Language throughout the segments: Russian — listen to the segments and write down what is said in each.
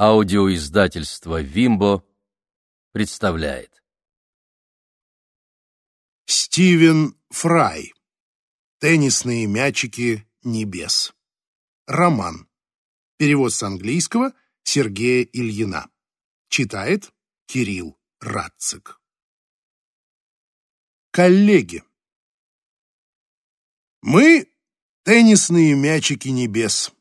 Аудиоиздательство «Вимбо» представляет. Стивен Фрай. Теннисные мячики небес. Роман. Перевод с английского Сергея Ильина. Читает Кирилл Радцик. Коллеги. Мы — теннисные мячики небес.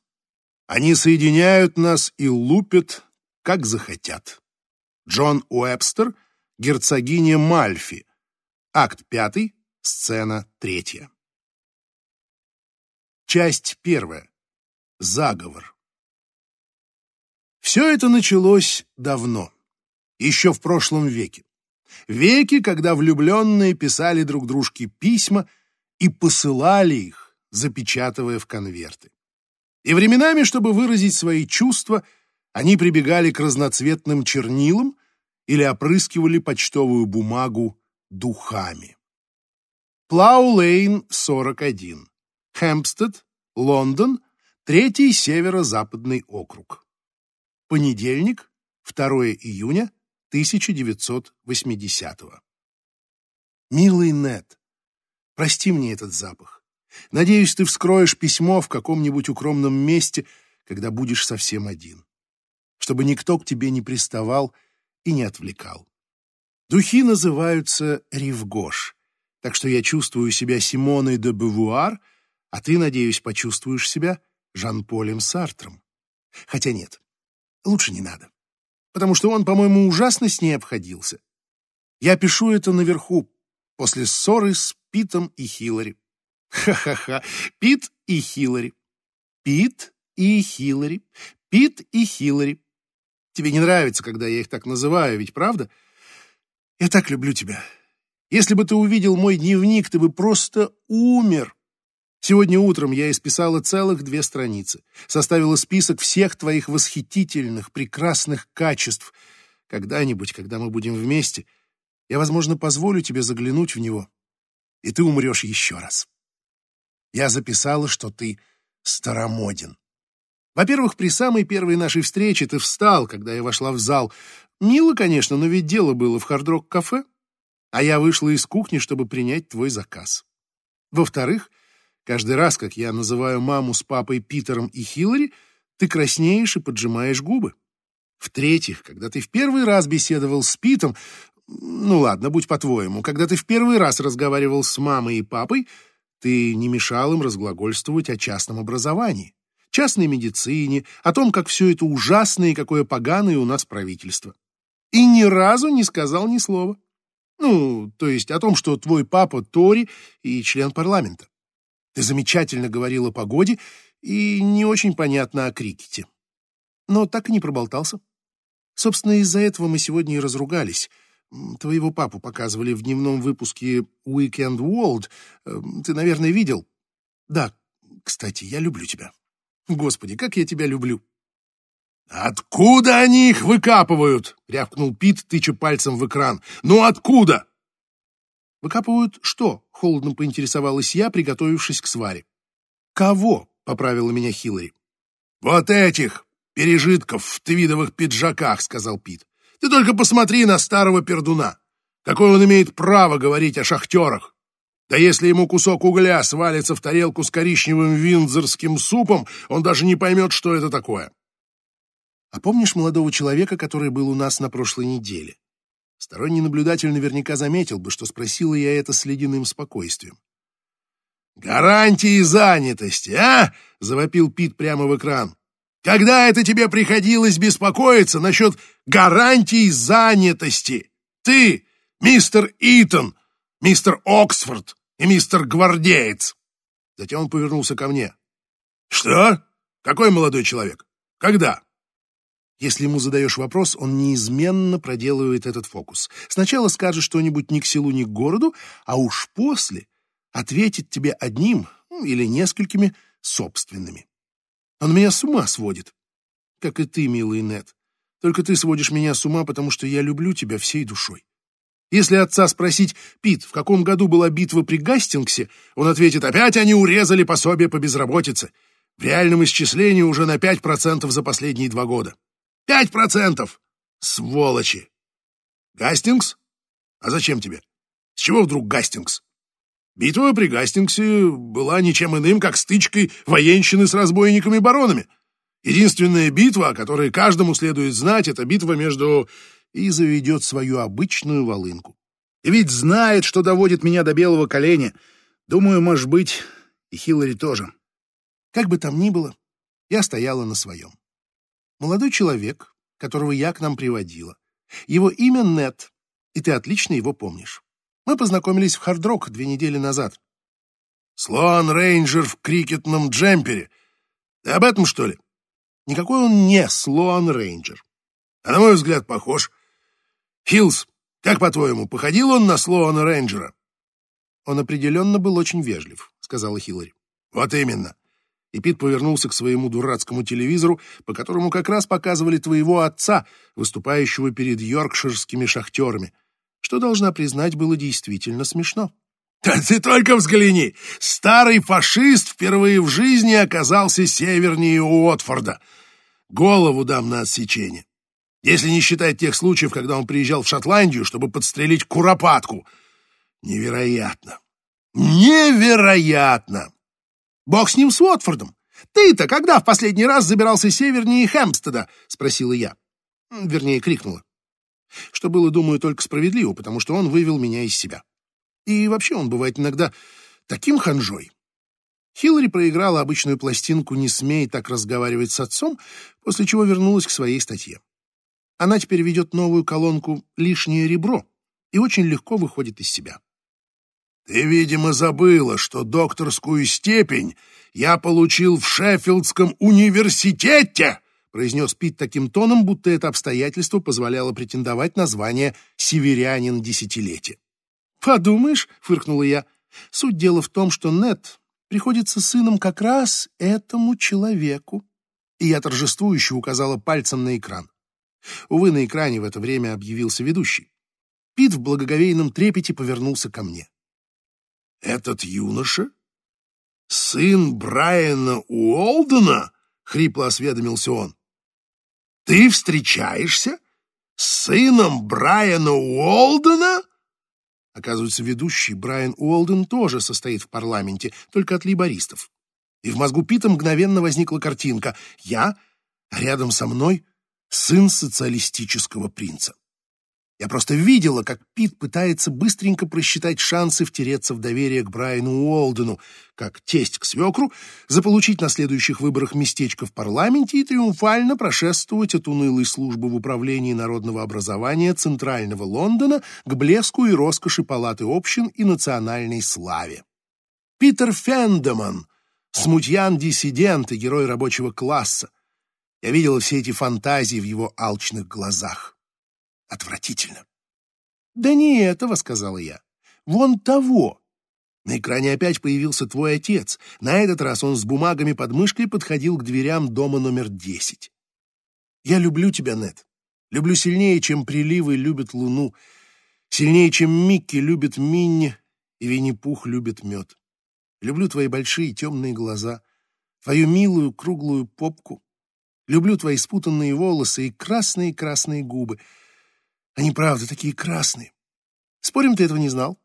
Они соединяют нас и лупят, как захотят. Джон Уэбстер, герцогиня Мальфи. Акт пятый, сцена третья. Часть первая. Заговор. Все это началось давно, еще в прошлом веке. Веке, когда влюбленные писали друг дружке письма и посылали их, запечатывая в конверты. И временами, чтобы выразить свои чувства, они прибегали к разноцветным чернилам или опрыскивали почтовую бумагу духами. Плау-Лейн, 41. Хэмпстед, Лондон, третий северо-западный округ. Понедельник, 2 июня 1980 -го. Милый Нед, прости мне этот запах. Надеюсь, ты вскроешь письмо в каком-нибудь укромном месте, когда будешь совсем один, чтобы никто к тебе не приставал и не отвлекал. Духи называются Ривгош, так что я чувствую себя Симоной де Бувуар, а ты, надеюсь, почувствуешь себя Жан-Полем Сартром. Хотя нет, лучше не надо, потому что он, по-моему, ужасно с ней обходился. Я пишу это наверху, после ссоры с Питом и Хиллари. Ха-ха-ха. Пит и Хиллари. Пит и Хиллари. Пит и Хиллари. Тебе не нравится, когда я их так называю, ведь правда? Я так люблю тебя. Если бы ты увидел мой дневник, ты бы просто умер. Сегодня утром я исписала целых две страницы, составила список всех твоих восхитительных, прекрасных качеств. Когда-нибудь, когда мы будем вместе, я, возможно, позволю тебе заглянуть в него, и ты умрешь еще раз. Я записала, что ты старомоден. Во-первых, при самой первой нашей встрече ты встал, когда я вошла в зал. Мило, конечно, но ведь дело было в хард-рок-кафе. А я вышла из кухни, чтобы принять твой заказ. Во-вторых, каждый раз, как я называю маму с папой Питером и Хиллари, ты краснеешь и поджимаешь губы. В-третьих, когда ты в первый раз беседовал с Питом, ну ладно, будь по-твоему, когда ты в первый раз разговаривал с мамой и папой, ты не мешал им разглагольствовать о частном образовании, частной медицине, о том, как все это ужасно и какое поганое у нас правительство. И ни разу не сказал ни слова. Ну, то есть о том, что твой папа Тори и член парламента. Ты замечательно говорил о погоде и не очень понятно о крикете. Но так и не проболтался. Собственно, из-за этого мы сегодня и разругались — Твоего папу показывали в дневном выпуске Weekend World. Эм, ты, наверное, видел? Да, кстати, я люблю тебя. Господи, как я тебя люблю. «Откуда они их выкапывают?» — рявкнул Пит, тыча пальцем в экран. «Ну откуда?» «Выкапывают что?» — холодно поинтересовалась я, приготовившись к сваре. «Кого?» — поправила меня Хиллари. «Вот этих пережитков в твидовых пиджаках», — сказал Пит. Ты только посмотри на старого пердуна. Какое он имеет право говорить о шахтерах? Да если ему кусок угля свалится в тарелку с коричневым виндзорским супом, он даже не поймет, что это такое. А помнишь молодого человека, который был у нас на прошлой неделе? Сторонний наблюдатель наверняка заметил бы, что спросила я это с ледяным спокойствием. «Гарантии занятости, а?» — завопил Пит прямо в экран. Когда это тебе приходилось беспокоиться насчет гарантий занятости? Ты, мистер Итон, мистер Оксфорд и мистер Гвардеец. Затем он повернулся ко мне. Что? Какой молодой человек? Когда? Если ему задаешь вопрос, он неизменно проделывает этот фокус. Сначала скажет что-нибудь ни к селу, ни к городу, а уж после ответит тебе одним ну, или несколькими собственными. Он меня с ума сводит. Как и ты, милый Нед. Только ты сводишь меня с ума, потому что я люблю тебя всей душой. Если отца спросить, Пит, в каком году была битва при Гастингсе, он ответит, опять они урезали пособие по безработице. В реальном исчислении уже на 5% за последние два года. Пять процентов! Сволочи! Гастингс? А зачем тебе? С чего вдруг Гастингс? Битва при Гастингсе была ничем иным, как стычкой военщины с разбойниками-баронами. Единственная битва, о которой каждому следует знать, это битва между... И заведет свою обычную волынку. И ведь знает, что доводит меня до белого коленя. Думаю, может быть, и Хиллари тоже. Как бы там ни было, я стояла на своем. Молодой человек, которого я к нам приводила. Его имя Нет, и ты отлично его помнишь. Мы познакомились в Хардрок две недели назад. Слоан Рейнджер в крикетном джемпере. Ты об этом, что ли? Никакой он не Слоан Рейнджер. А на мой взгляд, похож. Хиллс, как по-твоему, походил он на Слоана Рейнджера? Он определенно был очень вежлив, сказала Хиллари. Вот именно и Пит повернулся к своему дурацкому телевизору, по которому как раз показывали твоего отца, выступающего перед йоркширскими шахтерами, что, должна признать, было действительно смешно. «Да ты только взгляни! Старый фашист впервые в жизни оказался севернее Уотфорда. Голову дам на отсечение. Если не считать тех случаев, когда он приезжал в Шотландию, чтобы подстрелить куропатку. Невероятно! Невероятно!» Бог с ним, с Уотфордом. Ты-то когда в последний раз забирался севернее Хэмпстеда? Спросила я. Вернее, крикнула. Что было, думаю, только справедливо, потому что он вывел меня из себя. И вообще он бывает иногда таким ханжой. Хиллари проиграла обычную пластинку «Не смей так разговаривать с отцом», после чего вернулась к своей статье. Она теперь ведет новую колонку «Лишнее ребро» и очень легко выходит из себя. Ты, видимо, забыла, что докторскую степень я получил в Шеффилдском университете, произнес Пит таким тоном, будто это обстоятельство позволяло претендовать на звание «Северянин десятилетия». «Подумаешь», — фыркнула я, — «суть дела в том, что Нет приходится сыном как раз этому человеку». И я торжествующе указала пальцем на экран. Увы, на экране в это время объявился ведущий. Пит в благоговейном трепете повернулся ко мне. «Этот юноша? Сын Брайана Уолдена?» — хрипло осведомился он. «Ты встречаешься с сыном Брайана Уолдена?» Оказывается, ведущий Брайан Уолден тоже состоит в парламенте, только от лейбористов. И в мозгу Пита мгновенно возникла картинка. Я, рядом со мной сын социалистического принца. Я просто видела, как Пит пытается быстренько просчитать шансы втереться в доверие к Брайану Уолдену, как тесть к свекру, заполучить на следующих выборах местечко в парламенте и триумфально прошествовать от унылой службы в управлении народного образования Центрального Лондона к блеску и роскоши палаты общин и национальной славе. Питер Фендеман, смутьян-диссидент и герой рабочего класса. Я видела все эти фантазии в его алчных глазах. Отвратительно. «Да не этого», — сказала я. «Вон того». На экране опять появился твой отец. На этот раз он с бумагами под мышкой подходил к дверям дома номер десять. «Я люблю тебя, Нет. Люблю сильнее, чем приливы любят луну. Сильнее, чем Микки любит Минни, и Винни-Пух любит мед. Люблю твои большие темные глаза, твою милую круглую попку. Люблю твои спутанные волосы и красные-красные губы — они, правда, такие красные. Спорим, ты этого не знал?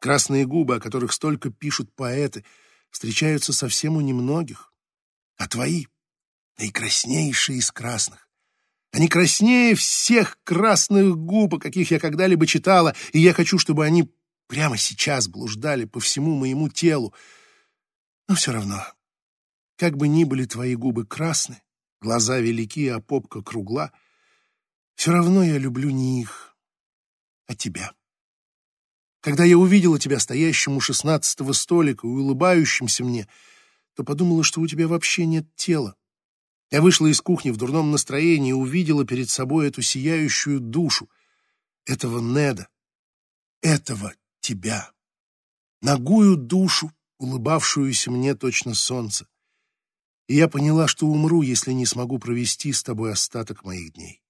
Красные губы, о которых столько пишут поэты, встречаются совсем у немногих. А твои — наикраснейшие из красных. Они краснее всех красных губ, о каких я когда-либо читала, и я хочу, чтобы они прямо сейчас блуждали по всему моему телу. Но все равно, как бы ни были твои губы красны, глаза велики, а попка кругла — все равно я люблю не их, а тебя. Когда я увидела тебя стоящим у шестнадцатого столика и улыбающимся мне, то подумала, что у тебя вообще нет тела. Я вышла из кухни в дурном настроении и увидела перед собой эту сияющую душу, этого Неда, этого тебя, ногую душу, улыбавшуюся мне точно солнце. И я поняла, что умру, если не смогу провести с тобой остаток моих дней.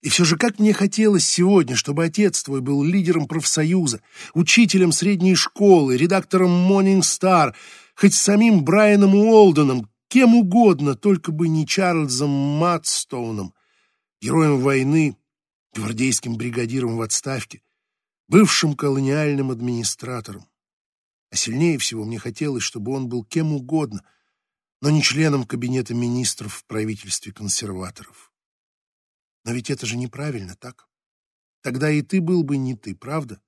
И все же как мне хотелось сегодня, чтобы отец твой был лидером профсоюза, учителем средней школы, редактором Morning Star, хоть самим Брайаном Уолденом, кем угодно, только бы не Чарльзом Матстоуном, героем войны, гвардейским бригадиром в отставке, бывшим колониальным администратором. А сильнее всего мне хотелось, чтобы он был кем угодно, но не членом кабинета министров в правительстве консерваторов. Но ведь это же неправильно, так? Тогда и ты был бы не ты, правда?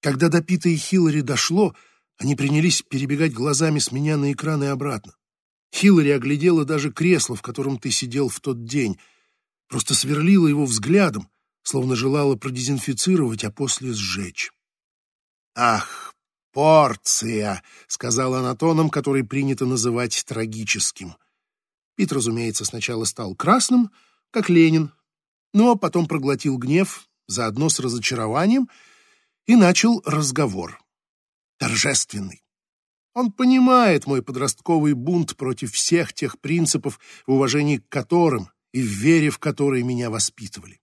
Когда до Пита и Хиллари дошло, они принялись перебегать глазами с меня на экран и обратно. Хиллари оглядела даже кресло, в котором ты сидел в тот день, просто сверлила его взглядом, словно желала продезинфицировать, а после сжечь. «Ах, порция!» — сказала она тоном, который принято называть трагическим. Пит, разумеется, сначала стал красным, как Ленин, но потом проглотил гнев, заодно с разочарованием, и начал разговор. Торжественный. Он понимает мой подростковый бунт против всех тех принципов, в уважении к которым и в вере в которые меня воспитывали.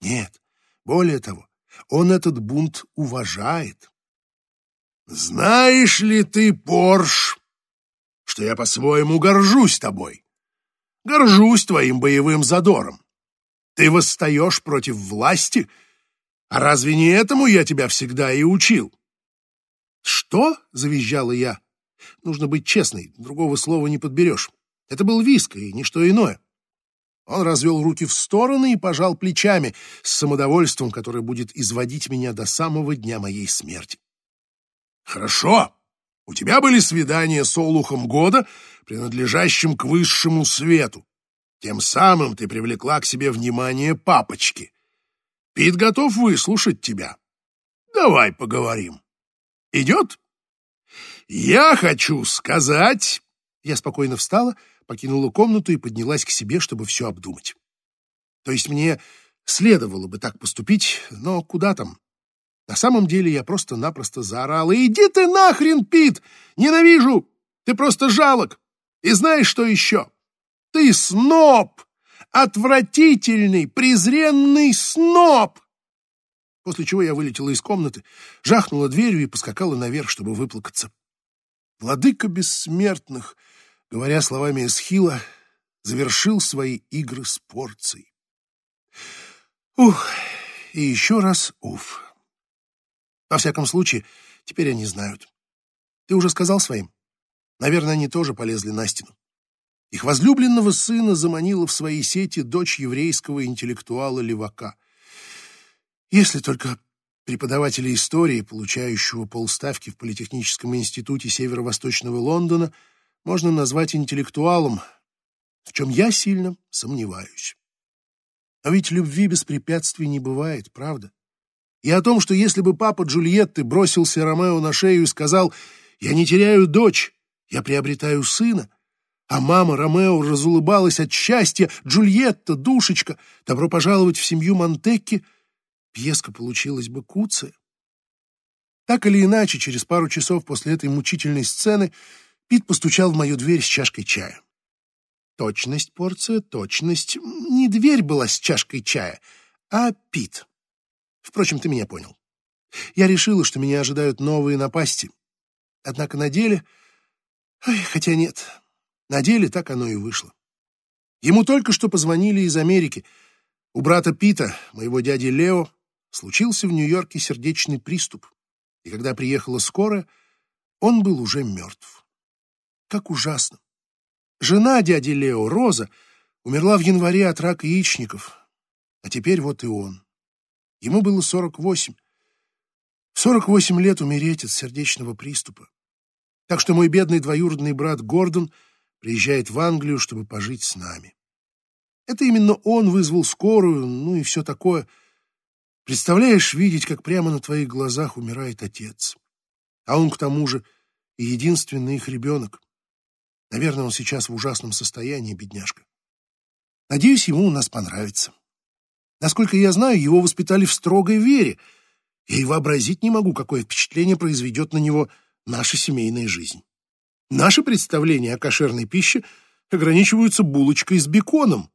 Нет, более того, он этот бунт уважает. Знаешь ли ты, Порш, что я по-своему горжусь тобой? Горжусь твоим боевым задором. Ты восстаешь против власти, а разве не этому я тебя всегда и учил? «Что?» — завизжала я. Нужно быть честной, другого слова не подберешь. Это был виск и ничто иное. Он развел руки в стороны и пожал плечами с самодовольством, которое будет изводить меня до самого дня моей смерти. «Хорошо. У тебя были свидания с Олухом года, принадлежащим к высшему свету. Тем самым ты привлекла к себе внимание папочки. Пит готов выслушать тебя. Давай поговорим». Идет? Я хочу сказать... Я спокойно встала, покинула комнату и поднялась к себе, чтобы все обдумать. То есть мне следовало бы так поступить, но куда там? На самом деле я просто-напросто заорала. «Иди ты нахрен, Пит! Ненавижу! Ты просто жалок! И знаешь, что еще? Ты сноб! Отвратительный, презренный сноб!» после чего я вылетела из комнаты, жахнула дверью и поскакала наверх, чтобы выплакаться. Владыка бессмертных, говоря словами Эсхила, завершил свои игры с порцией. Ух, и еще раз уф. Во всяком случае, теперь они знают. Ты уже сказал своим? Наверное, они тоже полезли на стену. Их возлюбленного сына заманила в свои сети дочь еврейского интеллектуала Левака. Если только преподавателя истории, получающего полставки в Политехническом институте Северо-Восточного Лондона, можно назвать интеллектуалом, в чем я сильно сомневаюсь. А ведь любви без препятствий не бывает, правда? И о том, что если бы папа Джульетты бросился Ромео на шею и сказал «Я не теряю дочь, я приобретаю сына», а мама Ромео разулыбалась от счастья «Джульетта, душечка, добро пожаловать в семью Монтекки», пьеска получилась бы куцая. Так или иначе, через пару часов после этой мучительной сцены Пит постучал в мою дверь с чашкой чая. Точность порция, точность. Не дверь была с чашкой чая, а Пит. Впрочем, ты меня понял. Я решила, что меня ожидают новые напасти. Однако на деле... Ой, хотя нет, на деле так оно и вышло. Ему только что позвонили из Америки. У брата Пита, моего дяди Лео, случился в Нью-Йорке сердечный приступ, и когда приехала скорая, он был уже мертв. Как ужасно! Жена дяди Лео, Роза, умерла в январе от рака яичников, а теперь вот и он. Ему было 48. В 48 лет умереть от сердечного приступа. Так что мой бедный двоюродный брат Гордон приезжает в Англию, чтобы пожить с нами. Это именно он вызвал скорую, ну и все такое — Представляешь, видеть, как прямо на твоих глазах умирает отец. А он, к тому же, и единственный их ребенок. Наверное, он сейчас в ужасном состоянии, бедняжка. Надеюсь, ему у нас понравится. Насколько я знаю, его воспитали в строгой вере. Я и вообразить не могу, какое впечатление произведет на него наша семейная жизнь. Наши представления о кошерной пище ограничиваются булочкой с беконом.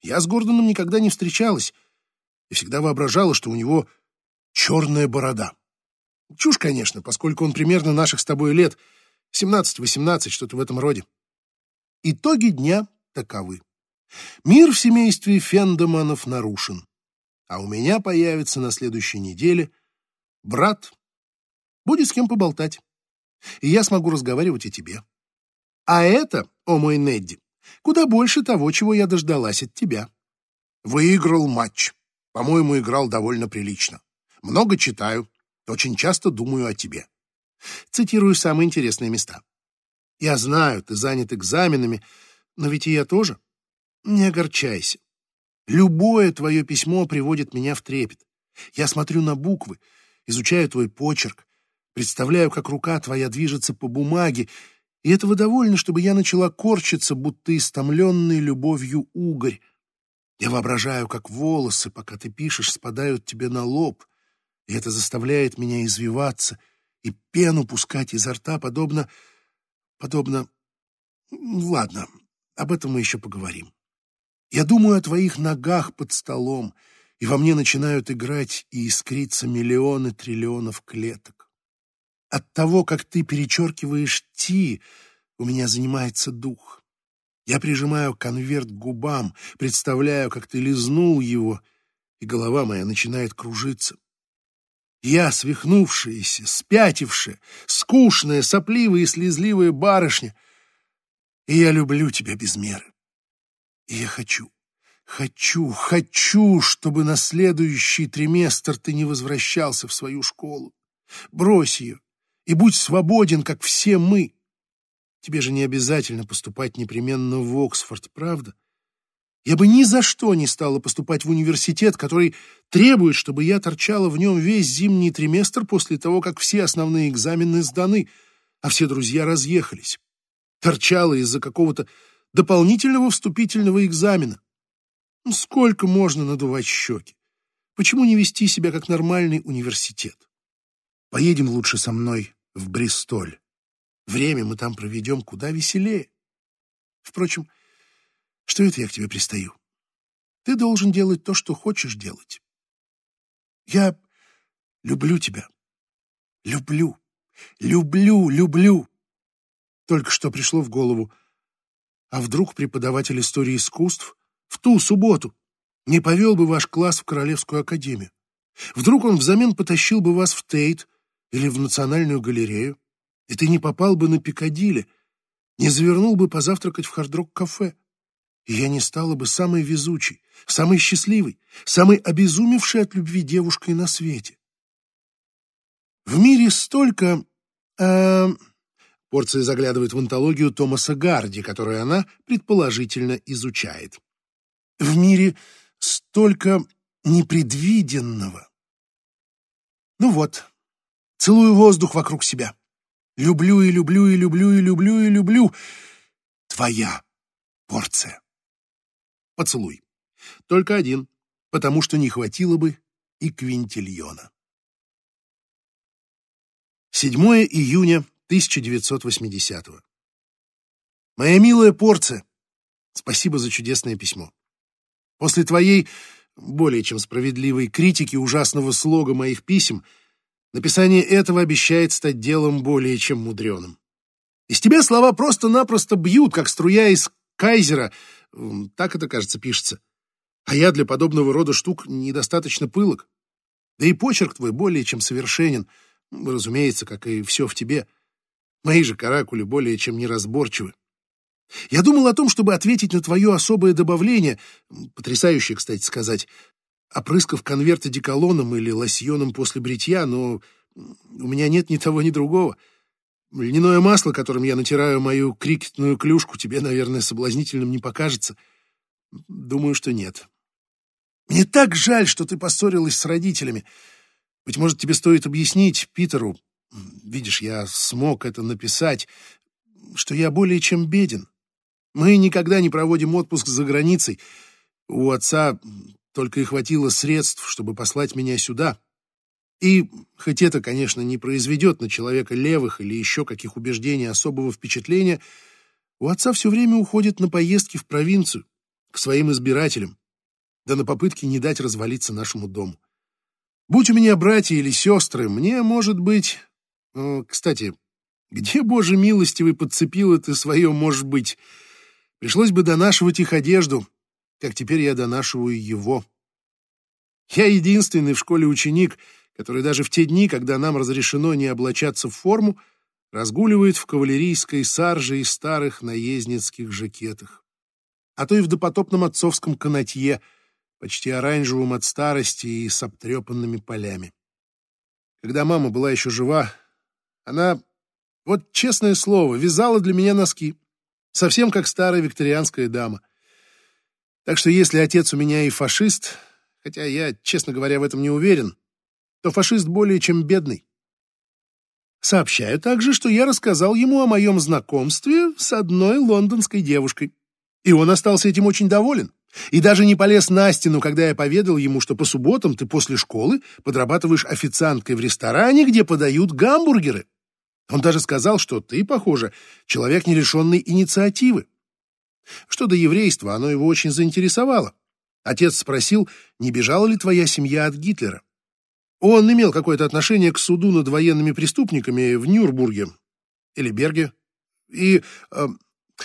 Я с Гордоном никогда не встречалась, и всегда воображала, что у него черная борода. Чушь, конечно, поскольку он примерно наших с тобой лет, 17-18, что-то в этом роде. Итоги дня таковы. Мир в семействе Фендеманов нарушен, а у меня появится на следующей неделе брат. Будет с кем поболтать, и я смогу разговаривать о тебе. А это, о мой Недди, куда больше того, чего я дождалась от тебя. Выиграл матч. По-моему, играл довольно прилично. Много читаю, очень часто думаю о тебе. Цитирую самые интересные места. Я знаю, ты занят экзаменами, но ведь и я тоже. Не огорчайся. Любое твое письмо приводит меня в трепет. Я смотрю на буквы, изучаю твой почерк, представляю, как рука твоя движется по бумаге, и этого довольно, чтобы я начала корчиться, будто истомленный любовью угорь. Я воображаю, как волосы, пока ты пишешь, спадают тебе на лоб, и это заставляет меня извиваться и пену пускать изо рта, подобно... подобно... Ладно, об этом мы еще поговорим. Я думаю о твоих ногах под столом, и во мне начинают играть и искриться миллионы триллионов клеток. От того, как ты перечеркиваешь «ти», у меня занимается дух. Я прижимаю конверт к губам, представляю, как ты лизнул его, и голова моя начинает кружиться. Я, свихнувшаяся, спятившая, скучная, сопливая и слезливая барышня, и я люблю тебя без меры. И я хочу, хочу, хочу, чтобы на следующий триместр ты не возвращался в свою школу. Брось ее и будь свободен, как все мы. Тебе же не обязательно поступать непременно в Оксфорд, правда? Я бы ни за что не стала поступать в университет, который требует, чтобы я торчала в нем весь зимний триместр после того, как все основные экзамены сданы, а все друзья разъехались. Торчала из-за какого-то дополнительного вступительного экзамена. Ну, сколько можно надувать щеки? Почему не вести себя как нормальный университет? Поедем лучше со мной в Бристоль. Время мы там проведем куда веселее. Впрочем, что это я к тебе пристаю? Ты должен делать то, что хочешь делать. Я люблю тебя. Люблю. Люблю, люблю. Только что пришло в голову. А вдруг преподаватель истории искусств в ту субботу не повел бы ваш класс в Королевскую академию? Вдруг он взамен потащил бы вас в Тейт или в Национальную галерею, и ты не попал бы на Пикадилли, не завернул бы позавтракать в хардрок-кафе? и я не стала бы самой везучей, самой счастливой, самой обезумевшей от любви девушкой на свете. В мире столько... Э, порция заглядывает в антологию Томаса Гарди, которую она предположительно изучает. В мире столько непредвиденного. Ну вот, целую воздух вокруг себя. Люблю и люблю и люблю и люблю и люблю. Твоя порция поцелуй. Только один, потому что не хватило бы и квинтильона. 7 июня 1980 -го. Моя милая порция, спасибо за чудесное письмо. После твоей более чем справедливой критики ужасного слога моих писем, написание этого обещает стать делом более чем мудреным. Из тебя слова просто-напросто бьют, как струя из кайзера, так это, кажется, пишется. А я для подобного рода штук недостаточно пылок. Да и почерк твой более чем совершенен, разумеется, как и все в тебе. Мои же каракули более чем неразборчивы. Я думал о том, чтобы ответить на твое особое добавление, потрясающее, кстати сказать, опрыскав конверт одеколоном или лосьоном после бритья, но у меня нет ни того, ни другого — Льняное масло, которым я натираю мою крикетную клюшку, тебе, наверное, соблазнительным не покажется. Думаю, что нет. Мне так жаль, что ты поссорилась с родителями. Быть может, тебе стоит объяснить Питеру, видишь, я смог это написать, что я более чем беден. Мы никогда не проводим отпуск за границей. У отца только и хватило средств, чтобы послать меня сюда. И хоть это, конечно, не произведет на человека левых или еще каких убеждений особого впечатления, у отца все время уходит на поездки в провинцию, к своим избирателям, да на попытки не дать развалиться нашему дому. Будь у меня братья или сестры, мне, может быть... Э, кстати, где, Боже милостивый, подцепил это свое «может быть»? Пришлось бы донашивать их одежду, как теперь я донашиваю его. Я единственный в школе ученик, который даже в те дни, когда нам разрешено не облачаться в форму, разгуливает в кавалерийской сарже и старых наездницких жакетах. А то и в допотопном отцовском канатье, почти оранжевом от старости и с обтрепанными полями. Когда мама была еще жива, она, вот честное слово, вязала для меня носки, совсем как старая викторианская дама. Так что если отец у меня и фашист, хотя я, честно говоря, в этом не уверен, то фашист более чем бедный. Сообщаю также, что я рассказал ему о моем знакомстве с одной лондонской девушкой. И он остался этим очень доволен. И даже не полез на стену, когда я поведал ему, что по субботам ты после школы подрабатываешь официанткой в ресторане, где подают гамбургеры. Он даже сказал, что ты, похоже, человек, не лишенный инициативы. Что до еврейства, оно его очень заинтересовало. Отец спросил, не бежала ли твоя семья от Гитлера. Он имел какое-то отношение к суду над военными преступниками в Нюрнбурге или Берге. И... Э,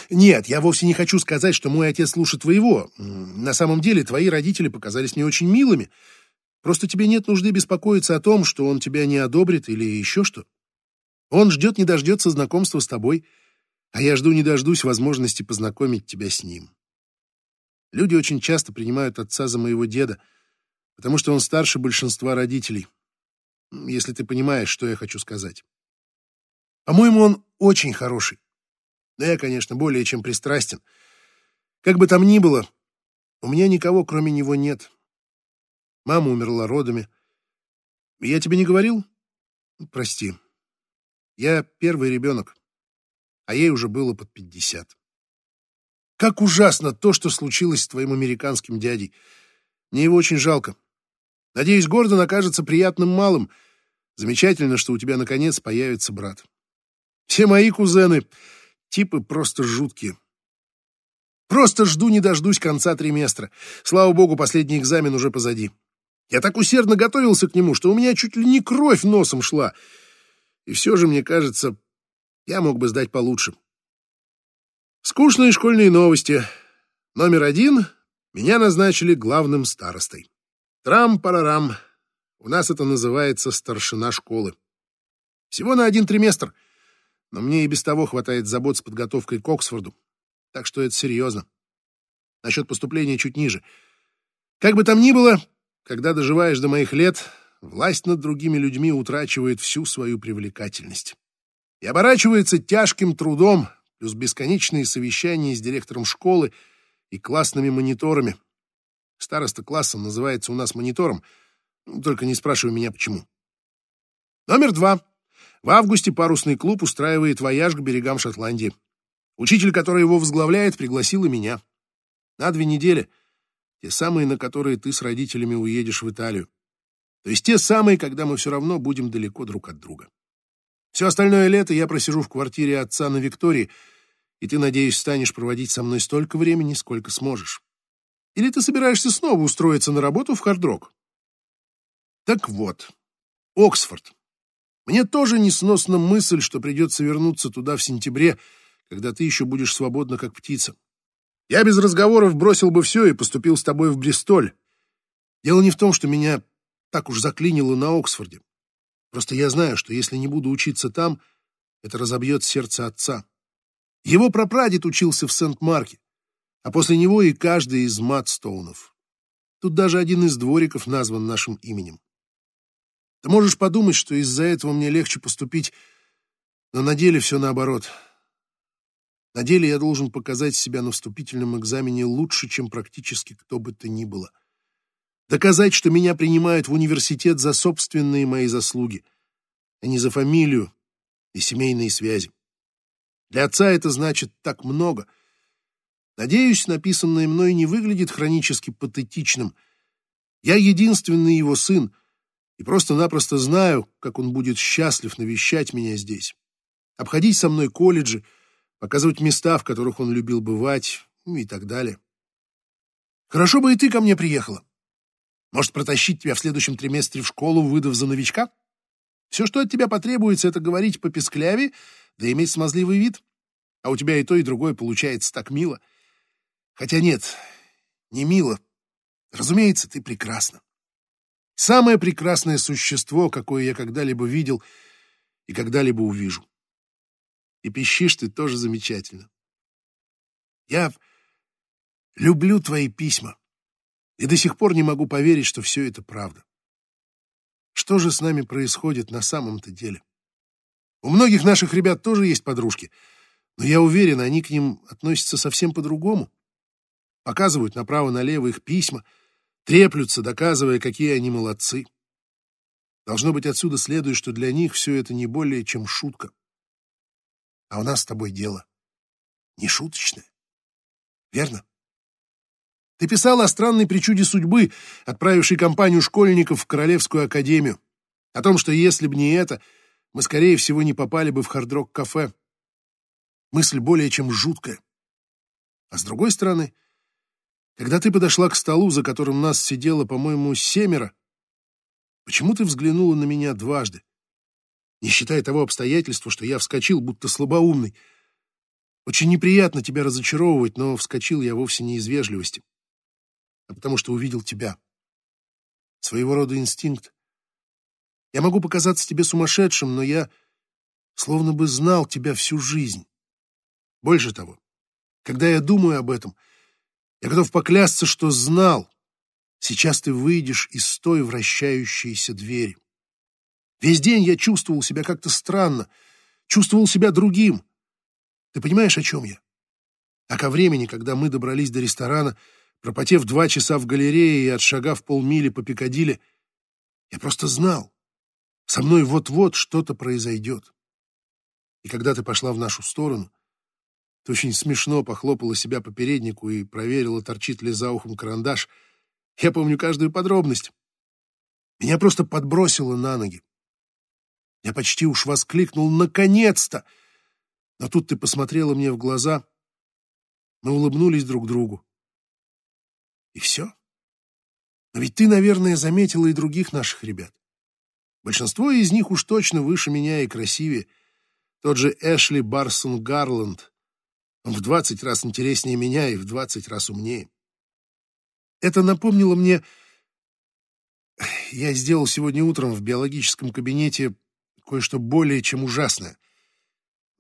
нет, я вовсе не хочу сказать, что мой отец лучше твоего. На самом деле, твои родители показались мне очень милыми. Просто тебе нет нужды беспокоиться о том, что он тебя не одобрит или еще что. Он ждет не дождется знакомства с тобой, а я жду не дождусь возможности познакомить тебя с ним. Люди очень часто принимают отца за моего деда, потому что он старше большинства родителей, если ты понимаешь, что я хочу сказать. По-моему, он очень хороший. Но я, конечно, более чем пристрастен. Как бы там ни было, у меня никого, кроме него, нет. Мама умерла родами. Я тебе не говорил? Прости. Я первый ребенок, а ей уже было под пятьдесят. Как ужасно то, что случилось с твоим американским дядей. Мне его очень жалко. Надеюсь, Гордон окажется приятным малым. Замечательно, что у тебя наконец появится брат. Все мои кузены — типы просто жуткие. Просто жду не дождусь конца триместра. Слава богу, последний экзамен уже позади. Я так усердно готовился к нему, что у меня чуть ли не кровь носом шла. И все же, мне кажется, я мог бы сдать получше. Скучные школьные новости. Номер один — меня назначили главным старостой. Трам-парарам. У нас это называется старшина школы. Всего на один триместр, но мне и без того хватает забот с подготовкой к Оксфорду. Так что это серьезно. Насчет поступления чуть ниже. Как бы там ни было, когда доживаешь до моих лет, власть над другими людьми утрачивает всю свою привлекательность. И оборачивается тяжким трудом, плюс бесконечные совещания с директором школы и классными мониторами — Староста класса называется у нас монитором, только не спрашивай меня, почему. Номер два. В августе парусный клуб устраивает вояж к берегам Шотландии. Учитель, который его возглавляет, пригласил и меня. На две недели. Те самые, на которые ты с родителями уедешь в Италию. То есть те самые, когда мы все равно будем далеко друг от друга. Все остальное лето я просижу в квартире отца на Виктории, и ты, надеюсь, станешь проводить со мной столько времени, сколько сможешь. Или ты собираешься снова устроиться на работу в Хардрок? Так вот, Оксфорд. Мне тоже несносна мысль, что придется вернуться туда в сентябре, когда ты еще будешь свободна, как птица. Я без разговоров бросил бы все и поступил с тобой в Бристоль. Дело не в том, что меня так уж заклинило на Оксфорде. Просто я знаю, что если не буду учиться там, это разобьет сердце отца. Его прапрадед учился в Сент-Марке а после него и каждый из Матстоунов. Тут даже один из двориков назван нашим именем. Ты можешь подумать, что из-за этого мне легче поступить, но на деле все наоборот. На деле я должен показать себя на вступительном экзамене лучше, чем практически кто бы то ни было. Доказать, что меня принимают в университет за собственные мои заслуги, а не за фамилию и семейные связи. Для отца это значит так много — Надеюсь, написанное мной не выглядит хронически патетичным. Я единственный его сын, и просто-напросто знаю, как он будет счастлив навещать меня здесь, обходить со мной колледжи, показывать места, в которых он любил бывать, и так далее. Хорошо бы и ты ко мне приехала. Может, протащить тебя в следующем триместре в школу, выдав за новичка? Все, что от тебя потребуется, это говорить по пескляве, да иметь смазливый вид. А у тебя и то, и другое получается так мило — Хотя нет, не мило. Разумеется, ты прекрасна. Самое прекрасное существо, какое я когда-либо видел и когда-либо увижу. И пищишь ты тоже замечательно. Я люблю твои письма и до сих пор не могу поверить, что все это правда. Что же с нами происходит на самом-то деле? У многих наших ребят тоже есть подружки, но я уверен, они к ним относятся совсем по-другому. Показывают направо-налево их письма, треплются, доказывая, какие они молодцы. Должно быть, отсюда следует, что для них все это не более чем шутка. А у нас с тобой дело не шуточное. Верно? Ты писал о странной причуде судьбы, отправившей компанию школьников в Королевскую академию. О том, что если бы не это, мы, скорее всего, не попали бы в хард-рок-кафе. Мысль более чем жуткая. А с другой стороны, когда ты подошла к столу, за которым нас сидело, по-моему, семеро, почему ты взглянула на меня дважды? Не считая того обстоятельства, что я вскочил, будто слабоумный. Очень неприятно тебя разочаровывать, но вскочил я вовсе не из вежливости а потому что увидел тебя. Своего рода инстинкт. Я могу показаться тебе сумасшедшим, но я словно бы знал тебя всю жизнь. Больше того, когда я думаю об этом, я готов поклясться, что знал. Сейчас ты выйдешь из той вращающейся двери. Весь день я чувствовал себя как-то странно, чувствовал себя другим. Ты понимаешь, о чем я? А ко времени, когда мы добрались до ресторана, Пропотев два часа в галерее и отшагав полмили по Пикадилли, я просто знал, со мной вот-вот что-то произойдет. И когда ты пошла в нашу сторону, ты очень смешно похлопала себя по переднику и проверила, торчит ли за ухом карандаш. Я помню каждую подробность. Меня просто подбросило на ноги. Я почти уж воскликнул «Наконец-то!» Но тут ты посмотрела мне в глаза. Мы улыбнулись друг другу. И все. Но ведь ты, наверное, заметила и других наших ребят. Большинство из них уж точно выше меня и красивее. Тот же Эшли Барсон Гарланд. Он в двадцать раз интереснее меня и в двадцать раз умнее. Это напомнило мне... Я сделал сегодня утром в биологическом кабинете кое-что более чем ужасное.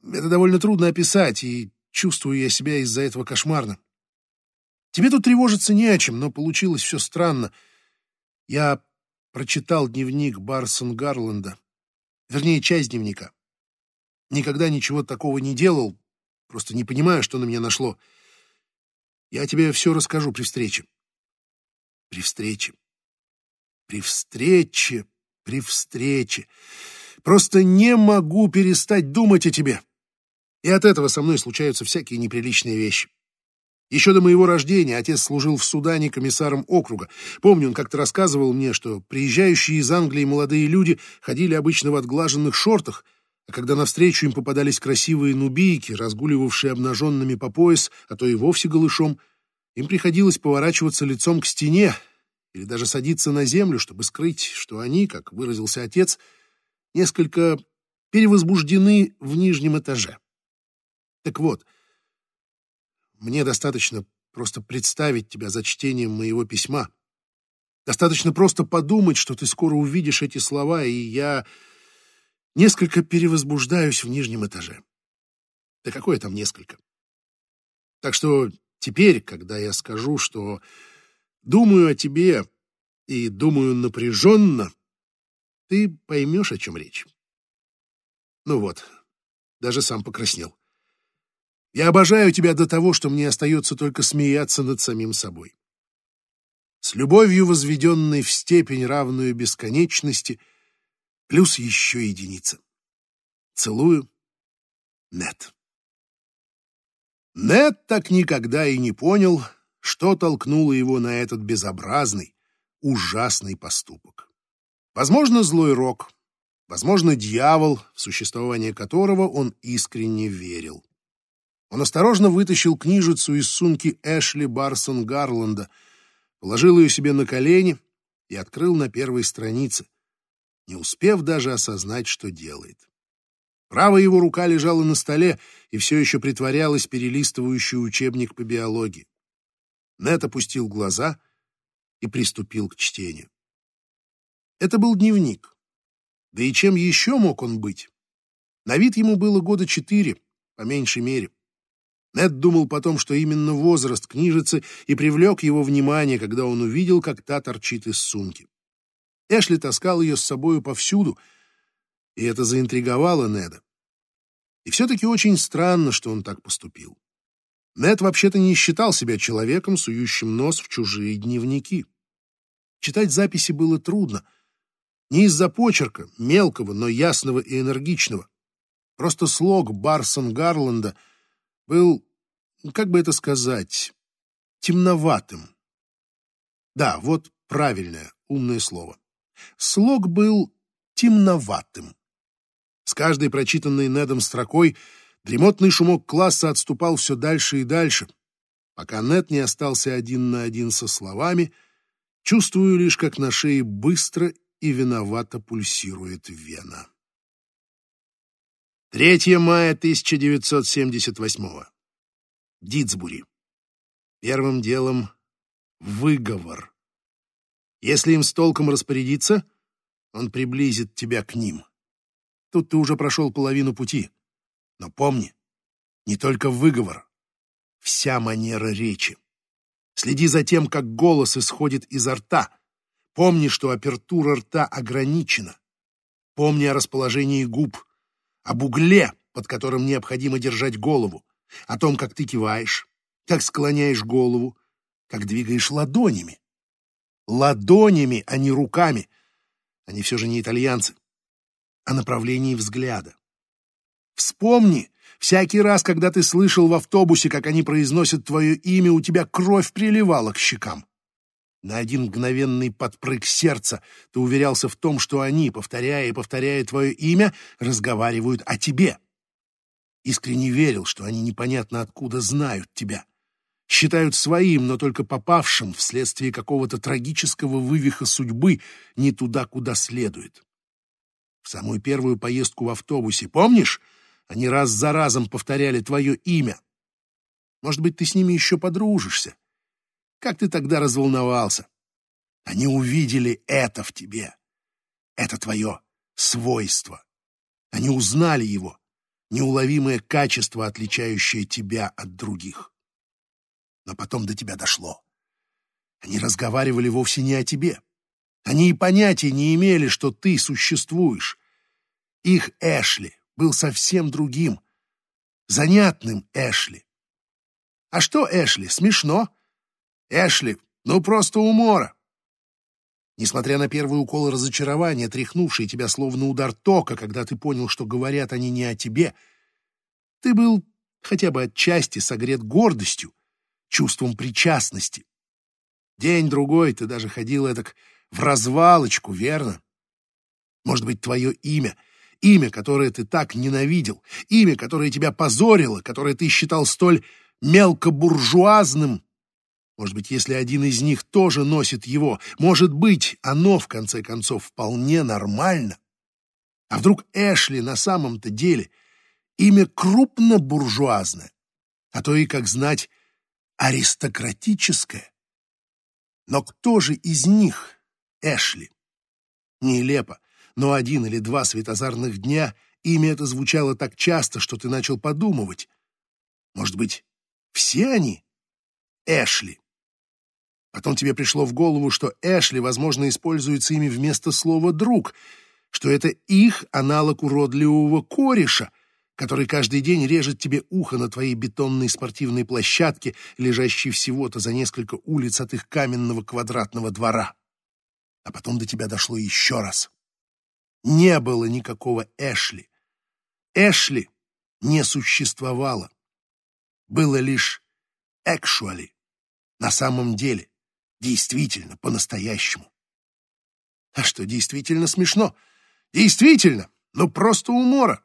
Это довольно трудно описать, и чувствую я себя из-за этого кошмарно. Тебе тут тревожиться не о чем, но получилось все странно. Я прочитал дневник Барсон Гарланда, вернее, часть дневника. Никогда ничего такого не делал, просто не понимаю, что на меня нашло. Я тебе все расскажу при встрече. При встрече. При встрече. При встрече. Просто не могу перестать думать о тебе. И от этого со мной случаются всякие неприличные вещи. Еще до моего рождения отец служил в Судане комиссаром округа. Помню, он как-то рассказывал мне, что приезжающие из Англии молодые люди ходили обычно в отглаженных шортах, а когда навстречу им попадались красивые нубийки, разгуливавшие обнаженными по пояс, а то и вовсе голышом, им приходилось поворачиваться лицом к стене или даже садиться на землю, чтобы скрыть, что они, как выразился отец, несколько перевозбуждены в нижнем этаже. Так вот, — мне достаточно просто представить тебя за чтением моего письма. Достаточно просто подумать, что ты скоро увидишь эти слова, и я несколько перевозбуждаюсь в нижнем этаже. Да какое там несколько? Так что теперь, когда я скажу, что думаю о тебе и думаю напряженно, ты поймешь, о чем речь. Ну вот, даже сам покраснел. Я обожаю тебя до того, что мне остается только смеяться над самим собой. С любовью, возведенной в степень, равную бесконечности, плюс еще единица. Целую. Нет. Нет так никогда и не понял, что толкнуло его на этот безобразный, ужасный поступок. Возможно, злой рок, возможно, дьявол, в существование которого он искренне верил. Он осторожно вытащил книжицу из сумки Эшли Барсон Гарланда, положил ее себе на колени и открыл на первой странице, не успев даже осознать, что делает. Правая его рука лежала на столе и все еще притворялась перелистывающий учебник по биологии. Нет опустил глаза и приступил к чтению. Это был дневник. Да и чем еще мог он быть? На вид ему было года четыре, по меньшей мере. Нед думал потом, что именно возраст книжицы и привлек его внимание, когда он увидел, как та торчит из сумки. Эшли таскал ее с собою повсюду, и это заинтриговало Неда. И все-таки очень странно, что он так поступил. Нед вообще-то не считал себя человеком, сующим нос в чужие дневники. Читать записи было трудно. Не из-за почерка, мелкого, но ясного и энергичного. Просто слог Барсон Гарланда был, как бы это сказать, темноватым. Да, вот правильное, умное слово. Слог был темноватым. С каждой прочитанной Недом строкой дремотный шумок класса отступал все дальше и дальше, пока Нед не остался один на один со словами, чувствую лишь, как на шее быстро и виновато пульсирует вена. 3 мая 1978 Дитсбури. Первым делом выговор. Если им с толком распорядиться, он приблизит тебя к ним. Тут ты уже прошел половину пути. Но помни, не только выговор, вся манера речи. Следи за тем, как голос исходит изо рта. Помни, что апертура рта ограничена. Помни о расположении губ, об угле, под которым необходимо держать голову, о том, как ты киваешь, как склоняешь голову, как двигаешь ладонями. Ладонями, а не руками. Они все же не итальянцы. О направлении взгляда. Вспомни, всякий раз, когда ты слышал в автобусе, как они произносят твое имя, у тебя кровь приливала к щекам. На один мгновенный подпрыг сердца ты уверялся в том, что они, повторяя и повторяя твое имя, разговаривают о тебе. Искренне верил, что они непонятно откуда знают тебя. Считают своим, но только попавшим вследствие какого-то трагического вывиха судьбы не туда, куда следует. В самую первую поездку в автобусе, помнишь, они раз за разом повторяли твое имя. Может быть, ты с ними еще подружишься. Как ты тогда разволновался? Они увидели это в тебе. Это твое свойство. Они узнали его, неуловимое качество, отличающее тебя от других. Но потом до тебя дошло. Они разговаривали вовсе не о тебе. Они и понятия не имели, что ты существуешь. Их Эшли был совсем другим, занятным Эшли. А что Эшли? Смешно. Эшли, ну просто умора. Несмотря на первый укол разочарования, тряхнувший тебя словно удар тока, когда ты понял, что говорят они не о тебе, ты был хотя бы отчасти согрет гордостью, чувством причастности. День-другой ты даже ходил этак в развалочку, верно? Может быть, твое имя, имя, которое ты так ненавидел, имя, которое тебя позорило, которое ты считал столь мелкобуржуазным, может быть, если один из них тоже носит его, может быть, оно, в конце концов, вполне нормально. А вдруг Эшли на самом-то деле имя крупно-буржуазное, а то и, как знать, аристократическое? Но кто же из них Эшли? Нелепо, но один или два светозарных дня имя это звучало так часто, что ты начал подумывать. Может быть, все они Эшли? Потом тебе пришло в голову, что Эшли, возможно, используется ими вместо слова «друг», что это их аналог уродливого кореша, который каждый день режет тебе ухо на твоей бетонной спортивной площадке, лежащей всего-то за несколько улиц от их каменного квадратного двора. А потом до тебя дошло еще раз. Не было никакого Эшли. Эшли не существовало. Было лишь actually, на самом деле. Действительно, по-настоящему. А что, действительно смешно? Действительно, ну просто умора.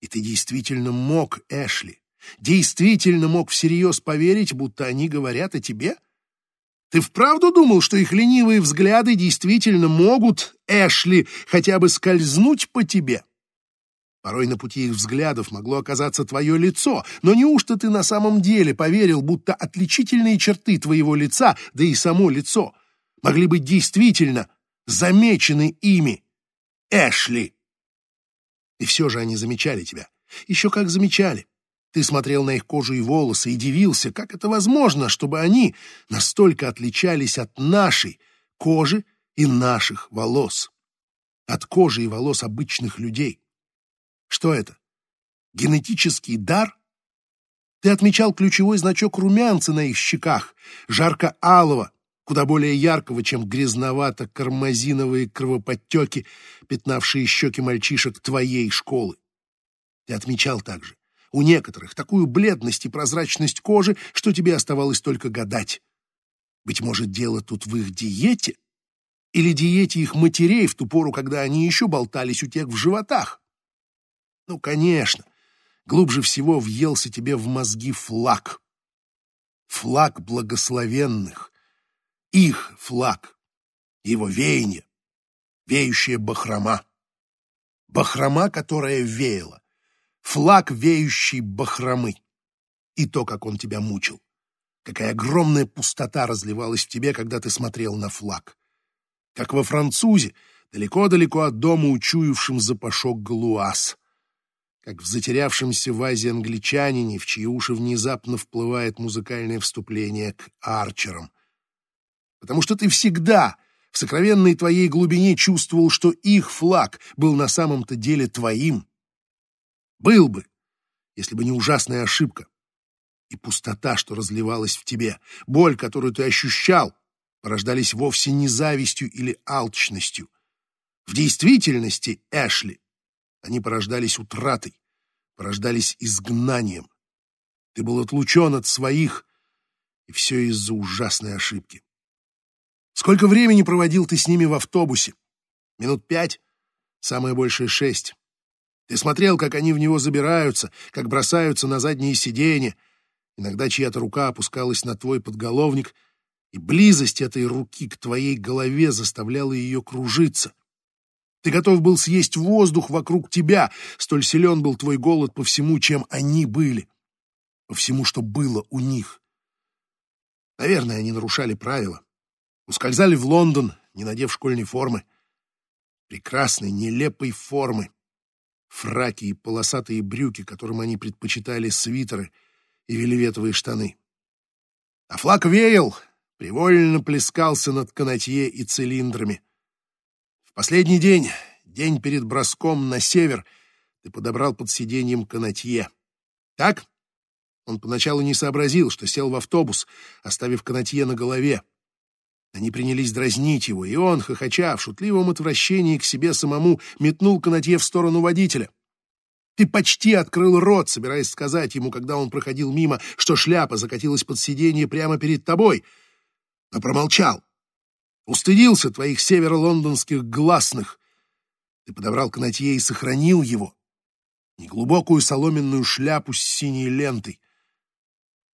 И ты действительно мог, Эшли, действительно мог всерьез поверить, будто они говорят о тебе? Ты вправду думал, что их ленивые взгляды действительно могут, Эшли, хотя бы скользнуть по тебе? Порой на пути их взглядов могло оказаться твое лицо, но неужто ты на самом деле поверил, будто отличительные черты твоего лица, да и само лицо, могли быть действительно замечены ими? Эшли! И все же они замечали тебя. Еще как замечали. Ты смотрел на их кожу и волосы и дивился, как это возможно, чтобы они настолько отличались от нашей кожи и наших волос. От кожи и волос обычных людей. Что это? Генетический дар? Ты отмечал ключевой значок румянца на их щеках, жарко-алого, куда более яркого, чем грязновато-кармазиновые кровоподтеки, пятнавшие щеки мальчишек твоей школы. Ты отмечал также у некоторых такую бледность и прозрачность кожи, что тебе оставалось только гадать. Быть может, дело тут в их диете? Или диете их матерей в ту пору, когда они еще болтались у тех в животах? Ну, конечно, глубже всего въелся тебе в мозги флаг. Флаг благословенных. Их флаг. Его веяние. Веющая бахрома. Бахрома, которая веяла. Флаг веющей бахромы. И то, как он тебя мучил. Какая огромная пустота разливалась в тебе, когда ты смотрел на флаг. Как во французе, далеко-далеко от дома учуявшим запашок галуаз как в затерявшемся в Азии англичанине, в чьи уши внезапно вплывает музыкальное вступление к арчерам. Потому что ты всегда в сокровенной твоей глубине чувствовал, что их флаг был на самом-то деле твоим. Был бы, если бы не ужасная ошибка. И пустота, что разливалась в тебе, боль, которую ты ощущал, порождались вовсе не завистью или алчностью. В действительности, Эшли, они порождались утратой, порождались изгнанием. Ты был отлучен от своих, и все из-за ужасной ошибки. Сколько времени проводил ты с ними в автобусе? Минут пять? Самое большее шесть. Ты смотрел, как они в него забираются, как бросаются на задние сиденья. Иногда чья-то рука опускалась на твой подголовник, и близость этой руки к твоей голове заставляла ее кружиться. Ты готов был съесть воздух вокруг тебя, столь силен был твой голод по всему, чем они были, по всему, что было у них. Наверное, они нарушали правила. Ускользали в Лондон, не надев школьной формы. Прекрасной, нелепой формы. Фраки и полосатые брюки, которым они предпочитали свитеры и велеветовые штаны. А флаг веял, привольно плескался над канатье и цилиндрами. Последний день, день перед броском на север, ты подобрал под сиденьем канатье. Так? Он поначалу не сообразил, что сел в автобус, оставив канатье на голове. Они принялись дразнить его, и он, хохоча в шутливом отвращении к себе самому, метнул канатье в сторону водителя. Ты почти открыл рот, собираясь сказать ему, когда он проходил мимо, что шляпа закатилась под сиденье прямо перед тобой, но промолчал. Устыдился твоих северо-лондонских гласных. Ты подобрал канатье и сохранил его. Неглубокую соломенную шляпу с синей лентой.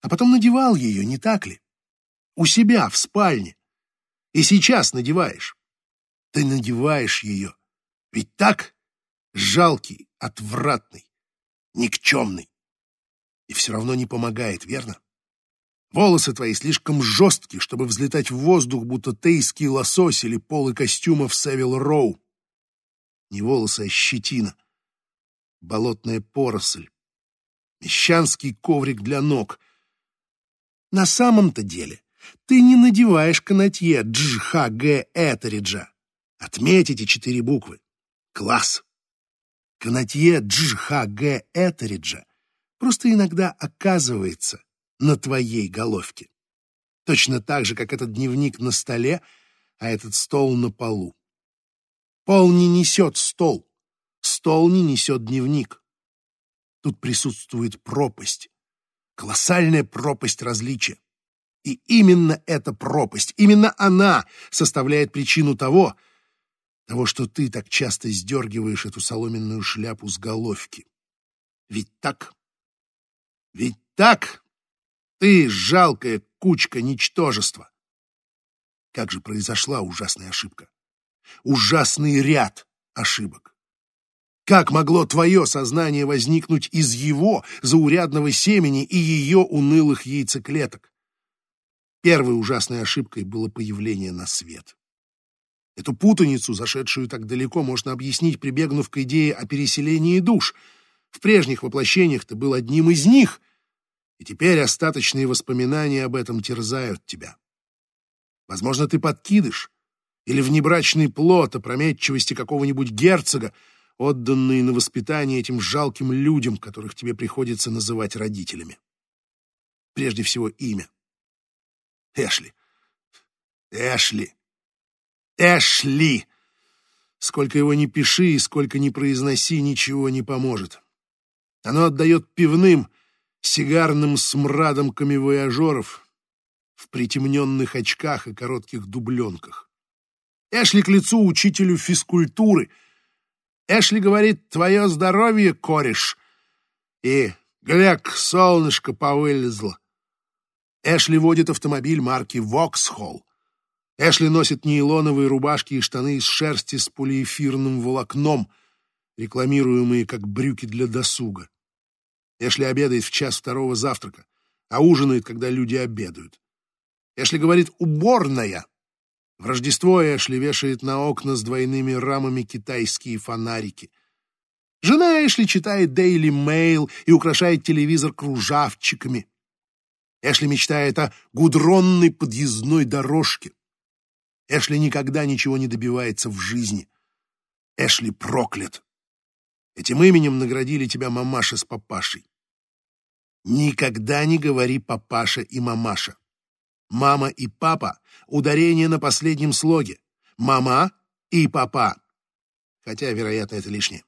А потом надевал ее, не так ли? У себя, в спальне. И сейчас надеваешь. Ты надеваешь ее. Ведь так? Жалкий, отвратный, никчемный. И все равно не помогает, верно? Волосы твои слишком жесткие, чтобы взлетать в воздух, будто тейский лосось или полы костюмов Севил Роу. Не волосы, а щетина. Болотная поросль. Мещанский коврик для ног. На самом-то деле ты не надеваешь канатье Дж-Х-Г Этериджа. Отметь эти четыре буквы. Класс. Канатье Дж-Х-Г Этериджа просто иногда оказывается на твоей головке. Точно так же, как этот дневник на столе, а этот стол на полу. Пол не несет стол, стол не несет дневник. Тут присутствует пропасть, колоссальная пропасть различия. И именно эта пропасть, именно она составляет причину того, того, что ты так часто сдергиваешь эту соломенную шляпу с головки. Ведь так? Ведь так? Ты жалкая кучка ничтожества. Как же произошла ужасная ошибка? Ужасный ряд ошибок. Как могло твое сознание возникнуть из его заурядного семени и ее унылых яйцеклеток? Первой ужасной ошибкой было появление на свет. Эту путаницу, зашедшую так далеко, можно объяснить, прибегнув к идее о переселении душ. В прежних воплощениях ты был одним из них, и теперь остаточные воспоминания об этом терзают тебя. Возможно, ты подкидыш или внебрачный плод опрометчивости какого-нибудь герцога, отданные на воспитание этим жалким людям, которых тебе приходится называть родителями. Прежде всего имя. Эшли. Эшли. Эшли! Сколько его ни пиши и сколько ни произноси, ничего не поможет. Оно отдает пивным, сигарным смрадом камевояжеров в притемненных очках и коротких дубленках. Эшли к лицу учителю физкультуры — Эшли говорит, твое здоровье, кореш. И, гляк, солнышко повылезло. Эшли водит автомобиль марки «Воксхолл». Эшли носит нейлоновые рубашки и штаны из шерсти с полиэфирным волокном, рекламируемые как брюки для досуга. Эшли обедает в час второго завтрака, а ужинает, когда люди обедают. Эшли говорит «уборная», в Рождество Эшли вешает на окна с двойными рамами китайские фонарики. Жена Эшли читает Daily Mail и украшает телевизор кружавчиками. Эшли мечтает о гудронной подъездной дорожке. Эшли никогда ничего не добивается в жизни. Эшли проклят. Этим именем наградили тебя мамаша с папашей. Никогда не говори папаша и мамаша. Мама и папа — ударение на последнем слоге. Мама и папа. Хотя, вероятно, это лишнее.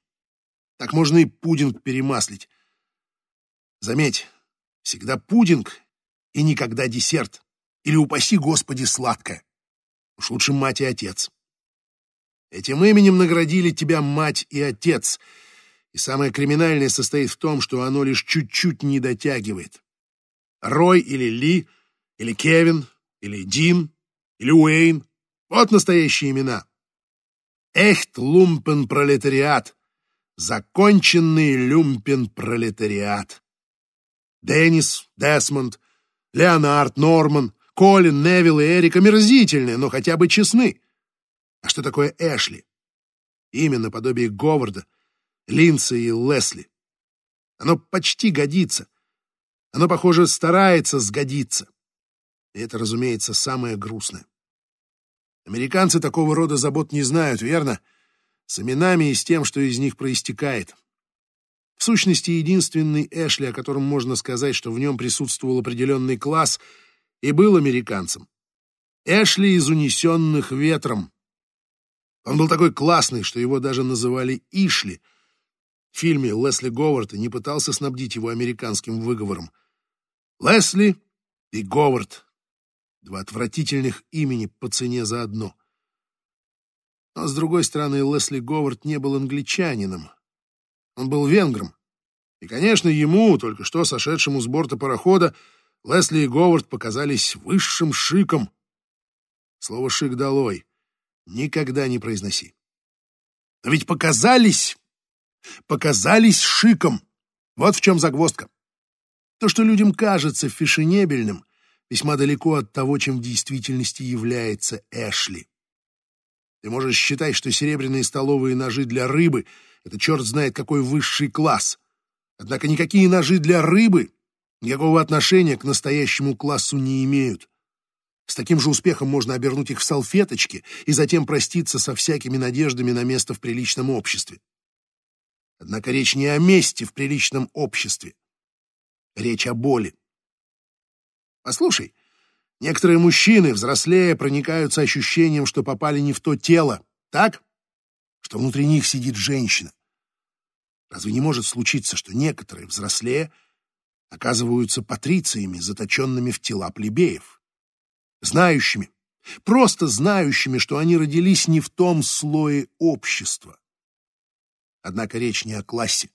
Так можно и пудинг перемаслить. Заметь, всегда пудинг и никогда десерт. Или, упаси Господи, сладкое. Уж лучше мать и отец. Этим именем наградили тебя мать и отец. И самое криминальное состоит в том, что оно лишь чуть-чуть не дотягивает. Рой или Ли — или Кевин, или Дин, или Уэйн. Вот настоящие имена. Эхт лумпен пролетариат. Законченный люмпен пролетариат. Деннис, Десмонд, Леонард, Норман, Колин, Невилл и Эрик омерзительны, но хотя бы честны. А что такое Эшли? Имя наподобие Говарда, Линса и Лесли. Оно почти годится. Оно, похоже, старается сгодиться. И это, разумеется, самое грустное. Американцы такого рода забот не знают, верно? С именами и с тем, что из них проистекает. В сущности, единственный Эшли, о котором можно сказать, что в нем присутствовал определенный класс, и был американцем. Эшли из «Унесенных ветром». Он был такой классный, что его даже называли Ишли. Фильме Лесли Говард не пытался снабдить его американским выговором. Лесли и Говард Два отвратительных имени по цене за одно. Но, с другой стороны, Лесли Говард не был англичанином. Он был венгром. И, конечно, ему, только что сошедшему с борта парохода, Лесли и Говард показались высшим шиком. Слово «шик» долой. Никогда не произноси. Но ведь показались, показались шиком. Вот в чем загвоздка. То, что людям кажется фешенебельным, весьма далеко от того, чем в действительности является Эшли. Ты можешь считать, что серебряные столовые ножи для рыбы — это черт знает какой высший класс. Однако никакие ножи для рыбы никакого отношения к настоящему классу не имеют. С таким же успехом можно обернуть их в салфеточки и затем проститься со всякими надеждами на место в приличном обществе. Однако речь не о месте в приличном обществе. Речь о боли. Послушай, некоторые мужчины, взрослея, проникаются ощущением, что попали не в то тело, так? Что внутри них сидит женщина. Разве не может случиться, что некоторые, взрослея, оказываются патрициями, заточенными в тела плебеев? Знающими, просто знающими, что они родились не в том слое общества. Однако речь не о классе.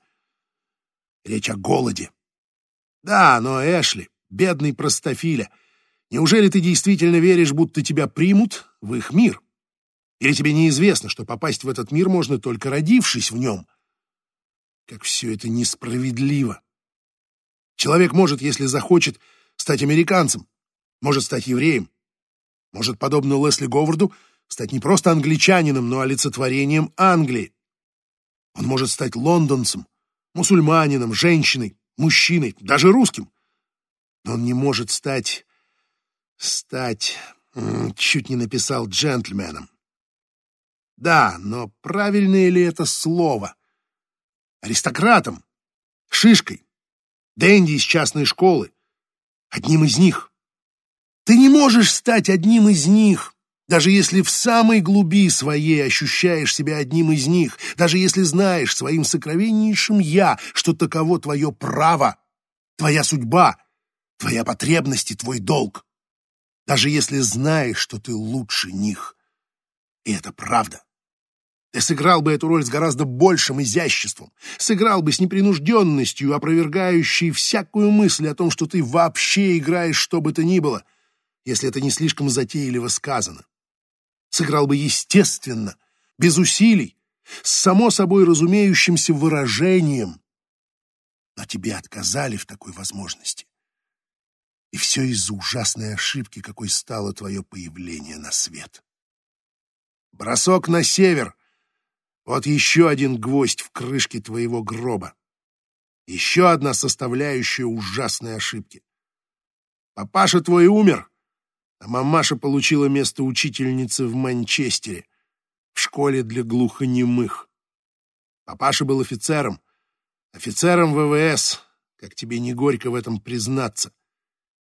Речь о голоде. Да, но Эшли, бедный простофиля, неужели ты действительно веришь, будто тебя примут в их мир? Или тебе неизвестно, что попасть в этот мир можно только родившись в нем? Как все это несправедливо. Человек может, если захочет, стать американцем, может стать евреем, может, подобно Лесли Говарду, стать не просто англичанином, но олицетворением Англии. Он может стать лондонцем, мусульманином, женщиной, мужчиной, даже русским. Но он не может стать... стать... чуть не написал джентльменом. Да, но правильное ли это слово? Аристократом, шишкой, Дэнди из частной школы, одним из них. Ты не можешь стать одним из них, даже если в самой глуби своей ощущаешь себя одним из них, даже если знаешь своим сокровеннейшим «я», что таково твое право, твоя судьба, твоя потребность и твой долг, даже если знаешь, что ты лучше них. И это правда. Ты сыграл бы эту роль с гораздо большим изяществом, сыграл бы с непринужденностью, опровергающей всякую мысль о том, что ты вообще играешь что бы то ни было, если это не слишком затейливо сказано. Сыграл бы естественно, без усилий, с само собой разумеющимся выражением. Но тебе отказали в такой возможности. И все из-за ужасной ошибки, какой стало твое появление на свет. Бросок на север вот еще один гвоздь в крышке твоего гроба. Еще одна составляющая ужасной ошибки. Папаша твой умер, а мамаша получила место учительницы в Манчестере, в школе для глухонемых. Папаша был офицером, офицером ВВС, как тебе не горько в этом признаться.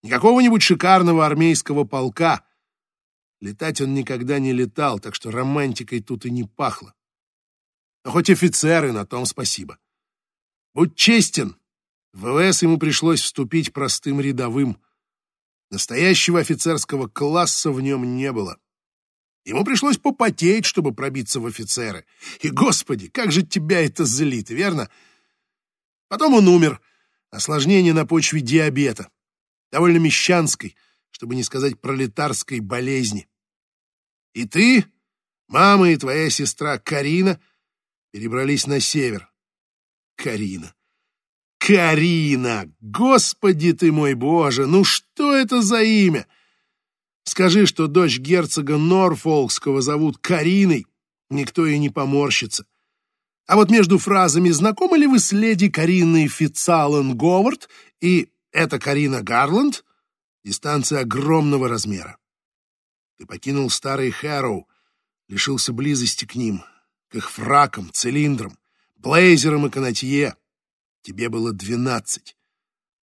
Не какого-нибудь шикарного армейского полка. Летать он никогда не летал, так что романтикой тут и не пахло. Но хоть офицеры, на том спасибо. Будь честен, в ВВС ему пришлось вступить простым рядовым. Настоящего офицерского класса в нем не было. Ему пришлось попотеть, чтобы пробиться в офицеры. И, господи, как же тебя это злит, верно? Потом он умер. Осложнение на почве диабета. Довольно мещанской, чтобы не сказать пролетарской болезни. И ты, мама и твоя сестра Карина — перебрались на север. Карина. Карина! Господи ты мой боже! Ну что это за имя? Скажи, что дочь герцога Норфолкского зовут Кариной, никто и не поморщится. А вот между фразами «Знакомы ли вы с леди Кариной Фитцален Говард» и «Это Карина Гарланд» дистанция огромного размера. Ты покинул старый Хэроу, лишился близости к ним — к их фракам, цилиндрам, блейзерам и канатье. Тебе было двенадцать.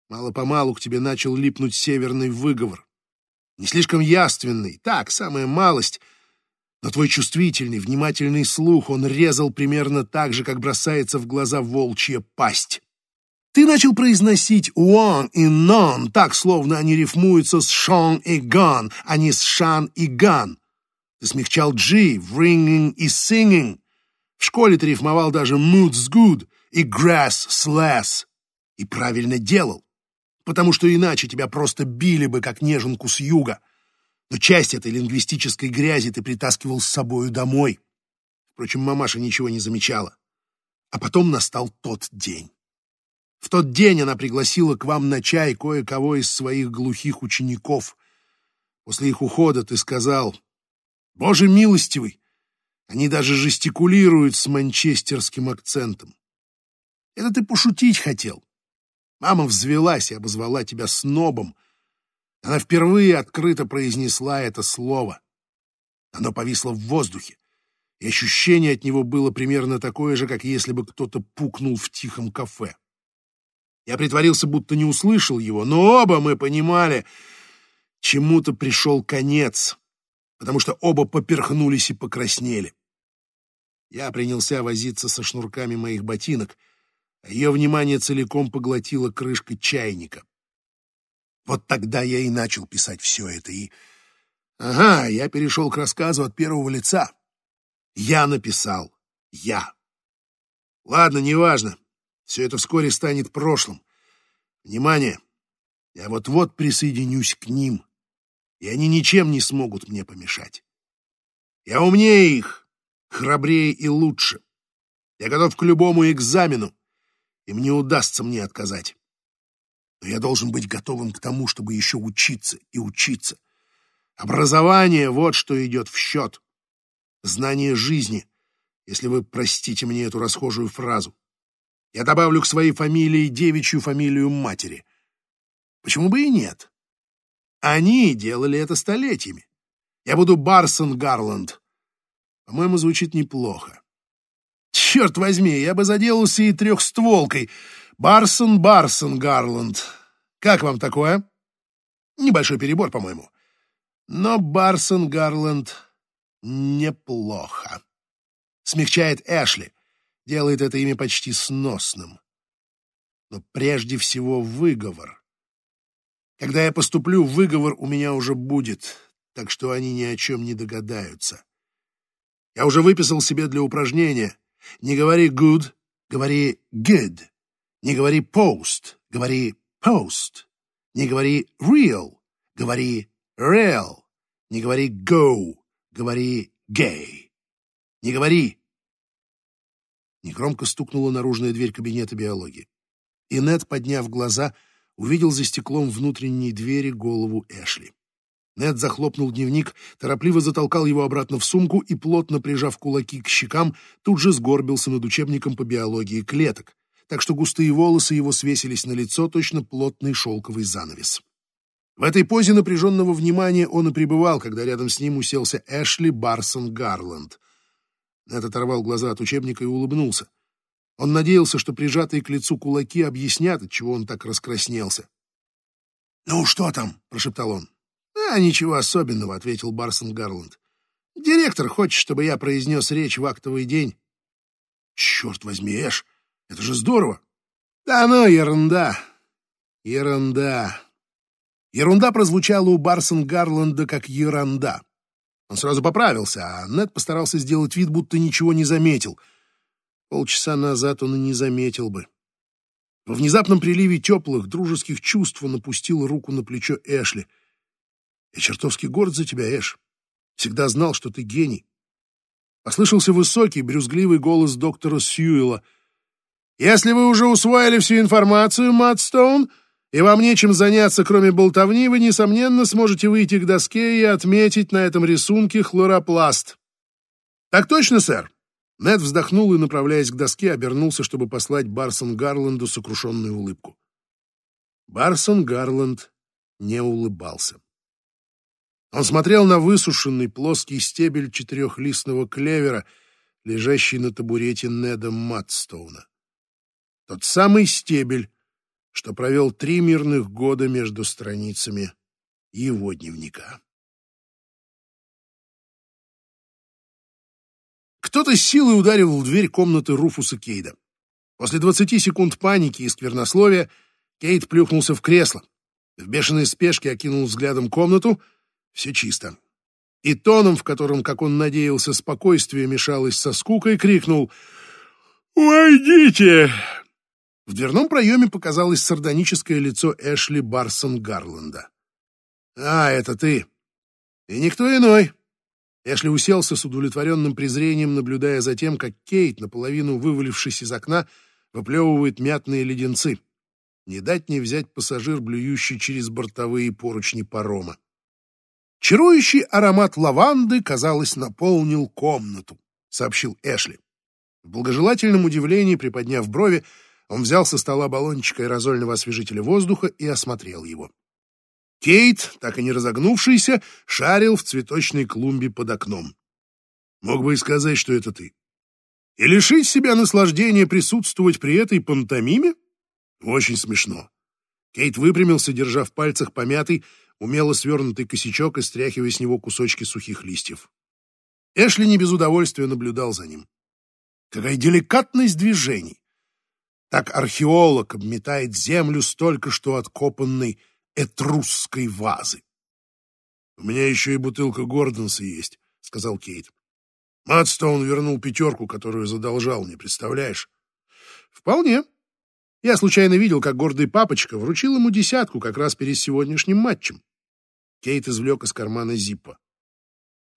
Мало-помалу к тебе начал липнуть северный выговор. Не слишком яственный, так, самая малость, но твой чувствительный, внимательный слух он резал примерно так же, как бросается в глаза волчья пасть. Ты начал произносить «one» и «non», так, словно они рифмуются с «шон» и «ган», а не с «шан» и «ган». Ты смягчал «g» в «ringing» и «singing», в школе ты рифмовал даже «mood's good» и «grass slash». И правильно делал, потому что иначе тебя просто били бы, как неженку с юга. Но часть этой лингвистической грязи ты притаскивал с собою домой. Впрочем, мамаша ничего не замечала. А потом настал тот день. В тот день она пригласила к вам на чай кое-кого из своих глухих учеников. После их ухода ты сказал, «Боже милостивый, они даже жестикулируют с манчестерским акцентом. Это ты пошутить хотел. Мама взвелась и обозвала тебя снобом. Она впервые открыто произнесла это слово. Оно повисло в воздухе, и ощущение от него было примерно такое же, как если бы кто-то пукнул в тихом кафе. Я притворился, будто не услышал его, но оба мы понимали, чему-то пришел конец потому что оба поперхнулись и покраснели. Я принялся возиться со шнурками моих ботинок, ее внимание целиком поглотила крышка чайника. Вот тогда я и начал писать все это, и... Ага, я перешел к рассказу от первого лица. Я написал. Я. Ладно, неважно. Все это вскоре станет прошлым. Внимание! Я вот-вот присоединюсь к ним и они ничем не смогут мне помешать. Я умнее их, храбрее и лучше. Я готов к любому экзамену, Им не удастся мне отказать. Но я должен быть готовым к тому, чтобы еще учиться и учиться. Образование — вот что идет в счет. Знание жизни, если вы простите мне эту расхожую фразу. Я добавлю к своей фамилии девичью фамилию матери. Почему бы и нет? Они делали это столетиями. Я буду Барсон Гарланд. По-моему, звучит неплохо. Черт возьми, я бы заделался и трехстволкой. Барсон Барсон Гарланд. Как вам такое? Небольшой перебор, по-моему. Но Барсон Гарланд неплохо. Смягчает Эшли, делает это имя почти сносным. Но прежде всего выговор. Когда я поступлю, выговор у меня уже будет, так что они ни о чем не догадаются. Я уже выписал себе для упражнения. Не говори good, говори good. Не говори post, говори post. Не говори real, говори real. Не говори go, говори gay. Не говори. Негромко стукнула наружная дверь кабинета биологии. И Нед, подняв глаза, увидел за стеклом внутренней двери голову Эшли. Нед захлопнул дневник, торопливо затолкал его обратно в сумку и, плотно прижав кулаки к щекам, тут же сгорбился над учебником по биологии клеток, так что густые волосы его свесились на лицо, точно плотный шелковый занавес. В этой позе напряженного внимания он и пребывал, когда рядом с ним уселся Эшли Барсон Гарланд. Нед оторвал глаза от учебника и улыбнулся. Он надеялся, что прижатые к лицу кулаки объяснят, отчего он так раскраснелся. «Ну, что там?» — прошептал он. «А, ничего особенного», — ответил Барсон Гарланд. «Директор хочет, чтобы я произнес речь в актовый день». «Черт возьми, Эш, это же здорово!» «Да ну, ерунда! Ерунда!» Ерунда прозвучала у Барсон Гарланда как ерунда. Он сразу поправился, а Нед постарался сделать вид, будто ничего не заметил. Полчаса назад он и не заметил бы. Во внезапном приливе теплых, дружеских чувств он опустил руку на плечо Эшли — я чертовски горд за тебя, Эш. Всегда знал, что ты гений. Послышался высокий, брюзгливый голос доктора Сьюэла. «Если вы уже усвоили всю информацию, Мадстоун, и вам нечем заняться, кроме болтовни, вы, несомненно, сможете выйти к доске и отметить на этом рисунке хлоропласт». «Так точно, сэр?» Нед вздохнул и, направляясь к доске, обернулся, чтобы послать Барсон Гарланду сокрушенную улыбку. Барсон Гарланд не улыбался. Он смотрел на высушенный плоский стебель четырехлистного клевера, лежащий на табурете Неда Матстоуна. Тот самый стебель, что провел три мирных года между страницами его дневника. Кто-то силой ударил в дверь комнаты Руфуса Кейда. После двадцати секунд паники и сквернословия Кейд плюхнулся в кресло. В бешеной спешке окинул взглядом комнату — все чисто. И тоном, в котором, как он надеялся, спокойствие мешалось со скукой, крикнул «Уйдите!». В дверном проеме показалось сардоническое лицо Эшли Барсон Гарланда. «А, это ты. И никто иной». Эшли уселся с удовлетворенным презрением, наблюдая за тем, как Кейт, наполовину вывалившись из окна, выплевывает мятные леденцы. Не дать не взять пассажир, блюющий через бортовые поручни парома. Чарующий аромат лаванды, казалось, наполнил комнату, сообщил Эшли. В благожелательном удивлении, приподняв брови, он взял со стола баллончик аэрозольного освежителя воздуха и осмотрел его. Кейт, так и не разогнувшийся, шарил в цветочной клумбе под окном. Мог бы и сказать, что это ты. И лишить себя наслаждения присутствовать при этой пантомиме? Очень смешно. Кейт выпрямился, держа в пальцах помятый, умело свернутый косячок и стряхивая с него кусочки сухих листьев. Эшли не без удовольствия наблюдал за ним. Какая деликатность движений! Так археолог обметает землю столько, что откопанной этрусской вазы. — У меня еще и бутылка Гордонса есть, — сказал Кейт. Мадстоун вернул пятерку, которую задолжал мне, представляешь? — Вполне. Я случайно видел, как гордый папочка вручил ему десятку как раз перед сегодняшним матчем. Кейт извлек из кармана Зиппа.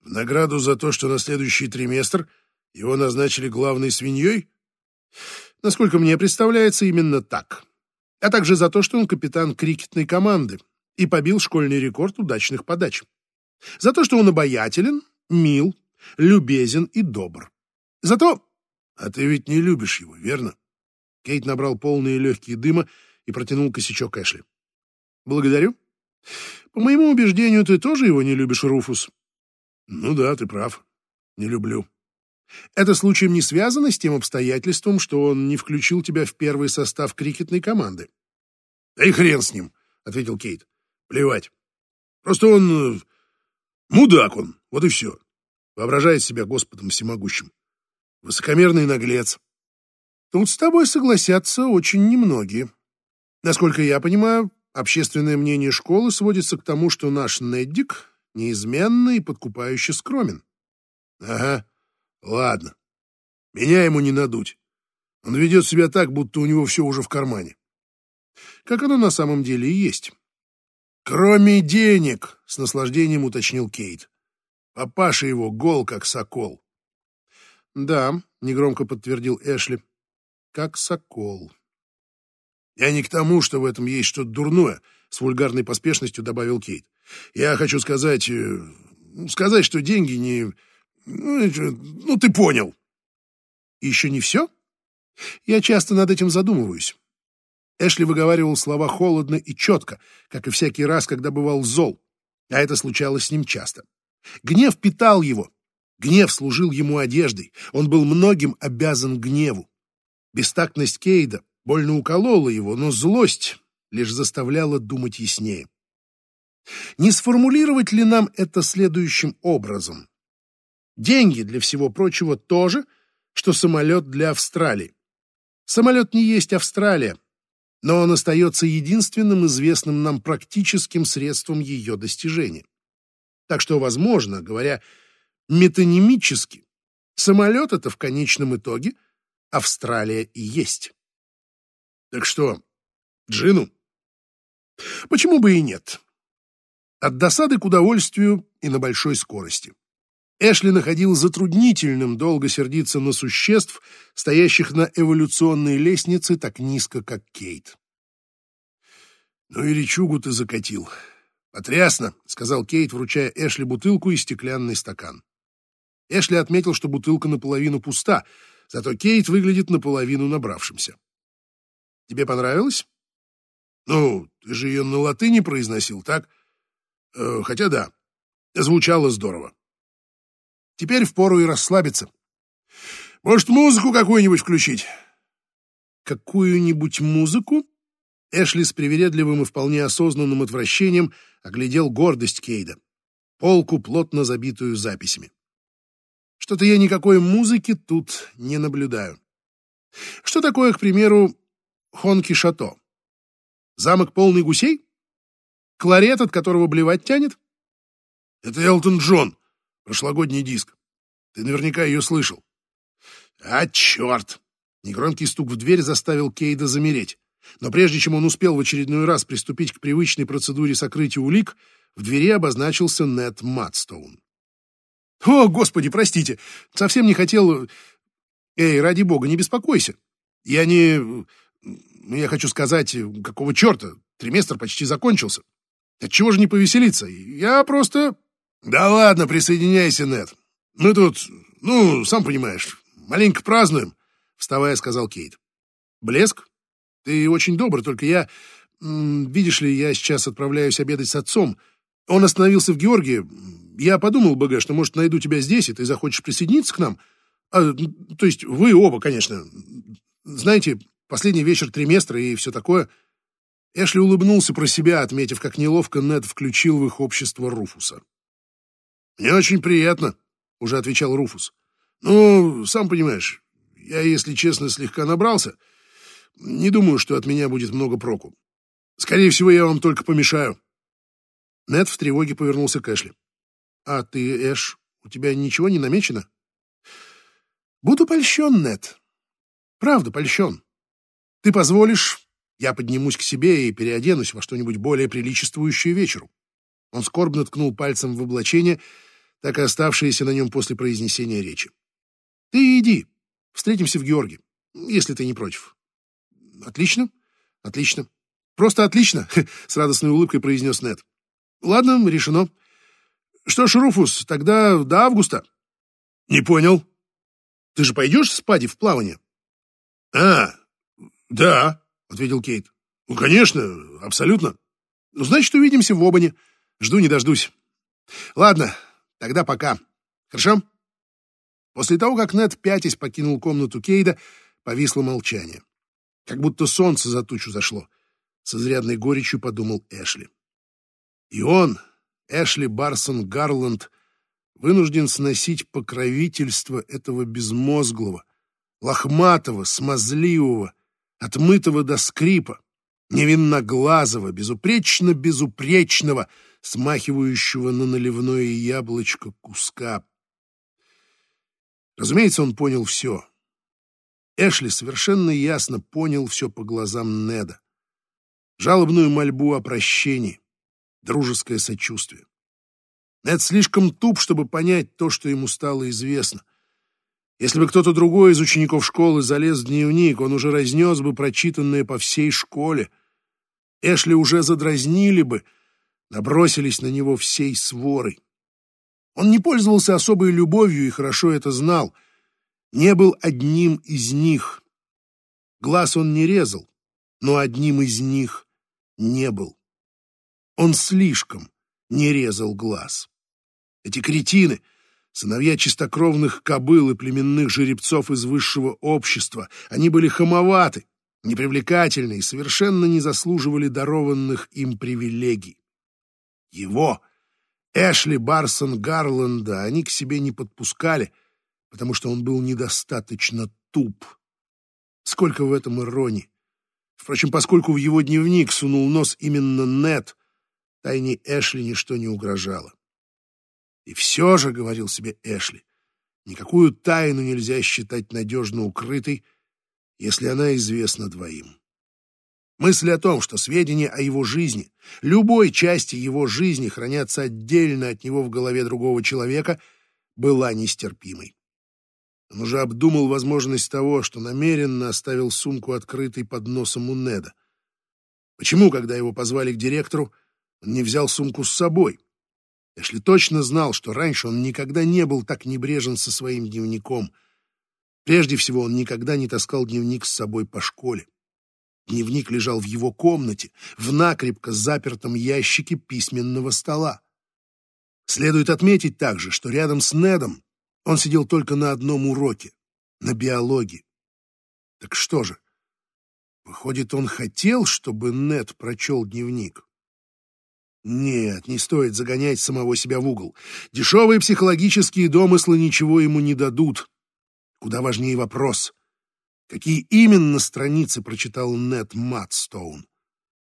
В награду за то, что на следующий триместр его назначили главной свиньей? Насколько мне представляется, именно так. А также за то, что он капитан крикетной команды и побил школьный рекорд удачных подач. За то, что он обаятелен, мил, любезен и добр. За то... А ты ведь не любишь его, верно? Кейт набрал полные легкие дыма и протянул косячок Эшли. Благодарю. По моему убеждению, ты тоже его не любишь, Руфус. Ну да, ты прав. Не люблю. Это случаем не связано с тем обстоятельством, что он не включил тебя в первый состав крикетной команды? Да и хрен с ним, ответил Кейт. Плевать. Просто он... Э, мудак он, вот и все. Воображает себя Господом всемогущим. Высокомерный наглец. Тут с тобой согласятся очень немногие. Насколько я понимаю, общественное мнение школы сводится к тому, что наш Неддик неизменно и подкупающе скромен. Ага, ладно. Меня ему не надуть. Он ведет себя так, будто у него все уже в кармане. Как оно на самом деле и есть. Кроме денег, с наслаждением уточнил Кейт. Папаша его гол, как сокол. Да, негромко подтвердил Эшли. Как сокол. Я не к тому, что в этом есть что-то дурное, с вульгарной поспешностью добавил Кейт. Я хочу сказать... Э, сказать, что деньги не... Ну, ну ты понял. Еще не все? Я часто над этим задумываюсь. Эшли выговаривал слова холодно и четко, как и всякий раз, когда бывал зол, а это случалось с ним часто. Гнев питал его, гнев служил ему одеждой, он был многим обязан гневу. Бестактность Кейда больно уколола его, но злость лишь заставляла думать яснее. Не сформулировать ли нам это следующим образом? Деньги для всего прочего тоже, что самолет для Австралии. Самолет не есть Австралия, но он остается единственным известным нам практическим средством ее достижения. Так что, возможно, говоря метонимически, самолет — это в конечном итоге Австралия и есть. Так что, Джину? Почему бы и нет? От досады к удовольствию и на большой скорости. Эшли находил затруднительным долго сердиться на существ, стоящих на эволюционной лестнице так низко, как Кейт. «Ну и речугу ты закатил. Потрясно», — сказал Кейт, вручая Эшли бутылку и стеклянный стакан. Эшли отметил, что бутылка наполовину пуста, зато Кейт выглядит наполовину набравшимся. «Тебе понравилось?» «Ну, ты же ее на латыни произносил, так?» э, «Хотя да, звучало здорово». Теперь впору и расслабиться. Может, музыку какую-нибудь включить? Какую-нибудь музыку? Эшли с привередливым и вполне осознанным отвращением оглядел гордость Кейда, полку, плотно забитую записями. Что-то я никакой музыки тут не наблюдаю. Что такое, к примеру, Хонки-Шато? Замок полный гусей? Кларет, от которого блевать тянет? Это Элтон Джон, Прошлогодний диск. Ты наверняка ее слышал. А, черт! Негромкий стук в дверь заставил Кейда замереть. Но прежде чем он успел в очередной раз приступить к привычной процедуре сокрытия улик, в двери обозначился Нед Матстоун. «О, господи, простите! Совсем не хотел... Эй, ради бога, не беспокойся. Я не... Ну, я хочу сказать, какого черта? Триместр почти закончился. Отчего же не повеселиться? Я просто... Да ладно, присоединяйся, Нед. Мы тут, ну, сам понимаешь, маленько празднуем, вставая, сказал Кейт. Блеск? Ты очень добр, только я... Видишь ли, я сейчас отправляюсь обедать с отцом. Он остановился в Георгии. Я подумал, БГ, что, может, найду тебя здесь, и ты захочешь присоединиться к нам. А, то есть вы оба, конечно. Знаете, последний вечер триместра и все такое. Эшли улыбнулся про себя, отметив, как неловко Нед включил в их общество Руфуса. «Мне очень приятно», — уже отвечал Руфус. «Ну, сам понимаешь, я, если честно, слегка набрался. Не думаю, что от меня будет много проку. Скорее всего, я вам только помешаю». Нед в тревоге повернулся к Эшли. «А ты, Эш, у тебя ничего не намечено?» «Буду польщен, Нед. Правда, польщен. Ты позволишь, я поднимусь к себе и переоденусь во что-нибудь более приличествующее вечеру». Он скорбно ткнул пальцем в облачение, так и оставшиеся на нем после произнесения речи. «Ты иди, встретимся в Георге. если ты не против. Отлично, отлично. Просто отлично, с радостной улыбкой произнес Нед. Ладно, решено. Что ж, Руфус, тогда до августа. Не понял. Ты же пойдешь с Пади в плавание? А, да, ответил Кейт. Ну, конечно, абсолютно. Ну, значит, увидимся в Обане. Жду не дождусь. Ладно, тогда пока. Хорошо? После того, как Нед пятясь покинул комнату Кейда, повисло молчание. Как будто солнце за тучу зашло. С изрядной горечью подумал Эшли. И он, Эшли Барсон Гарланд, вынужден сносить покровительство этого безмозглого, лохматого, смазливого, отмытого до скрипа, невинноглазого, безупречно-безупречного, смахивающего на наливное яблочко куска. Разумеется, он понял все. Эшли совершенно ясно понял все по глазам Неда. Жалобную мольбу о прощении, дружеское сочувствие. Нед слишком туп, чтобы понять то, что ему стало известно. Если бы кто-то другой из учеников школы залез в дневник, он уже разнес бы прочитанное по всей школе. Эшли уже задразнили бы, набросились на него всей сворой. Он не пользовался особой любовью и хорошо это знал. Не был одним из них. Глаз он не резал, но одним из них не был. Он слишком не резал глаз. Эти кретины, сыновья чистокровных кобыл и племенных жеребцов из высшего общества, они были хамоваты, непривлекательны и совершенно не заслуживали дарованных им привилегий. Его, Эшли Барсон Гарланда, они к себе не подпускали, потому что он был недостаточно туп. Сколько в этом иронии! Впрочем, поскольку в его дневник сунул нос именно Нет, тайне Эшли ничто не угрожало. И все же, — говорил себе Эшли, — никакую тайну нельзя считать надежно укрытой, если она известна двоим. Мысль о том, что сведения о его жизни, любой части его жизни хранятся отдельно от него в голове другого человека, была нестерпимой. Он уже обдумал возможность того, что намеренно оставил сумку открытой под носом у Неда. Почему, когда его позвали к директору, он не взял сумку с собой? Эшли точно знал, что раньше он никогда не был так небрежен со своим дневником. Прежде всего, он никогда не таскал дневник с собой по школе. Дневник лежал в его комнате, в накрепко запертом ящике письменного стола. Следует отметить также, что рядом с Недом он сидел только на одном уроке — на биологии. Так что же, выходит, он хотел, чтобы Нед прочел дневник? Нет, не стоит загонять самого себя в угол. Дешевые психологические домыслы ничего ему не дадут. Куда важнее вопрос. Какие именно страницы прочитал Нет Матстоун?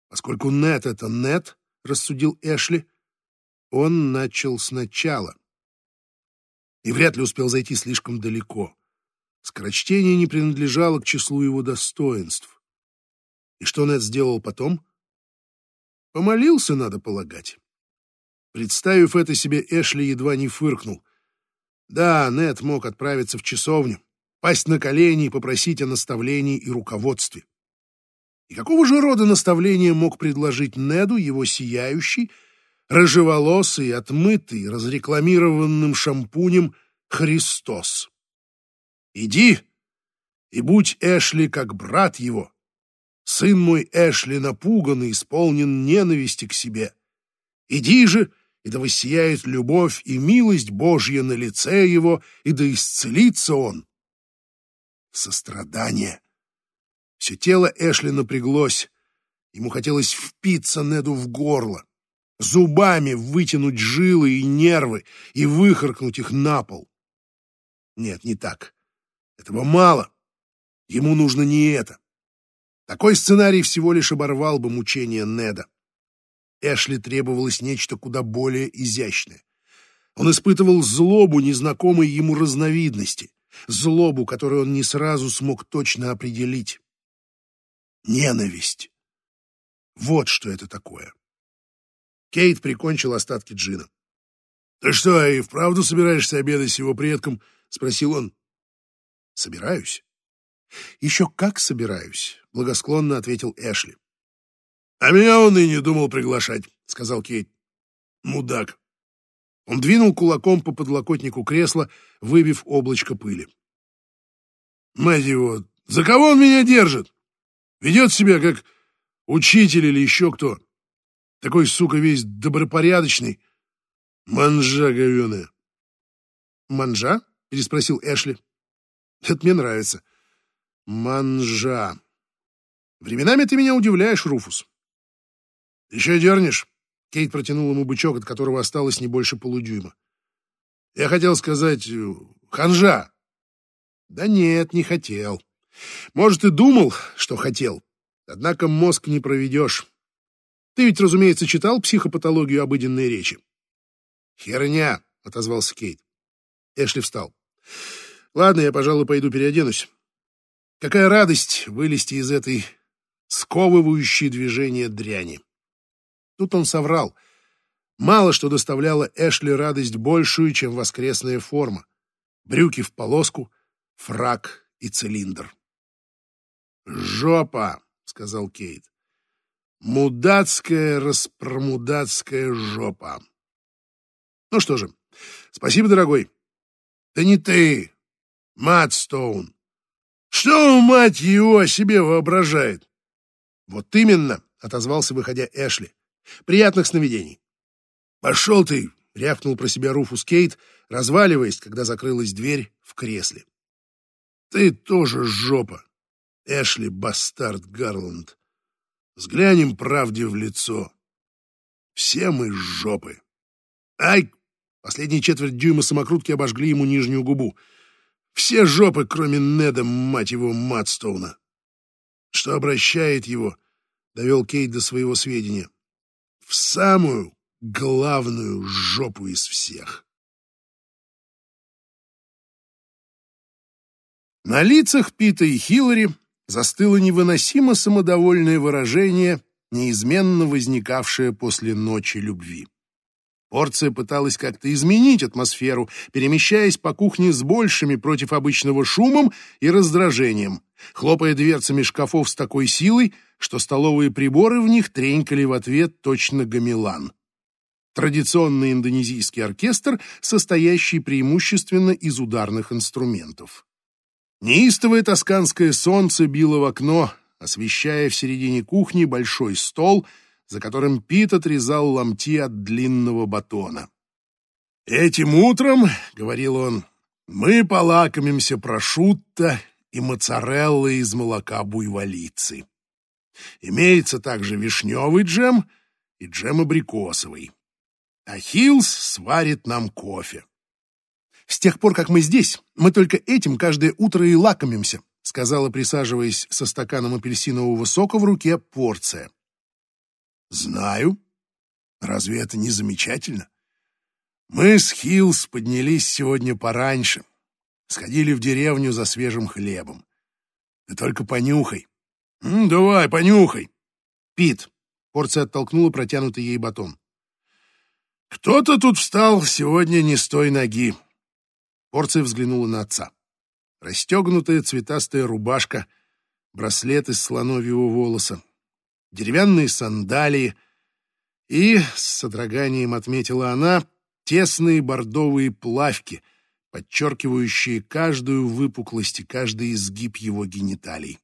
Поскольку Нет — это Нет, рассудил Эшли, он начал сначала. И вряд ли успел зайти слишком далеко. Скорочтение не принадлежало к числу его достоинств. И что Нет сделал потом? Помолился, надо полагать. Представив это себе, Эшли едва не фыркнул. Да, Нет мог отправиться в часовню, пасть на колени и попросить о наставлении и руководстве. И какого же рода наставления мог предложить Неду его сияющий, рыжеволосый, отмытый, разрекламированным шампунем Христос? Иди и будь Эшли как брат его, Сын мой Эшли напуган и исполнен ненависти к себе. Иди же, и да воссияет любовь и милость Божья на лице его, и да исцелится он. Сострадание. Все тело Эшли напряглось. Ему хотелось впиться Неду в горло, зубами вытянуть жилы и нервы и выхаркнуть их на пол. Нет, не так. Этого мало. Ему нужно не это. Такой сценарий всего лишь оборвал бы мучения Неда. Эшли требовалось нечто куда более изящное. Он испытывал злобу незнакомой ему разновидности, злобу, которую он не сразу смог точно определить. Ненависть. Вот что это такое. Кейт прикончил остатки джина. «Ты что, и вправду собираешься обедать с его предком?» — спросил он. «Собираюсь. «Еще как собираюсь», — благосклонно ответил Эшли. «А меня он и не думал приглашать», — сказал Кейт. «Мудак». Он двинул кулаком по подлокотнику кресла, выбив облачко пыли. «Мать его, за кого он меня держит? Ведет себя как учитель или еще кто. Такой, сука, весь добропорядочный. Манжа говеная». «Манжа?» — переспросил Эшли. «Это мне нравится. Манжа. Временами ты меня удивляешь, Руфус». «Еще дернешь?» Кейт протянул ему бычок, от которого осталось не больше полудюйма. «Я хотел сказать... Э, ханжа!» «Да нет, не хотел. Может, и думал, что хотел. Однако мозг не проведешь. Ты ведь, разумеется, читал психопатологию обыденной речи?» «Херня!» — отозвался Кейт. Эшли встал. «Ладно, я, пожалуй, пойду переоденусь. Какая радость вылезти из этой сковывающей движения дряни!» Тут он соврал. Мало что доставляло Эшли радость большую, чем воскресная форма. Брюки в полоску, фрак и цилиндр. «Жопа!» — сказал Кейт. «Мудацкая, распромудацкая жопа!» «Ну что же, спасибо, дорогой. Да не ты, Матстоун. Что, мать его, о себе воображает?» «Вот именно!» — отозвался, выходя Эшли. Приятных сновидений. Пошел ты, рявкнул про себя Руфус Кейт, разваливаясь, когда закрылась дверь в кресле. Ты тоже жопа, Эшли Бастард Гарланд. Взглянем правде в лицо. Все мы жопы. Ай! Последние четверть дюйма самокрутки обожгли ему нижнюю губу. Все жопы, кроме Неда, мать его, Матстоуна. Что обращает его, довел Кейт до своего сведения в самую главную жопу из всех. На лицах Пита и Хиллари застыло невыносимо самодовольное выражение, неизменно возникавшее после ночи любви. Порция пыталась как-то изменить атмосферу, перемещаясь по кухне с большими против обычного шумом и раздражением, хлопая дверцами шкафов с такой силой, что столовые приборы в них тренькали в ответ точно гамелан. Традиционный индонезийский оркестр, состоящий преимущественно из ударных инструментов. Неистовое тосканское солнце било в окно, освещая в середине кухни большой стол, за которым Пит отрезал ломти от длинного батона. «Этим утром, — говорил он, — мы полакомимся прошутто и моцарелла из молока буйволицы. Имеется также вишневый джем и джем абрикосовый. А Хиллс сварит нам кофе. С тех пор, как мы здесь, мы только этим каждое утро и лакомимся, сказала, присаживаясь со стаканом апельсинового сока в руке порция. Знаю. Разве это не замечательно? Мы с Хиллс поднялись сегодня пораньше, сходили в деревню за свежим хлебом. Ты только понюхай. М, давай, понюхай. Пит. Порция оттолкнула протянутый ей батон. Кто-то тут встал сегодня не с той ноги. Порция взглянула на отца. Расстегнутая цветастая рубашка, браслет из слоновьего волоса, деревянные сандалии и, с содроганием отметила она, тесные бордовые плавки, подчеркивающие каждую выпуклость и каждый изгиб его гениталий.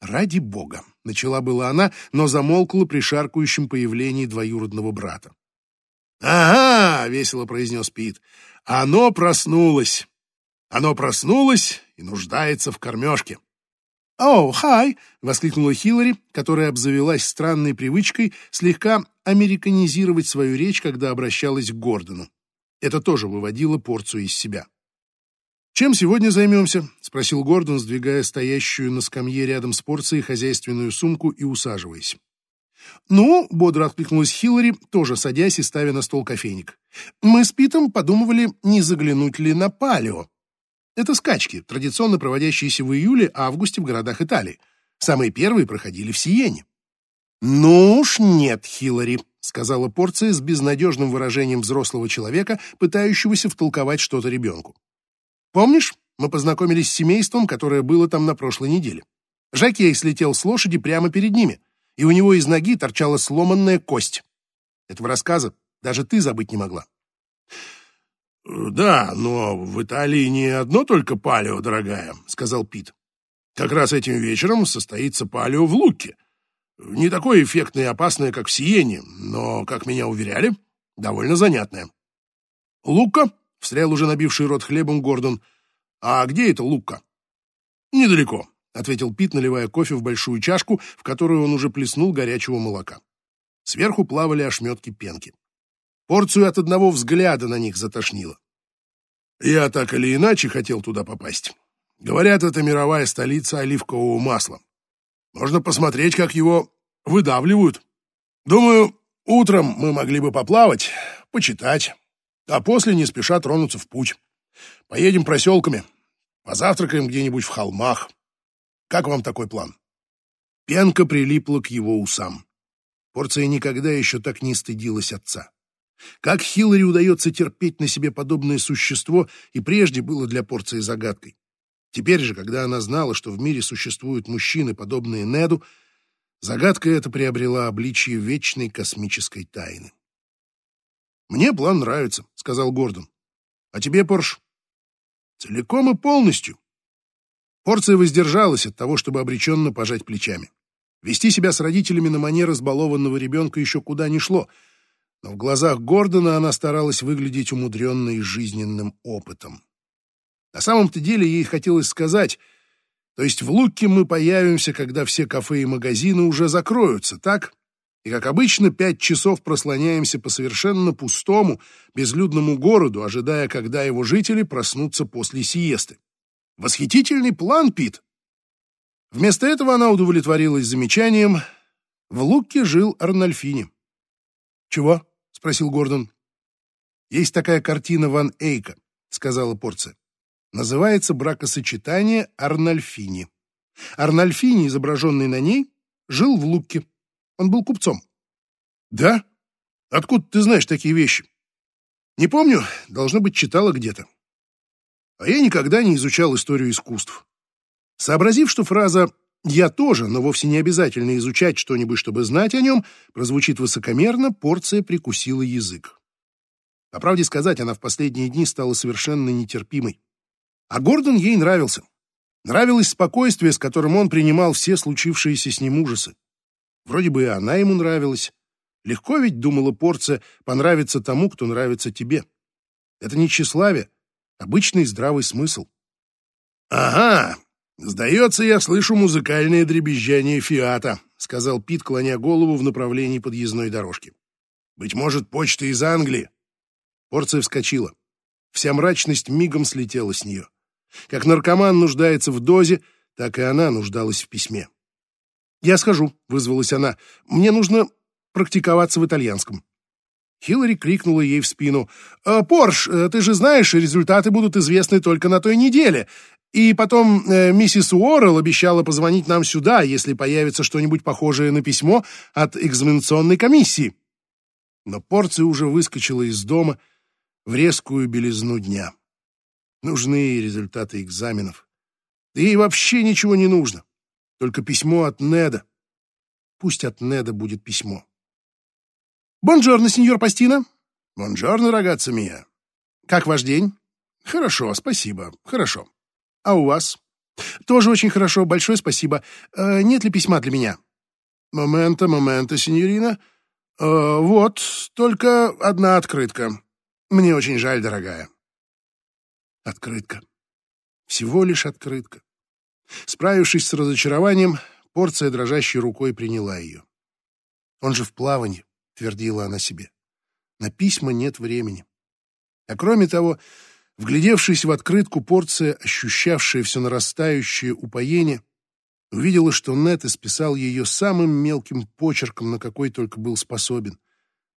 «Ради бога!» — начала была она, но замолкла при шаркающем появлении двоюродного брата. «Ага!» — весело произнес Пит. «Оно проснулось! Оно проснулось и нуждается в кормежке!» «Оу, хай!» — воскликнула Хиллари, которая обзавелась странной привычкой слегка американизировать свою речь, когда обращалась к Гордону. Это тоже выводило порцию из себя. «Чем сегодня займемся?» — спросил Гордон, сдвигая стоящую на скамье рядом с порцией хозяйственную сумку и усаживаясь. «Ну», — бодро откликнулась Хиллари, тоже садясь и ставя на стол кофейник. «Мы с Питом подумывали, не заглянуть ли на палео. Это скачки, традиционно проводящиеся в июле-августе в городах Италии. Самые первые проходили в Сиене». «Ну уж нет, Хиллари», — сказала порция с безнадежным выражением взрослого человека, пытающегося втолковать что-то ребенку. Помнишь, Мы познакомились с семейством, которое было там на прошлой неделе. Жакей слетел с лошади прямо перед ними, и у него из ноги торчала сломанная кость. Этого рассказа даже ты забыть не могла. «Да, но в Италии не одно только палео, дорогая», — сказал Пит. «Как раз этим вечером состоится палео в Луке. Не такое эффектное и опасное, как в Сиене, но, как меня уверяли, довольно занятное». «Лука?» — встрял уже набивший рот хлебом Гордон. «А где это Лука?» «Недалеко», — ответил Пит, наливая кофе в большую чашку, в которую он уже плеснул горячего молока. Сверху плавали ошметки пенки. Порцию от одного взгляда на них затошнило. Я так или иначе хотел туда попасть. Говорят, это мировая столица оливкового масла. Можно посмотреть, как его выдавливают. Думаю, утром мы могли бы поплавать, почитать, а после не спеша тронуться в путь. Поедем проселками, позавтракаем где-нибудь в холмах. Как вам такой план?» Пенка прилипла к его усам. Порция никогда еще так не стыдилась отца. Как Хиллари удается терпеть на себе подобное существо, и прежде было для порции загадкой. Теперь же, когда она знала, что в мире существуют мужчины, подобные Неду, загадка эта приобрела обличие вечной космической тайны. «Мне план нравится», — сказал Гордон. «А тебе, Порш?» «Целиком и полностью». Порция воздержалась от того, чтобы обреченно пожать плечами. Вести себя с родителями на манер избалованного ребенка еще куда ни шло — но в глазах Гордона она старалась выглядеть умудренной жизненным опытом. На самом-то деле ей хотелось сказать, то есть в Луке мы появимся, когда все кафе и магазины уже закроются, так? И, как обычно, пять часов прослоняемся по совершенно пустому, безлюдному городу, ожидая, когда его жители проснутся после сиесты. Восхитительный план, Пит! Вместо этого она удовлетворилась замечанием. В Луке жил Арнольфини. «Чего?» — спросил Гордон. «Есть такая картина Ван Эйка», — сказала Порция. «Называется «Бракосочетание Арнольфини». Арнольфини, изображенный на ней, жил в Лукке. Он был купцом». «Да? Откуда ты знаешь такие вещи?» «Не помню, должно быть, читала где-то». А я никогда не изучал историю искусств. Сообразив, что фраза я тоже, но вовсе не обязательно изучать что-нибудь, чтобы знать о нем, прозвучит высокомерно, порция прикусила язык. По правде сказать, она в последние дни стала совершенно нетерпимой. А Гордон ей нравился. Нравилось спокойствие, с которым он принимал все случившиеся с ним ужасы. Вроде бы и она ему нравилась. Легко ведь, думала порция, понравиться тому, кто нравится тебе. Это не тщеславие, обычный здравый смысл. «Ага, «Сдается, я слышу музыкальное дребезжание фиата», — сказал Пит, клоня голову в направлении подъездной дорожки. «Быть может, почта из Англии?» Порция вскочила. Вся мрачность мигом слетела с нее. Как наркоман нуждается в дозе, так и она нуждалась в письме. «Я схожу», — вызвалась она. «Мне нужно практиковаться в итальянском». Хиллари крикнула ей в спину. «Э, «Порш, э, ты же знаешь, результаты будут известны только на той неделе. И потом э, миссис Уоррелл обещала позвонить нам сюда, если появится что-нибудь похожее на письмо от экзаменационной комиссии. Но порция уже выскочила из дома в резкую белизну дня. Нужны результаты экзаменов. Да ей вообще ничего не нужно. Только письмо от Неда. Пусть от Неда будет письмо. «Бонжорно, сеньор Пастина!» «Бонжорно, рогатца мия!» «Как ваш день?» «Хорошо, спасибо, хорошо». А у вас? Тоже очень хорошо, большое спасибо. Э, нет ли письма для меня? Момента, момента, сеньорина. Э, вот, только одна открытка. Мне очень жаль, дорогая. Открытка. Всего лишь открытка. Справившись с разочарованием, порция дрожащей рукой приняла ее. «Он же в плавании», — твердила она себе. «На письма нет времени». А кроме того, Вглядевшись в открытку, порция, ощущавшая все нарастающее упоение, увидела, что Нет исписал ее самым мелким почерком, на какой только был способен.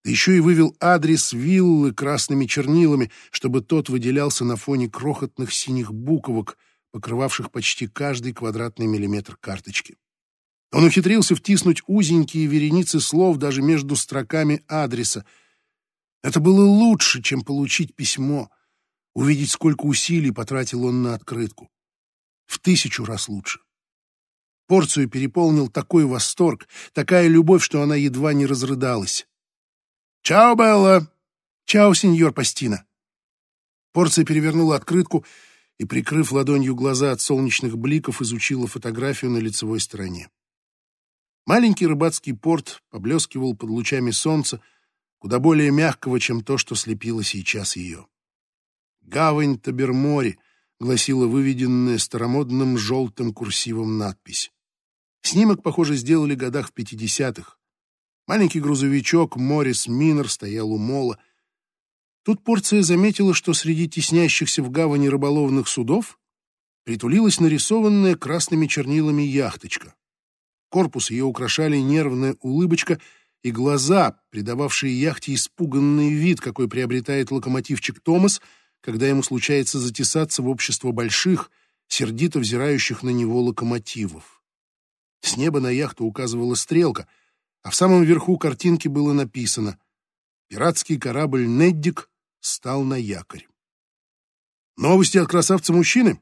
Да еще и вывел адрес виллы красными чернилами, чтобы тот выделялся на фоне крохотных синих буквок, покрывавших почти каждый квадратный миллиметр карточки. Он ухитрился втиснуть узенькие вереницы слов даже между строками адреса. Это было лучше, чем получить письмо — увидеть, сколько усилий потратил он на открытку. В тысячу раз лучше. Порцию переполнил такой восторг, такая любовь, что она едва не разрыдалась. «Чао, Белла!» «Чао, сеньор Пастина!» Порция перевернула открытку и, прикрыв ладонью глаза от солнечных бликов, изучила фотографию на лицевой стороне. Маленький рыбацкий порт поблескивал под лучами солнца, куда более мягкого, чем то, что слепило сейчас ее. «Гавань Табермори», — гласила выведенная старомодным желтым курсивом надпись. Снимок, похоже, сделали годах в пятидесятых. Маленький грузовичок Морис Минер стоял у мола. Тут порция заметила, что среди теснящихся в гавани рыболовных судов притулилась нарисованная красными чернилами яхточка. Корпус ее украшали нервная улыбочка и глаза, придававшие яхте испуганный вид, какой приобретает локомотивчик Томас, когда ему случается затесаться в общество больших, сердито взирающих на него локомотивов. С неба на яхту указывала стрелка, а в самом верху картинки было написано «Пиратский корабль «Неддик» стал на якорь». Новости от красавца-мужчины.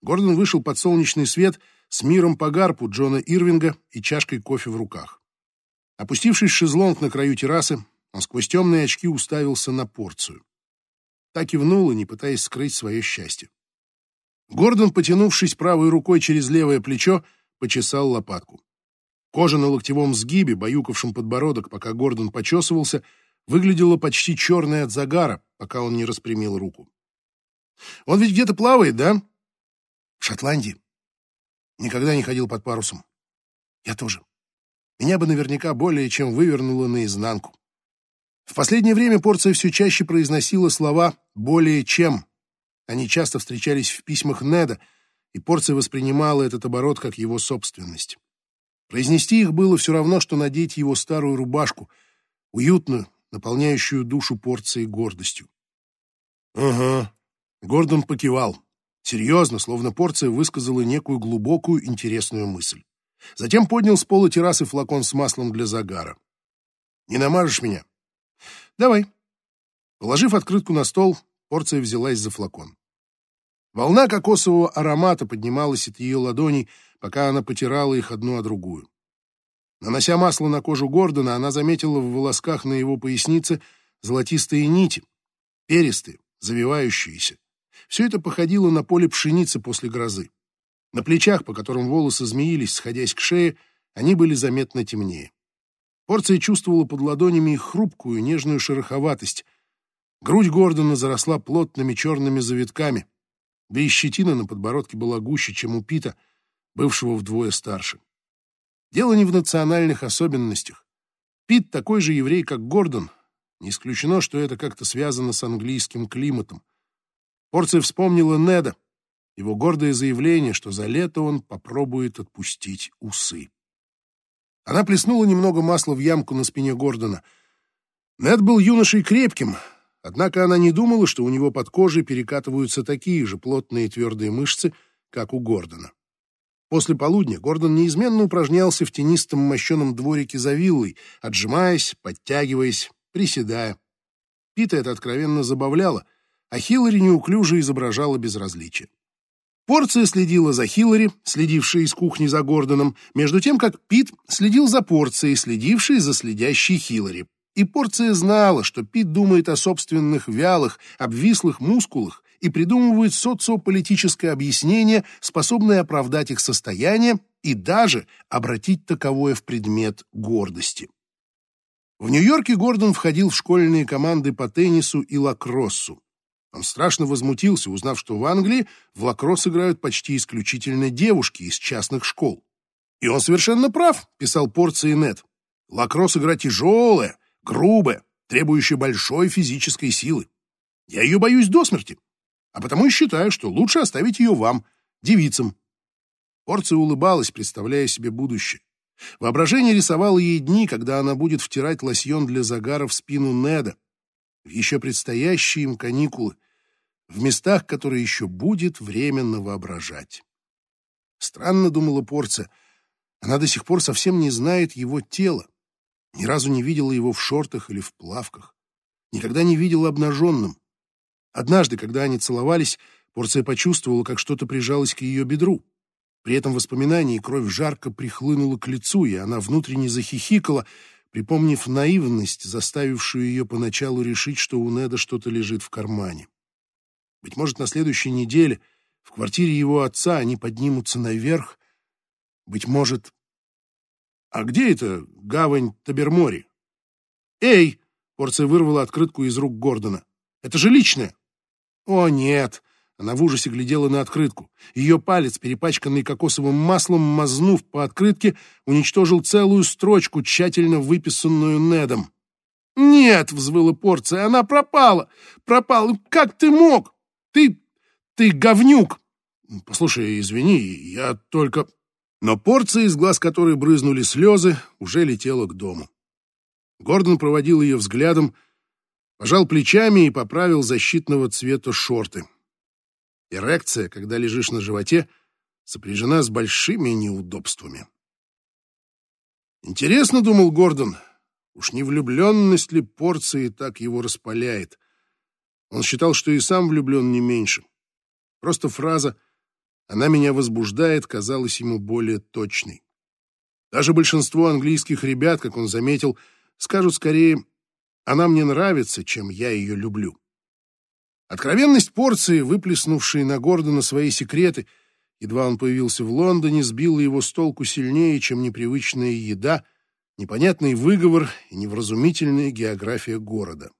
Гордон вышел под солнечный свет с миром по гарпу Джона Ирвинга и чашкой кофе в руках. Опустившись в шезлонг на краю террасы, он сквозь темные очки уставился на порцию. Так и внула, не пытаясь скрыть свое счастье. Гордон, потянувшись правой рукой через левое плечо, почесал лопатку. Кожа на локтевом сгибе, баюкавшем подбородок, пока Гордон почесывался, выглядела почти черной от загара, пока он не распрямил руку. «Он ведь где-то плавает, да?» «В Шотландии. Никогда не ходил под парусом. Я тоже. Меня бы наверняка более чем вывернуло наизнанку. В последнее время порция все чаще произносила слова «более чем». Они часто встречались в письмах Неда — и порция воспринимала этот оборот как его собственность. Произнести их было все равно, что надеть его старую рубашку, уютную, наполняющую душу порцией гордостью. «Ага», — Гордон покивал. Серьезно, словно порция высказала некую глубокую, интересную мысль. Затем поднял с пола террасы флакон с маслом для загара. «Не намажешь меня?» «Давай». Положив открытку на стол, порция взялась за флакон. Волна кокосового аромата поднималась от ее ладоней, пока она потирала их одну о другую. Нанося масло на кожу Гордона, она заметила в волосках на его пояснице золотистые нити, перистые, завивающиеся. Все это походило на поле пшеницы после грозы. На плечах, по которым волосы змеились, сходясь к шее, они были заметно темнее. Порция чувствовала под ладонями хрупкую, нежную шероховатость. Грудь Гордона заросла плотными черными завитками — да и щетина на подбородке была гуще, чем у Пита, бывшего вдвое старше. Дело не в национальных особенностях. Пит такой же еврей, как Гордон. Не исключено, что это как-то связано с английским климатом. Порция вспомнила Неда, его гордое заявление, что за лето он попробует отпустить усы. Она плеснула немного масла в ямку на спине Гордона. Нед был юношей крепким, Однако она не думала, что у него под кожей перекатываются такие же плотные твердые мышцы, как у Гордона. После полудня Гордон неизменно упражнялся в тенистом мощеном дворике за виллой, отжимаясь, подтягиваясь, приседая. Пита это откровенно забавляло, а Хиллари неуклюже изображала безразличие. Порция следила за Хиллари, следившей из кухни за Гордоном, между тем, как Пит следил за порцией, следившей за следящей Хиллари. И порция знала, что Пит думает о собственных вялых, обвислых мускулах и придумывает социополитическое объяснение, способное оправдать их состояние и даже обратить таковое в предмет гордости. В Нью-Йорке Гордон входил в школьные команды по теннису и лакроссу. Он страшно возмутился, узнав, что в Англии в лакросс играют почти исключительно девушки из частных школ. «И он совершенно прав», — писал Порция Нет. «Лакросс игра тяжелая, грубая, требующая большой физической силы. Я ее боюсь до смерти, а потому и считаю, что лучше оставить ее вам, девицам. Порция улыбалась, представляя себе будущее. Воображение рисовало ей дни, когда она будет втирать лосьон для загара в спину Неда, в еще предстоящие им каникулы, в местах, которые еще будет временно воображать. Странно, думала Порция, она до сих пор совсем не знает его тела. Ни разу не видела его в шортах или в плавках. Никогда не видела обнаженным. Однажды, когда они целовались, Порция почувствовала, как что-то прижалось к ее бедру. При этом воспоминании кровь жарко прихлынула к лицу, и она внутренне захихикала, припомнив наивность, заставившую ее поначалу решить, что у Неда что-то лежит в кармане. Быть может, на следующей неделе в квартире его отца они поднимутся наверх. Быть может... А где это гавань Табермори? «Эй!» — порция вырвала открытку из рук Гордона. «Это же личное!» «О, нет!» Она в ужасе глядела на открытку. Ее палец, перепачканный кокосовым маслом, мазнув по открытке, уничтожил целую строчку, тщательно выписанную Недом. «Нет!» — взвыла порция. «Она пропала! Пропала! Как ты мог? Ты... ты говнюк!» «Послушай, извини, я только...» Но порция, из глаз которой брызнули слезы, уже летела к дому. Гордон проводил ее взглядом, пожал плечами и поправил защитного цвета шорты. Эрекция, когда лежишь на животе, сопряжена с большими неудобствами. Интересно, думал Гордон, уж не влюбленность ли порции так его распаляет. Он считал, что и сам влюблен не меньше. Просто фраза «она меня возбуждает» казалась ему более точной. Даже большинство английских ребят, как он заметил, скажут скорее «она мне нравится, чем я ее люблю». Откровенность порции, выплеснувшей на Гордона свои секреты, едва он появился в Лондоне, сбила его с толку сильнее, чем непривычная еда, непонятный выговор и невразумительная география города.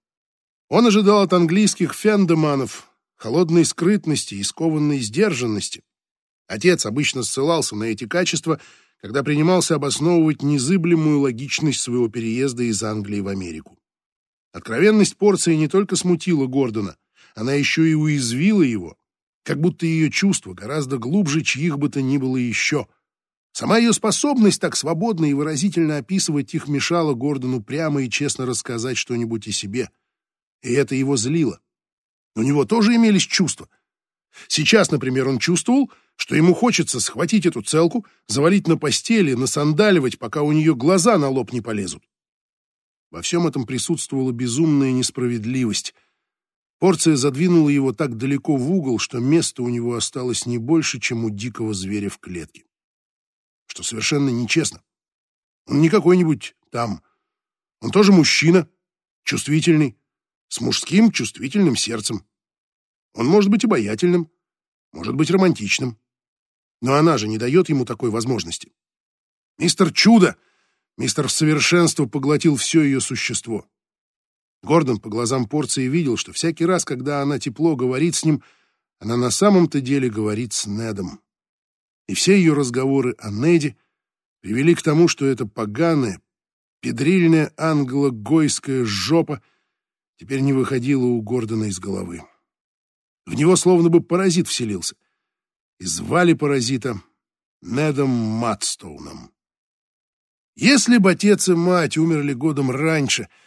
Он ожидал от английских фендеманов холодной скрытности и скованной сдержанности. Отец обычно ссылался на эти качества, когда принимался обосновывать незыблемую логичность своего переезда из Англии в Америку. Откровенность порции не только смутила Гордона — она еще и уязвила его, как будто ее чувства гораздо глубже чьих бы то ни было еще. Сама ее способность так свободно и выразительно описывать их мешала Гордону прямо и честно рассказать что-нибудь о себе. И это его злило. У него тоже имелись чувства. Сейчас, например, он чувствовал, что ему хочется схватить эту целку, завалить на постели, насандаливать, пока у нее глаза на лоб не полезут. Во всем этом присутствовала безумная несправедливость — Порция задвинула его так далеко в угол, что места у него осталось не больше, чем у дикого зверя в клетке. Что совершенно нечестно. Он не какой-нибудь там. Он тоже мужчина, чувствительный, с мужским чувствительным сердцем. Он может быть обаятельным, может быть романтичным. Но она же не дает ему такой возможности. Мистер Чудо, мистер Совершенство поглотил все ее существо. Гордон по глазам порции видел, что всякий раз, когда она тепло говорит с ним, она на самом-то деле говорит с Недом. И все ее разговоры о Неде привели к тому, что эта поганая, педрильная англо-гойская жопа теперь не выходила у Гордона из головы. В него словно бы паразит вселился. И звали паразита Недом Матстоуном. Если бы отец и мать умерли годом раньше —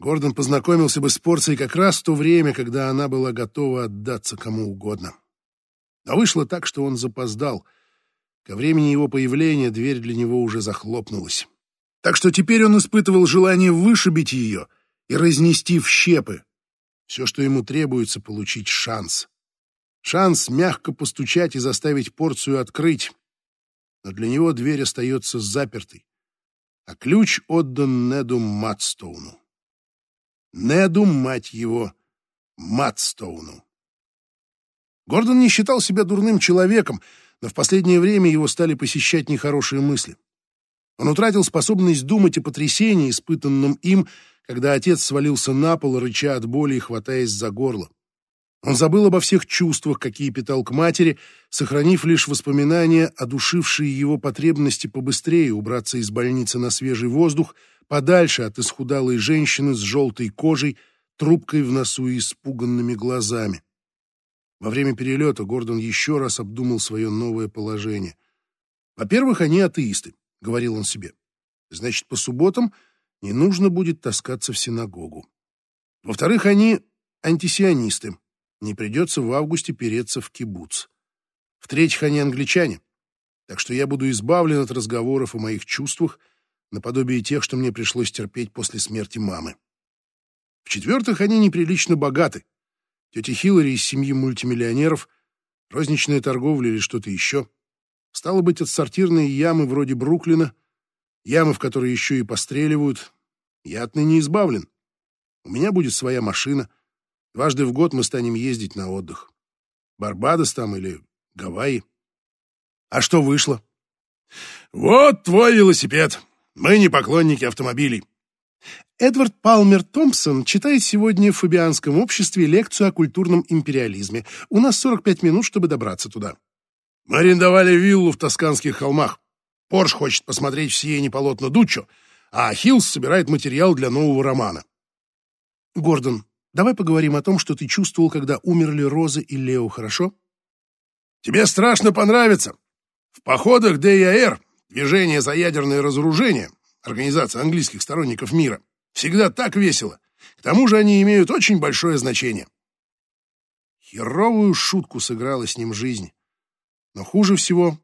Гордон познакомился бы с порцией как раз в то время, когда она была готова отдаться кому угодно. Но вышло так, что он запоздал. Ко времени его появления дверь для него уже захлопнулась. Так что теперь он испытывал желание вышибить ее и разнести в щепы. Все, что ему требуется, получить шанс. Шанс мягко постучать и заставить порцию открыть. Но для него дверь остается запертой, а ключ отдан Неду Матстоуну. Неду, мать его, Матстоуну. Гордон не считал себя дурным человеком, но в последнее время его стали посещать нехорошие мысли. Он утратил способность думать о потрясении, испытанном им, когда отец свалился на пол, рыча от боли и хватаясь за горло. Он забыл обо всех чувствах, какие питал к матери, сохранив лишь воспоминания о душившей его потребности побыстрее убраться из больницы на свежий воздух, подальше от исхудалой женщины с желтой кожей, трубкой в носу и испуганными глазами. Во время перелета Гордон еще раз обдумал свое новое положение. «Во-первых, они атеисты», — говорил он себе. «Значит, по субботам не нужно будет таскаться в синагогу. Во-вторых, они антисионисты. Не придется в августе переться в кибуц. В-третьих, они англичане. Так что я буду избавлен от разговоров о моих чувствах наподобие тех, что мне пришлось терпеть после смерти мамы. В-четвертых, они неприлично богаты. Тетя Хиллари из семьи мультимиллионеров, розничная торговля или что-то еще. Стало быть, от сортирные ямы вроде Бруклина, ямы, в которые еще и постреливают, я отныне избавлен. У меня будет своя машина. Дважды в год мы станем ездить на отдых. Барбадос там или Гавайи. А что вышло? Вот твой велосипед. Мы не поклонники автомобилей. Эдвард Палмер Томпсон читает сегодня в Фабианском обществе лекцию о культурном империализме. У нас 45 минут, чтобы добраться туда. Мы арендовали виллу в Тосканских холмах. Порш хочет посмотреть в Сиене полотна Дуччо, а Хиллс собирает материал для нового романа. Гордон, давай поговорим о том, что ты чувствовал, когда умерли Роза и Лео, хорошо? Тебе страшно понравится. В походах ДЯР, движение за ядерное разоружение, организация английских сторонников мира, всегда так весело. К тому же они имеют очень большое значение. Херовую шутку сыграла с ним жизнь. Но хуже всего,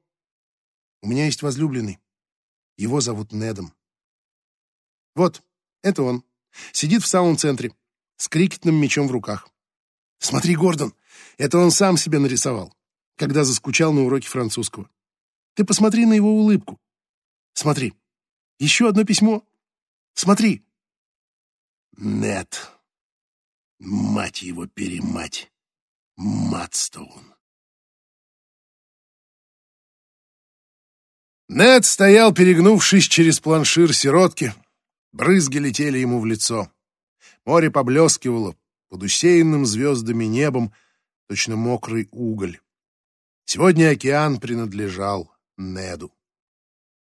у меня есть возлюбленный. Его зовут Недом. Вот, это он. Сидит в самом центре, с крикетным мячом в руках. Смотри, Гордон, это он сам себя нарисовал, когда заскучал на уроке французского. Ты посмотри на его улыбку. Смотри, еще одно письмо. Смотри. Нет. Мать его перемать. Матстоун. Нед стоял, перегнувшись через планшир сиротки. Брызги летели ему в лицо. Море поблескивало под усеянным звездами небом, точно мокрый уголь. Сегодня океан принадлежал Неду.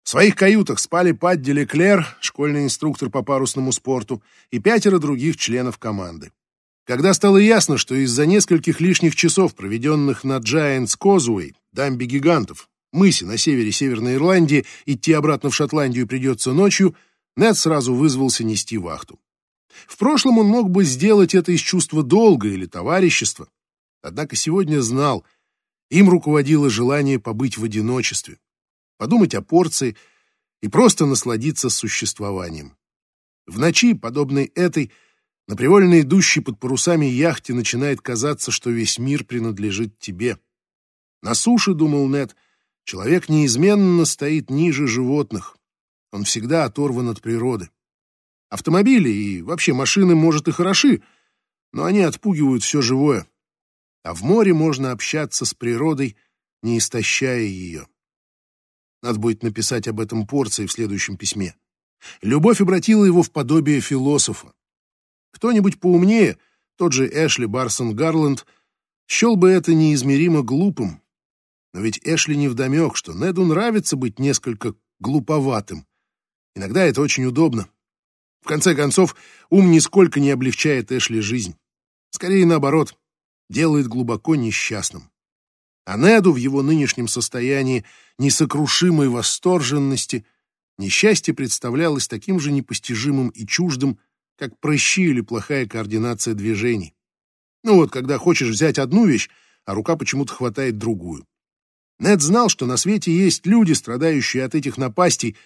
В своих каютах спали Падди Леклер, школьный инструктор по парусному спорту, и пятеро других членов команды. Когда стало ясно, что из-за нескольких лишних часов, проведенных на Giants Causeway, дамбе гигантов, мысе на севере Северной Ирландии, идти обратно в Шотландию придется ночью, Нед сразу вызвался нести вахту. В прошлом он мог бы сделать это из чувства долга или товарищества, однако сегодня знал, им руководило желание побыть в одиночестве, подумать о порции и просто насладиться существованием. В ночи, подобной этой, на привольно идущей под парусами яхте начинает казаться, что весь мир принадлежит тебе. На суше, думал Нед, человек неизменно стоит ниже животных, он всегда оторван от природы. Автомобили и вообще машины, может, и хороши, но они отпугивают все живое. А в море можно общаться с природой, не истощая ее. Надо будет написать об этом порции в следующем письме. Любовь обратила его в подобие философа. Кто-нибудь поумнее, тот же Эшли Барсон Гарланд, счел бы это неизмеримо глупым. Но ведь Эшли невдомек, что Неду нравится быть несколько глуповатым, Иногда это очень удобно. В конце концов, ум нисколько не облегчает Эшли жизнь. Скорее наоборот, делает глубоко несчастным. А Неду в его нынешнем состоянии несокрушимой восторженности несчастье представлялось таким же непостижимым и чуждым, как прыщи или плохая координация движений. Ну вот, когда хочешь взять одну вещь, а рука почему-то хватает другую. Нед знал, что на свете есть люди, страдающие от этих напастей,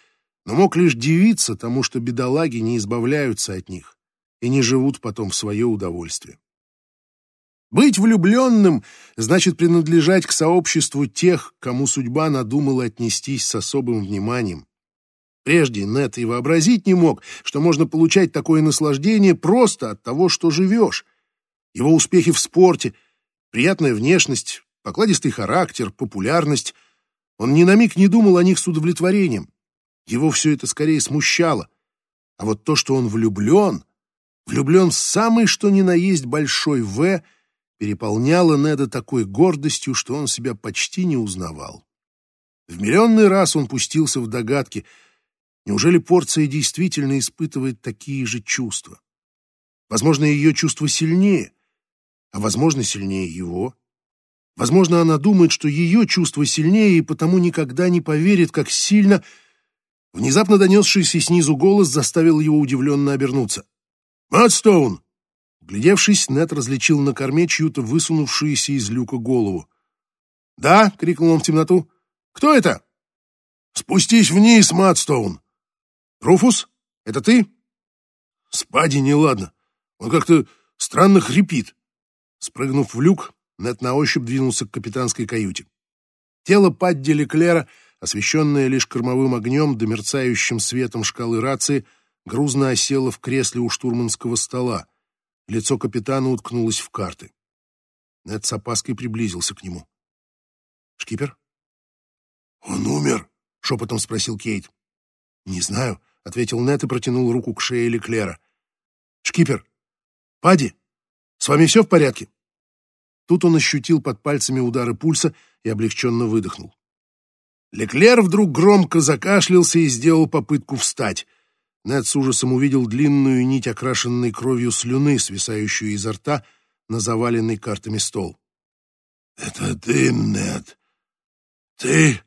но мог лишь дивиться тому, что бедолаги не избавляются от них и не живут потом в свое удовольствие. Быть влюбленным значит принадлежать к сообществу тех, кому судьба надумала отнестись с особым вниманием. Прежде Нет и вообразить не мог, что можно получать такое наслаждение просто от того, что живешь. Его успехи в спорте, приятная внешность, покладистый характер, популярность. Он ни на миг не думал о них с удовлетворением. Его все это скорее смущало. А вот то, что он влюблен, влюблен в самый что ни на есть большой «В», переполняло Неда такой гордостью, что он себя почти не узнавал. В миллионный раз он пустился в догадки. Неужели порция действительно испытывает такие же чувства? Возможно, ее чувства сильнее, а возможно, сильнее его. Возможно, она думает, что ее чувства сильнее и потому никогда не поверит, как сильно Внезапно донесшийся снизу голос заставил его удивленно обернуться. «Мадстоун!» Глядевшись, Нет различил на корме чью-то высунувшуюся из люка голову. «Да!» — крикнул он в темноту. «Кто это?» «Спустись вниз, Мадстоун!» «Руфус, это ты?» «Спади неладно. Он как-то странно хрипит. Спрыгнув в люк, Нед на ощупь двинулся к капитанской каюте. Тело Падди Леклера, освещенное лишь кормовым огнем да мерцающим светом шкалы рации, грузно осело в кресле у штурманского стола. Лицо капитана уткнулось в карты. Нед с опаской приблизился к нему. «Шкипер?» «Он умер?» — шепотом спросил Кейт. «Не знаю», — ответил Нед и протянул руку к шее Леклера. «Шкипер! Пади! С вами все в порядке?» Тут он ощутил под пальцами удары пульса и облегченно выдохнул. Леклер вдруг громко закашлялся и сделал попытку встать. Нед с ужасом увидел длинную нить окрашенной кровью слюны, свисающую изо рта на заваленный картами стол. «Это ты, Нед? Ты?»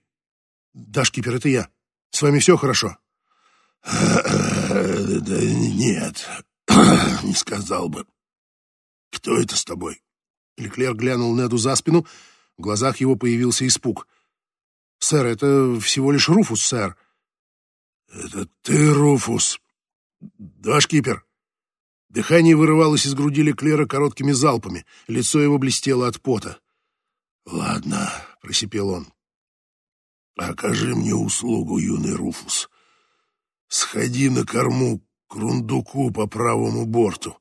«Да, шкипер, это я. С вами все хорошо?» «Да нет, не сказал бы. Кто это с тобой?» Леклер глянул Неду за спину, в глазах его появился испуг. «Сэр, это всего лишь Руфус, сэр». «Это ты, Руфус?» «Да, шкипер». Дыхание вырывалось из груди Леклера короткими залпами, лицо его блестело от пота. «Ладно», — просипел он. «Окажи мне услугу, юный Руфус. Сходи на корму к рундуку по правому борту».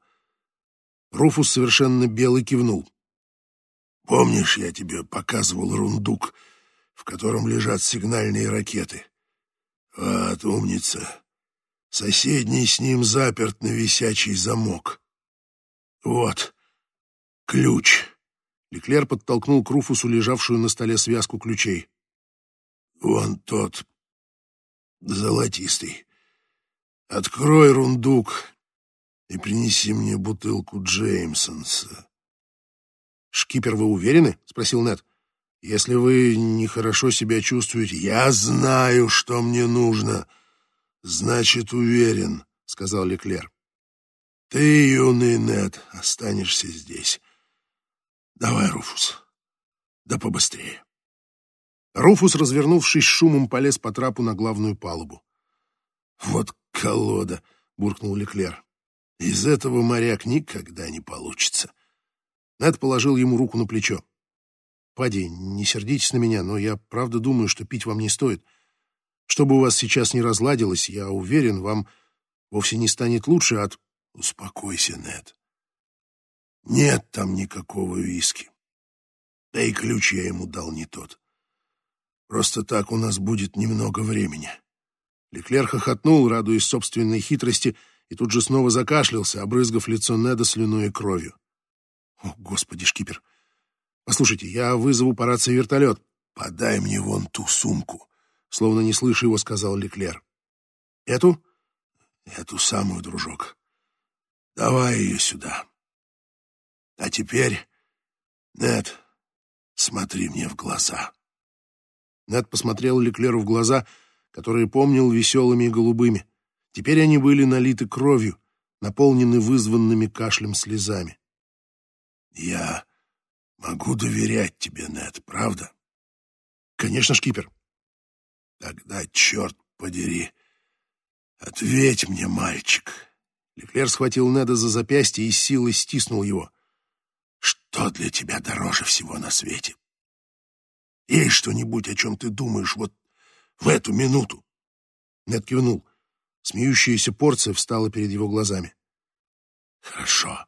Руфус совершенно белый кивнул. Помнишь, я тебе показывал рундук, в котором лежат сигнальные ракеты? Вот, умница. Соседний с ним заперт на висячий замок. Вот, ключ. Леклер подтолкнул к Руфусу лежавшую на столе связку ключей. Вон тот, золотистый. Открой рундук и принеси мне бутылку Джеймсонса. «Шкипер, вы уверены?» — спросил Нед. «Если вы нехорошо себя чувствуете...» «Я знаю, что мне нужно. Значит, уверен», — сказал Леклер. «Ты, юный Нед, останешься здесь. Давай, Руфус, да побыстрее». Руфус, развернувшись шумом, полез по трапу на главную палубу. «Вот колода!» — буркнул Леклер. «Из этого моряк никогда не получится». Нед положил ему руку на плечо. «Пади, не сердитесь на меня, но я правда думаю, что пить вам не стоит. Что бы у вас сейчас не разладилось, я уверен, вам вовсе не станет лучше от...» «Успокойся, Нед. Нет там никакого виски. Да и ключ я ему дал не тот. Просто так у нас будет немного времени». Леклер хохотнул, радуясь собственной хитрости, и тут же снова закашлялся, обрызгав лицо Неда слюной и кровью. О, господи, шкипер. Послушайте, я вызову по рации вертолет. Подай мне вон ту сумку. Словно не слыша его, сказал Леклер. Эту? Эту самую, дружок. Давай ее сюда. А теперь, Нед, смотри мне в глаза. Нед посмотрел Леклеру в глаза, которые помнил веселыми и голубыми. Теперь они были налиты кровью, наполнены вызванными кашлем слезами. Я могу доверять тебе, Нед, правда? Конечно, шкипер. Тогда, черт подери, ответь мне, мальчик. Леклер схватил Неда за запястье и силой стиснул его. Что для тебя дороже всего на свете? Есть что-нибудь, о чем ты думаешь вот в эту минуту? Нед кивнул. Смеющаяся порция встала перед его глазами. Хорошо.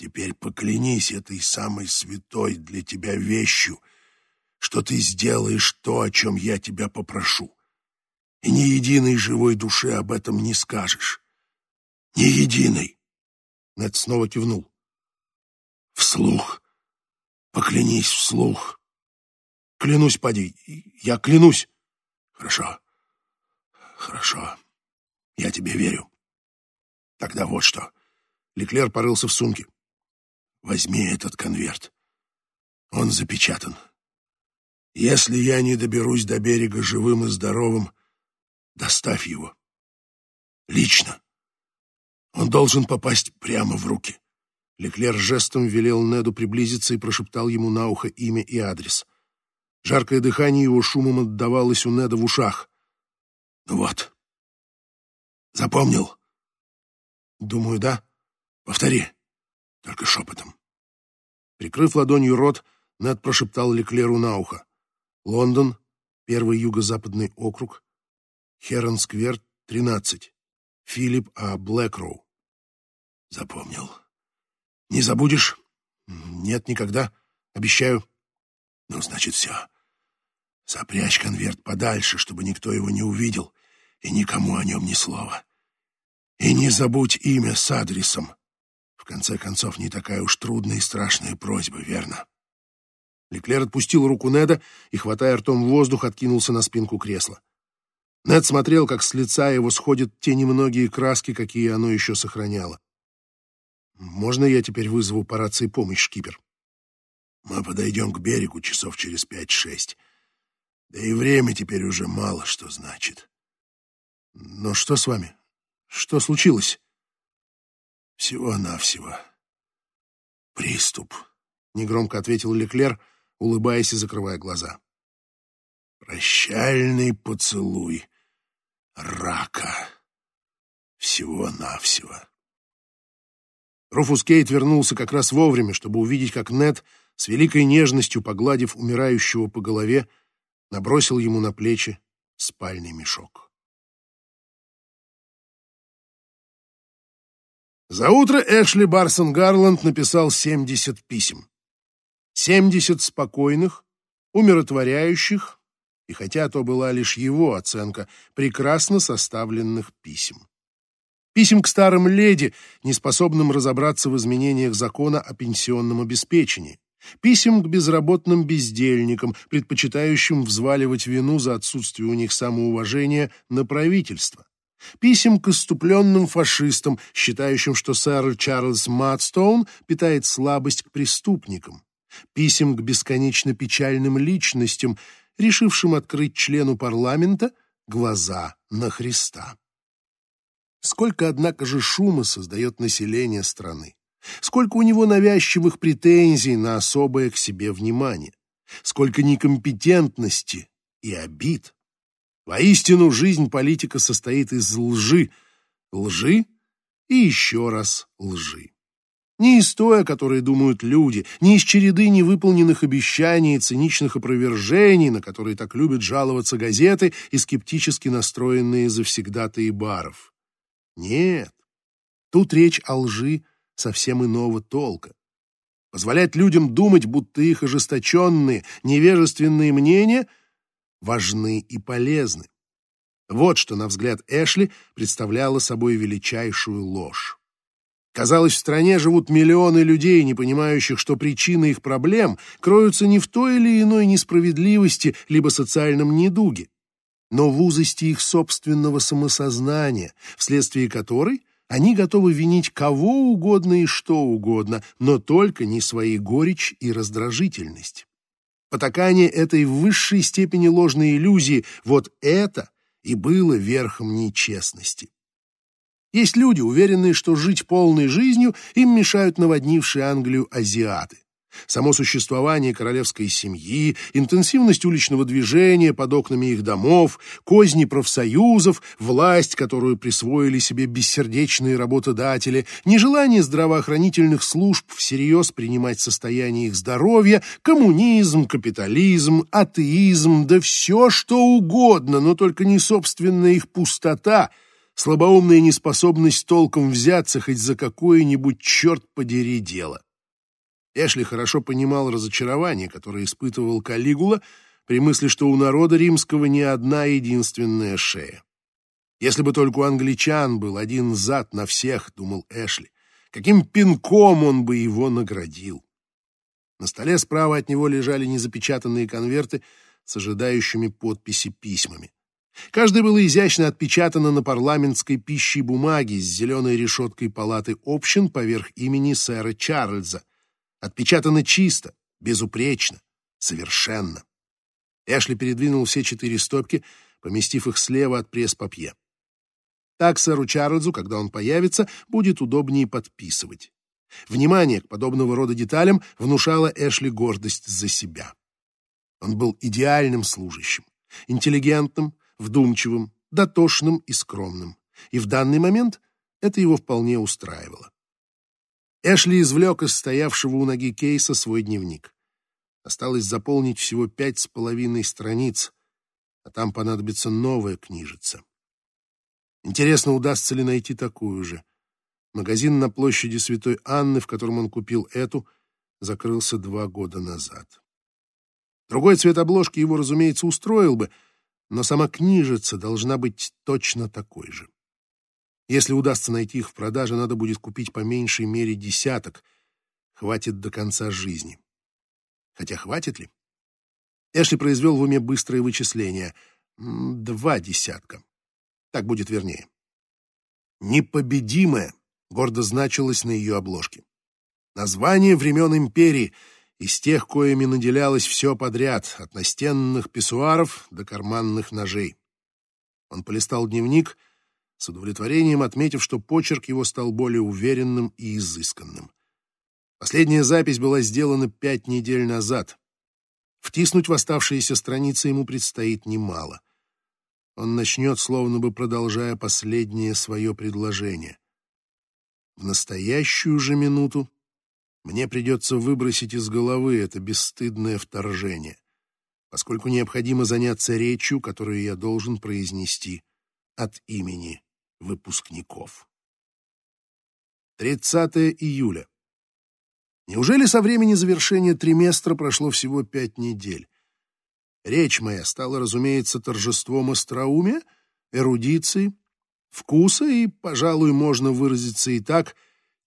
Теперь поклянись этой самой святой для тебя вещью, что ты сделаешь то, о чем я тебя попрошу. И ни единой живой душе об этом не скажешь. Ни единой. Нед снова кивнул. Вслух. Поклянись вслух. Клянусь, поди, я клянусь. Хорошо. Хорошо. Я тебе верю. Тогда вот что. Леклер порылся в сумке. Возьми этот конверт. Он запечатан. Если я не доберусь до берега живым и здоровым, доставь его. Лично. Он должен попасть прямо в руки. Леклер жестом велел Неду приблизиться и прошептал ему на ухо имя и адрес. Жаркое дыхание его шумом отдавалось у Неда в ушах. «Ну вот. Запомнил?» «Думаю, да. Повтори» только шепотом. Прикрыв ладонью рот, Нед прошептал Леклеру на ухо. «Лондон, первый юго-западный округ, Херон-сквер, 13. Филипп А. Блэкроу». «Запомнил. Не забудешь?» «Нет, никогда. Обещаю». «Ну, значит, все. Запрячь конверт подальше, чтобы никто его не увидел, и никому о нем ни слова. И не забудь имя с адресом. Конце концов, не такая уж трудная и страшная просьба, верно?» Леклер отпустил руку Неда и, хватая ртом воздух, откинулся на спинку кресла. Нед смотрел, как с лица его сходят те немногие краски, какие оно еще сохраняло. «Можно я теперь вызову по рации помощь, шкипер?» «Мы подойдем к берегу часов через пять-шесть. Да и время теперь уже мало что значит». «Но что с вами? Что случилось?» «Всего-навсего. Приступ», — негромко ответил Леклер, улыбаясь и закрывая глаза. «Прощальный поцелуй рака. Всего-навсего». Руфус Кейт вернулся как раз вовремя, чтобы увидеть, как Нед, с великой нежностью погладив умирающего по голове, набросил ему на плечи спальный мешок. За утро Эшли Барсон Гарланд написал 70 писем. 70 спокойных, умиротворяющих, и хотя то была лишь его оценка, прекрасно составленных писем. Писем к старым леди, неспособным разобраться в изменениях закона о пенсионном обеспечении. Писем к безработным бездельникам, предпочитающим взваливать вину за отсутствие у них самоуважения на правительство. Писем к иступленным фашистам, считающим, что сэр Чарльз Мадстоун питает слабость к преступникам. Писем к бесконечно печальным личностям, решившим открыть члену парламента глаза на Христа. Сколько, однако же, шума создает население страны. Сколько у него навязчивых претензий на особое к себе внимание. Сколько некомпетентности и обид. Воистину, жизнь политика состоит из лжи, лжи и еще раз лжи. Не из той, о которой думают люди, не из череды невыполненных обещаний и циничных опровержений, на которые так любят жаловаться газеты и скептически настроенные завсегдатые баров. Нет, тут речь о лжи совсем иного толка. Позволять людям думать, будто их ожесточенные, невежественные мнения важны и полезны. Вот что, на взгляд Эшли, представляло собой величайшую ложь. Казалось, в стране живут миллионы людей, не понимающих, что причины их проблем кроются не в той или иной несправедливости либо социальном недуге, но в узости их собственного самосознания, вследствие которой они готовы винить кого угодно и что угодно, но только не свои горечь и раздражительность. Потакание этой высшей степени ложной иллюзии, вот это и было верхом нечестности. Есть люди, уверенные, что жить полной жизнью им мешают наводнившие Англию азиаты. Само существование королевской семьи, интенсивность уличного движения под окнами их домов, козни профсоюзов, власть, которую присвоили себе бессердечные работодатели, нежелание здравоохранительных служб всерьез принимать состояние их здоровья, коммунизм, капитализм, атеизм, да все что угодно, но только не собственная их пустота, слабоумная неспособность толком взяться хоть за какое-нибудь черт подери дело. Эшли хорошо понимал разочарование, которое испытывал Калигула при мысли, что у народа римского не одна единственная шея. Если бы только у англичан был один зад на всех, думал Эшли, каким пинком он бы его наградил. На столе справа от него лежали незапечатанные конверты с ожидающими подписи письмами. Каждое было изящно отпечатано на парламентской пищей бумаге с зеленой решеткой палаты общин поверх имени сэра Чарльза, Отпечатано чисто, безупречно, совершенно. Эшли передвинул все четыре стопки, поместив их слева от пресс-папье. Так сэру Чарльзу, когда он появится, будет удобнее подписывать. Внимание к подобного рода деталям внушало Эшли гордость за себя. Он был идеальным служащим, интеллигентным, вдумчивым, дотошным и скромным. И в данный момент это его вполне устраивало. Эшли извлек из стоявшего у ноги кейса свой дневник. Осталось заполнить всего пять с половиной страниц, а там понадобится новая книжица. Интересно, удастся ли найти такую же. Магазин на площади Святой Анны, в котором он купил эту, закрылся два года назад. Другой цвет обложки его, разумеется, устроил бы, но сама книжица должна быть точно такой же. Если удастся найти их в продаже, надо будет купить по меньшей мере десяток. Хватит до конца жизни. Хотя хватит ли? Эшли произвел в уме быстрое вычисление. Два десятка. Так будет вернее. «Непобедимая» гордо значилось на ее обложке. Название времен империи, из тех, коими наделялось все подряд, от настенных писсуаров до карманных ножей. Он полистал дневник, с удовлетворением отметив, что почерк его стал более уверенным и изысканным. Последняя запись была сделана пять недель назад. Втиснуть в оставшиеся страницы ему предстоит немало. Он начнет, словно бы продолжая последнее свое предложение. В настоящую же минуту мне придется выбросить из головы это бесстыдное вторжение, поскольку необходимо заняться речью, которую я должен произнести от имени выпускников. 30 июля. Неужели со времени завершения триместра прошло всего пять недель? Речь моя стала, разумеется, торжеством остроумия, эрудиции, вкуса и, пожалуй, можно выразиться и так,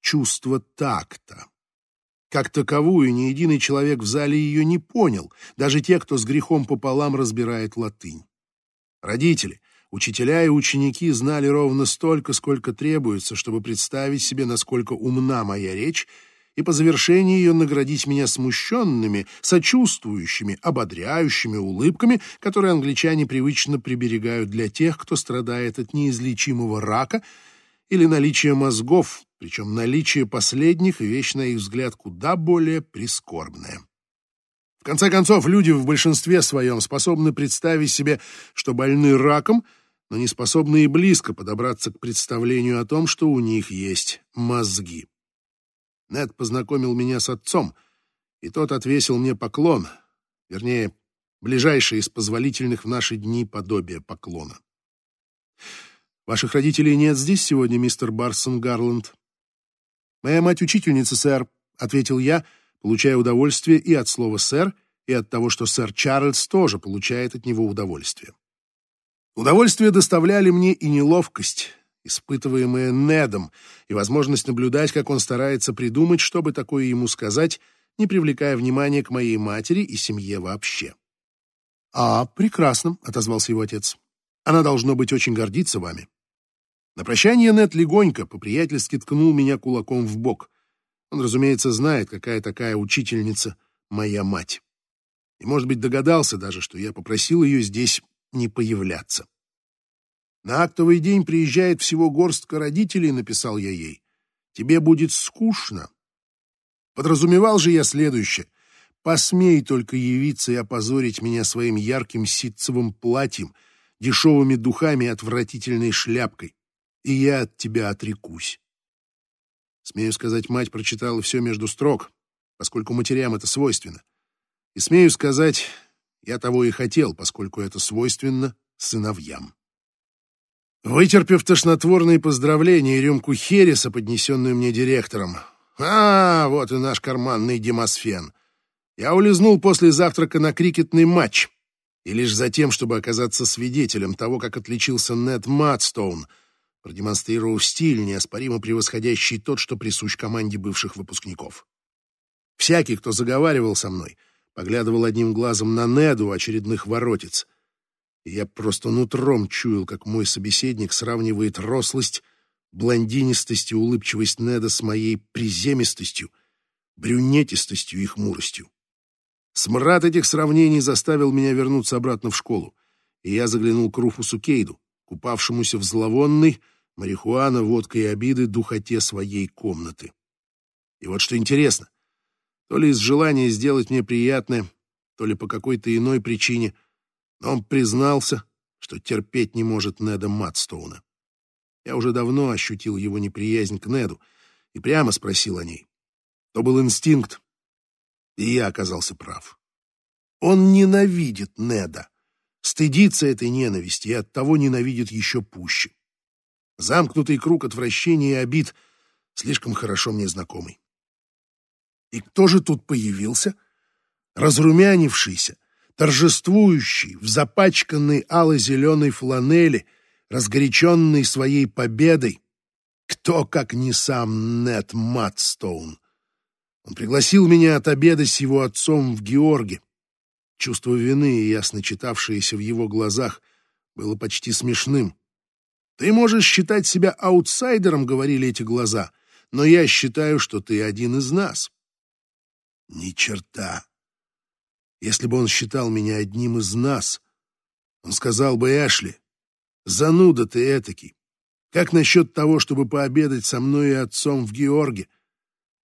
чувства такта. Как таковую ни единый человек в зале ее не понял, даже те, кто с грехом пополам разбирает латынь. Родители, учителя и ученики знали ровно столько, сколько требуется, чтобы представить себе, насколько умна моя речь, и по завершении ее наградить меня смущенными, сочувствующими, ободряющими улыбками, которые англичане привычно приберегают для тех, кто страдает от неизлечимого рака или наличия мозгов, причем наличие последних — вещь, на их взгляд, куда более прискорбная. В конце концов, люди в большинстве своем способны представить себе, что больны раком, но не способны и близко подобраться к представлению о том, что у них есть мозги. Нед познакомил меня с отцом, и тот отвесил мне поклон, вернее, ближайшее из позволительных в наши дни подобия поклона. «Ваших родителей нет здесь сегодня, мистер Барсон Гарланд?» «Моя мать учительница, сэр», — ответил я, получая удовольствие и от слова «сэр», и от того, что сэр Чарльз тоже получает от него удовольствие. Удовольствие доставляли мне и неловкость, испытываемая Недом, и возможность наблюдать, как он старается придумать, чтобы такое ему сказать, не привлекая внимания к моей матери и семье вообще. «А, прекрасно», — отозвался его отец. «Она, должно быть, очень гордится вами. На прощание Нет легонько, по-приятельски ткнул меня кулаком в бок. Он, разумеется, знает, какая такая учительница моя мать. И, может быть, догадался даже, что я попросил ее здесь не появляться. На актовый день приезжает всего горстка родителей, написал я ей. Тебе будет скучно. Подразумевал же я следующее. Посмей только явиться и опозорить меня своим ярким ситцевым платьем, дешевыми духами и отвратительной шляпкой и я от тебя отрекусь. Смею сказать, мать прочитала все между строк, поскольку матерям это свойственно. И смею сказать, я того и хотел, поскольку это свойственно сыновьям. Вытерпев тошнотворные поздравления и рюмку хереса, поднесенную мне директором, а, вот и наш карманный демосфен, я улизнул после завтрака на крикетный матч, и лишь за тем, чтобы оказаться свидетелем того, как отличился Нед Мадстоун — продемонстрировав стиль, неоспоримо превосходящий тот, что присущ команде бывших выпускников. Всякий, кто заговаривал со мной, поглядывал одним глазом на Неду очередных воротец. Я просто нутром чуял, как мой собеседник сравнивает рослость, блондинистость и улыбчивость Неда с моей приземистостью, брюнетистостью и хмуростью. Смрад этих сравнений заставил меня вернуться обратно в школу, и я заглянул к Руфусу Кейду, купавшемуся в зловонной, марихуана, водка и обиды духоте своей комнаты. И вот что интересно, то ли из желания сделать мне приятное, то ли по какой-то иной причине, но он признался, что терпеть не может Неда Матстоуна. Я уже давно ощутил его неприязнь к Неду, и прямо спросил о ней. То был инстинкт, и я оказался прав. Он ненавидит Неда, стыдится этой ненависти и оттого ненавидит еще пуще. Замкнутый круг отвращения и обид слишком хорошо мне знакомый. И кто же тут появился? Разрумянившийся, торжествующий, в запачканной ало-зеленой фланели, разгоряченный своей победой. Кто, как не сам Нет Матстоун? Он пригласил меня отобедать с его отцом в Георге. Чувство вины, ясно читавшееся в его глазах, было почти смешным. «Ты можешь считать себя аутсайдером», — говорили эти глаза, «но я считаю, что ты один из нас». Ни черта. Если бы он считал меня одним из нас, он сказал бы, Эшли, зануда ты этакий. Как насчет того, чтобы пообедать со мной и отцом в Георге?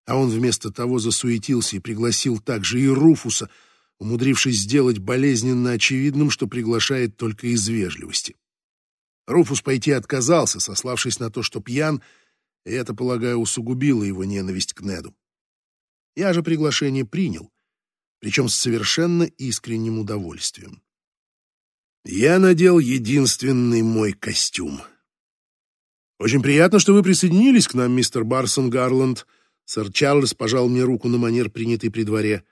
А он вместо того засуетился и пригласил также и Руфуса, умудрившись сделать болезненно очевидным, что приглашает только из вежливости. Руфус пойти отказался, сославшись на то, что пьян, и это, полагаю, усугубило его ненависть к Неду. Я же приглашение принял, причем с совершенно искренним удовольствием. Я надел единственный мой костюм. «Очень приятно, что вы присоединились к нам, мистер Барсон Гарланд», Сэр Чарльз пожал мне руку на манер, принятый при дворе.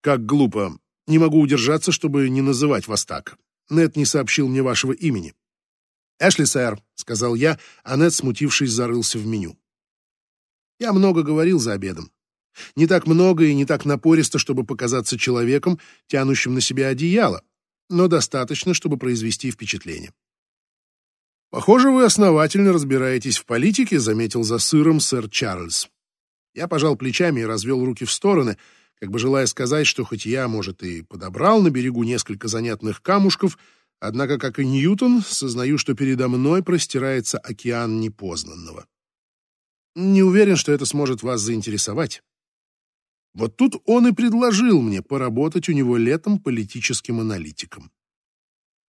«Как глупо. Не могу удержаться, чтобы не называть вас так. Нет не сообщил мне вашего имени». «Эшли, сэр», — сказал я, а Нет, смутившись, зарылся в меню. Я много говорил за обедом. Не так много и не так напористо, чтобы показаться человеком, тянущим на себя одеяло, но достаточно, чтобы произвести впечатление. «Похоже, вы основательно разбираетесь в политике», — заметил за сыром сэр Чарльз. Я пожал плечами и развел руки в стороны, как бы желая сказать, что хоть я, может, и подобрал на берегу несколько занятных камушков, однако, как и Ньютон, сознаю, что передо мной простирается океан непознанного. Не уверен, что это сможет вас заинтересовать. Вот тут он и предложил мне поработать у него летом политическим аналитиком.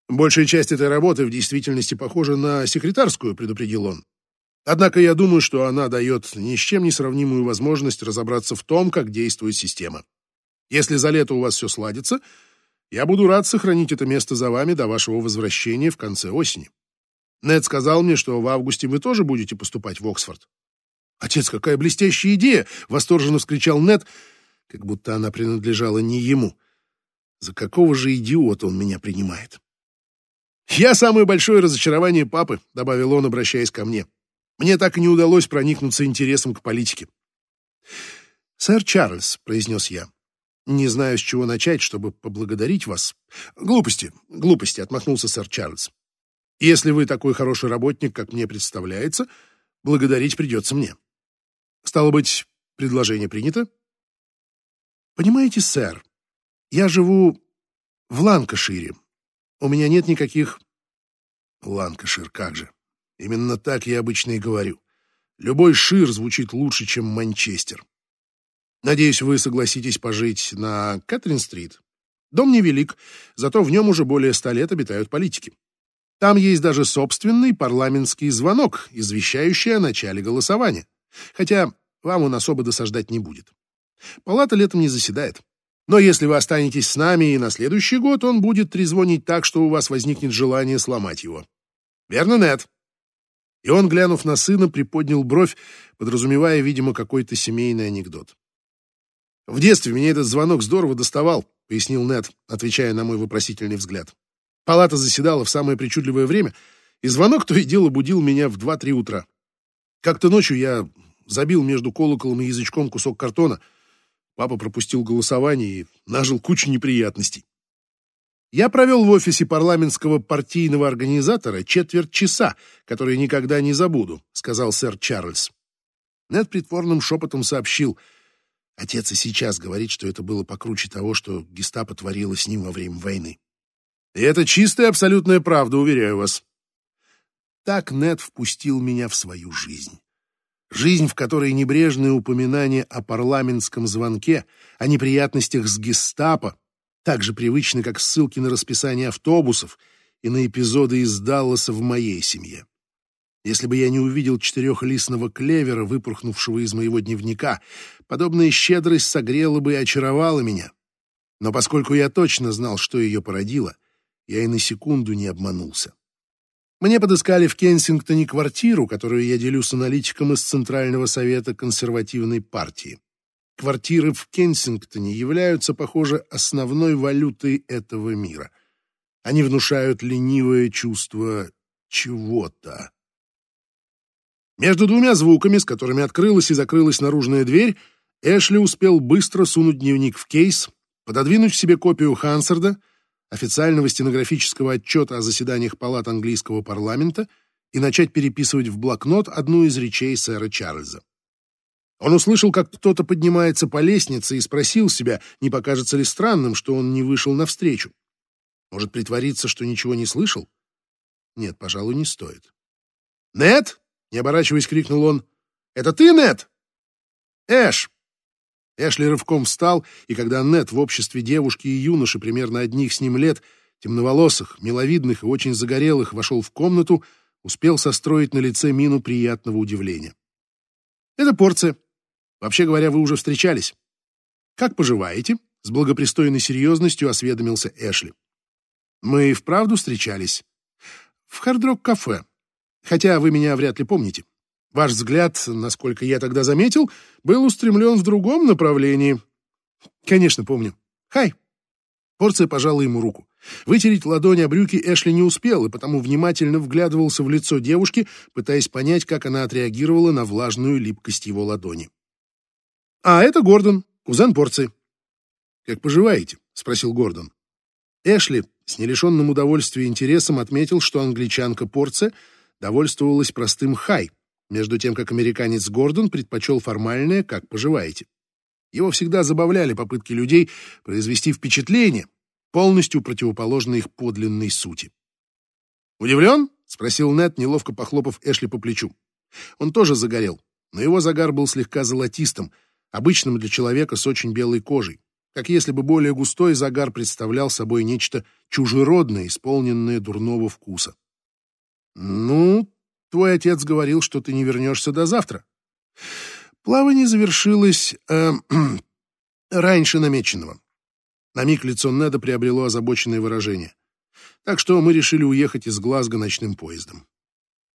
Большая часть этой работы в действительности похожа на секретарскую, предупредил он. Однако я думаю, что она дает ни с чем не сравнимую возможность разобраться в том, как действует система. Если за лето у вас все сладится, я буду рад сохранить это место за вами до вашего возвращения в конце осени. Нед сказал мне, что в августе вы тоже будете поступать в Оксфорд. «Отец, какая блестящая идея!» — восторженно вскричал Нед, как будто она принадлежала не ему. «За какого же идиота он меня принимает?» «Я самое большое разочарование папы», — добавил он, обращаясь ко мне. Мне так и не удалось проникнуться интересом к политике. «Сэр Чарльз», — произнес я, — «не знаю, с чего начать, чтобы поблагодарить вас». «Глупости, глупости», — отмахнулся сэр Чарльз. «Если вы такой хороший работник, как мне представляется, благодарить придется мне. Стало быть, предложение принято?» «Понимаете, сэр, я живу в Ланкашире. У меня нет никаких...» «Ланкашир, как же!» Именно так я обычно и говорю. Любой шир звучит лучше, чем Манчестер. Надеюсь, вы согласитесь пожить на Кэтрин-стрит. Дом невелик, зато в нем уже более ста лет обитают политики. Там есть даже собственный парламентский звонок, извещающий о начале голосования. Хотя вам он особо досаждать не будет. Палата летом не заседает. Но если вы останетесь с нами и на следующий год, он будет трезвонить так, что у вас возникнет желание сломать его. Верно, Нед? И он, глянув на сына, приподнял бровь, подразумевая, видимо, какой-то семейный анекдот. «В детстве меня этот звонок здорово доставал», — пояснил Нед, отвечая на мой вопросительный взгляд. Палата заседала в самое причудливое время, и звонок то и дело будил меня в два-три утра. Как-то ночью я забил между колоколом и язычком кусок картона. Папа пропустил голосование и нажил кучу неприятностей. Я провел в офисе парламентского партийного организатора четверть часа, которые никогда не забуду, сказал сэр Чарльз. Нед притворным шепотом сообщил. Отец и сейчас говорит, что это было покруче того, что гестапо творило с ним во время войны. И это чистая абсолютная правда, уверяю вас. Так Нед впустил меня в свою жизнь. Жизнь, в которой небрежные упоминания о парламентском звонке, о неприятностях с гестапо, так же привычны, как ссылки на расписание автобусов и на эпизоды из Далласа в моей семье. Если бы я не увидел четырехлистного клевера, выпорхнувшего из моего дневника, подобная щедрость согрела бы и очаровала меня. Но поскольку я точно знал, что ее породило, я и на секунду не обманулся. Мне подыскали в Кенсингтоне квартиру, которую я делю с аналитиком из Центрального совета консервативной партии. Квартиры в Кенсингтоне являются, похоже, основной валютой этого мира. Они внушают ленивое чувство чего-то. Между двумя звуками, с которыми открылась и закрылась наружная дверь, Эшли успел быстро сунуть дневник в кейс, пододвинуть себе копию Хансарда, официального стенографического отчета о заседаниях палат английского парламента и начать переписывать в блокнот одну из речей сэра Чарльза. Он услышал, как кто-то поднимается по лестнице и спросил себя, не покажется ли странным, что он не вышел навстречу. Может притвориться, что ничего не слышал? Нет, пожалуй, не стоит. «Нет!» — не оборачиваясь, крикнул он. «Это ты, Нет?» «Эш!» Эшли рывком встал, и когда Нет в обществе девушки и юноши примерно одних с ним лет, темноволосых, миловидных и очень загорелых, вошел в комнату, успел состроить на лице мину приятного удивления. «Это порция. Вообще говоря, вы уже встречались. Как поживаете? С благопристойной серьезностью осведомился Эшли. Мы и вправду встречались. В хардрок-кафе. Хотя вы меня вряд ли помните. Ваш взгляд, насколько я тогда заметил, был устремлен в другом направлении. Конечно, помню. Хай. Порция пожала ему руку. Вытереть ладони о брюки Эшли не успел, и потому внимательно вглядывался в лицо девушки, пытаясь понять, как она отреагировала на влажную липкость его ладони. «А это Гордон, кузен порции». «Как поживаете?» — спросил Гордон. Эшли с нелишенным удовольствия и интересом отметил, что англичанка порция довольствовалась простым «хай», между тем как американец Гордон предпочел формальное «как поживаете». Его всегда забавляли попытки людей произвести впечатление, полностью противоположное их подлинной сути. «Удивлен?» — спросил Нед, неловко похлопав Эшли по плечу. Он тоже загорел, но его загар был слегка золотистым — обычным для человека с очень белой кожей, как если бы более густой загар представлял собой нечто чужеродное, исполненное дурного вкуса. «Ну, твой отец говорил, что ты не вернешься до завтра». Плавание завершилось э, раньше намеченного. На миг лицо Неда приобрело озабоченное выражение. Так что мы решили уехать из Глазго ночным поездом.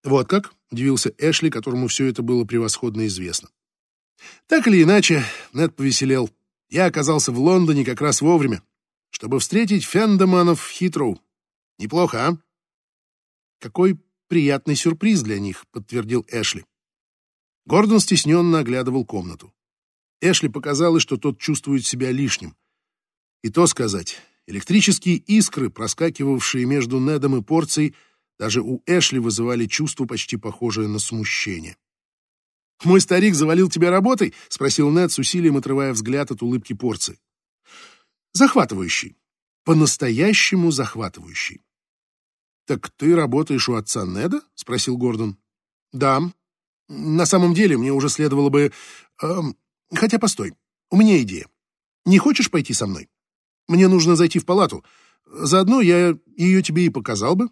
«Вот как?» — удивился Эшли, которому все это было превосходно известно. Так или иначе, Нед повеселел. Я оказался в Лондоне как раз вовремя, чтобы встретить Фендеманов в Хитроу. Неплохо, а? Какой приятный сюрприз для них, подтвердил Эшли. Гордон стесненно оглядывал комнату. Эшли показалось, что тот чувствует себя лишним. И то сказать, электрические искры, проскакивавшие между Недом и порцией, даже у Эшли вызывали чувство почти похожее на смущение. «Мой старик завалил тебя работой?» — спросил Нед с усилием, отрывая взгляд от улыбки порции. «Захватывающий. По-настоящему захватывающий». «Так ты работаешь у отца Неда?» — спросил Гордон. «Да. На самом деле мне уже следовало бы... Эм, хотя, постой, у меня идея. Не хочешь пойти со мной? Мне нужно зайти в палату. Заодно я ее тебе и показал бы».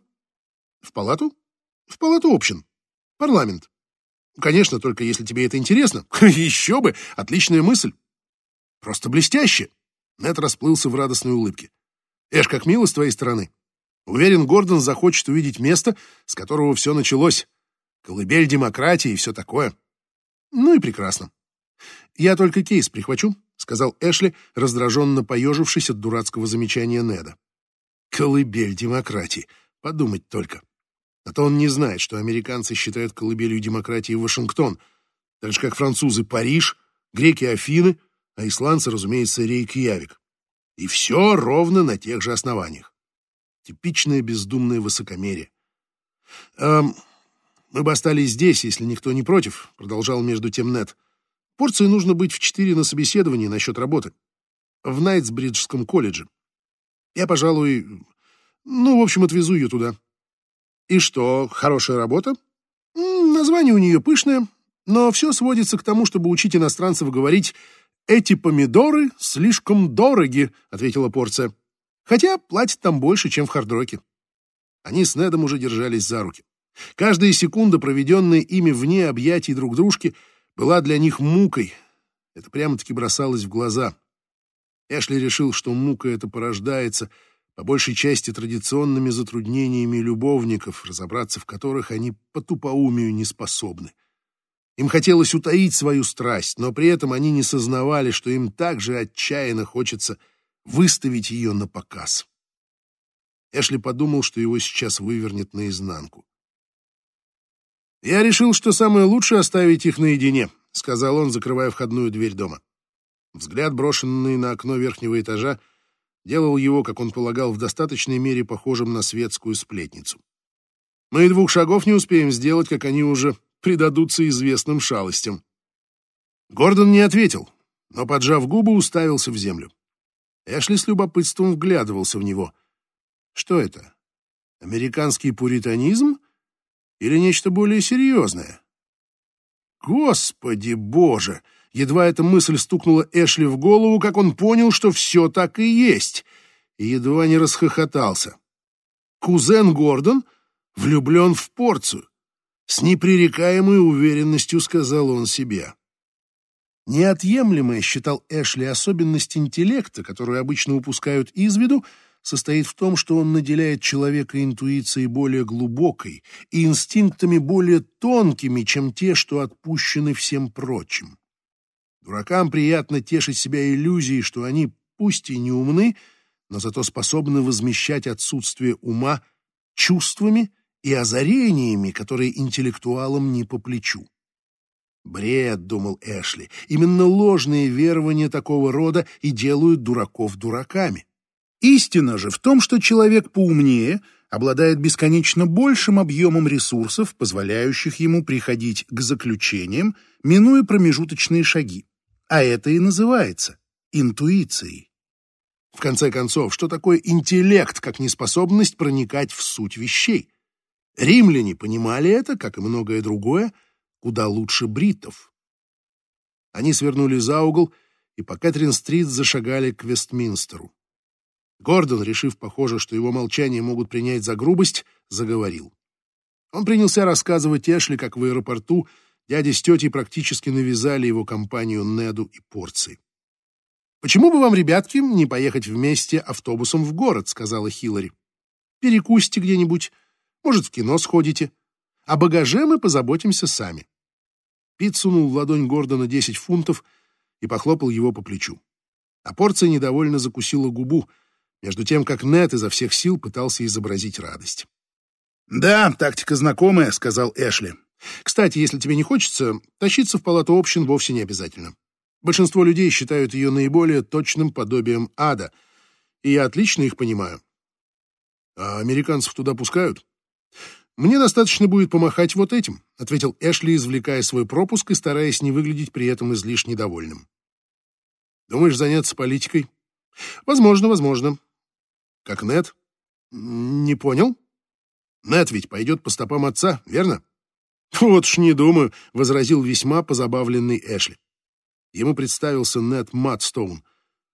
«В палату?» «В палату общин. Парламент. Конечно, только если тебе это интересно. Еще бы! Отличная мысль. Просто блестяще. Нет расплылся в радостной улыбке. Эш, как мило с твоей стороны. Уверен, Гордон захочет увидеть место, с которого все началось. Колыбель демократии и все такое. Ну и прекрасно. Я только кейс прихвачу, сказал Эшли, раздраженно поежившись от дурацкого замечания Неда. Колыбель демократии. Подумать только. А то он не знает, что американцы считают колыбелью демократии Вашингтон, так же как французы Париж, греки Афины, а исландцы, разумеется, Рейкьявик. И все ровно на тех же основаниях. Типичное бездумное высокомерие. «Эм, «Мы бы остались здесь, если никто не против», — продолжал между тем Нет. «Порции нужно быть в четыре на собеседовании насчет работы. В Найтсбриджском колледже. Я, пожалуй, ну, в общем, отвезу ее туда. И что, хорошая работа? Название у нее пышное, но все сводится к тому, чтобы учить иностранцев говорить «эти помидоры слишком дороги», — ответила порция. Хотя платят там больше, чем в хардроке. Они с Недом уже держались за руки. Каждая секунда, проведенная ими вне объятий друг дружки, была для них мукой. Это прямо-таки бросалось в глаза. Эшли решил, что мука эта порождается по большей части традиционными затруднениями любовников, разобраться в которых они по тупоумию не способны. Им хотелось утаить свою страсть, но при этом они не сознавали, что им также отчаянно хочется выставить ее на показ. Эшли подумал, что его сейчас вывернет наизнанку. «Я решил, что самое лучшее оставить их наедине», — сказал он, закрывая входную дверь дома. Взгляд, брошенный на окно верхнего этажа, делал его, как он полагал, в достаточной мере похожим на светскую сплетницу. Мы и двух шагов не успеем сделать, как они уже предадутся известным шалостям. Гордон не ответил, но, поджав губы, уставился в землю. Эшли с любопытством вглядывался в него. Что это? Американский пуританизм или нечто более серьезное? Господи боже! Едва эта мысль стукнула Эшли в голову, как он понял, что все так и есть, и едва не расхохотался. Кузен Гордон влюблен в порцию. С непререкаемой уверенностью сказал он себе. Неотъемлемая, считал Эшли, особенность интеллекта, которую обычно упускают из виду, состоит в том, что он наделяет человека интуицией более глубокой и инстинктами более тонкими, чем те, что отпущены всем прочим. Дуракам приятно тешить себя иллюзией, что они, пусть и не умны, но зато способны возмещать отсутствие ума чувствами и озарениями, которые интеллектуалам не по плечу. Бред, думал Эшли, именно ложные верования такого рода и делают дураков дураками. Истина же в том, что человек поумнее обладает бесконечно большим объемом ресурсов, позволяющих ему приходить к заключениям, минуя промежуточные шаги. А это и называется интуицией. В конце концов, что такое интеллект, как неспособность проникать в суть вещей? Римляне понимали это, как и многое другое, куда лучше бритов. Они свернули за угол и по Кэтрин-стрит зашагали к Вестминстеру. Гордон, решив, похоже, что его молчание могут принять за грубость, заговорил. Он принялся рассказывать Эшли, как в аэропорту дядя с тетей практически навязали его компанию Неду и Порции. «Почему бы вам, ребятки, не поехать вместе автобусом в город?» — сказала Хиллари. «Перекусите где-нибудь, может, в кино сходите. О багаже мы позаботимся сами. Пит сунул в ладонь Гордона десять фунтов и похлопал его по плечу. А порция недовольно закусила губу, между тем, как Нет изо всех сил пытался изобразить радость. «Да, тактика знакомая», — сказал Эшли. «Кстати, если тебе не хочется, тащиться в палату общин вовсе не обязательно. Большинство людей считают ее наиболее точным подобием ада, и я отлично их понимаю. А американцев туда пускают?» «Мне достаточно будет помахать вот этим», — ответил Эшли, извлекая свой пропуск и стараясь не выглядеть при этом излишне довольным. «Думаешь заняться политикой?» «Возможно, возможно. Как Нет? Не понял? Нет ведь пойдет по стопам отца, верно?» «Вот ж не думаю», — возразил весьма позабавленный Эшли. Ему представился Нет Матстоун,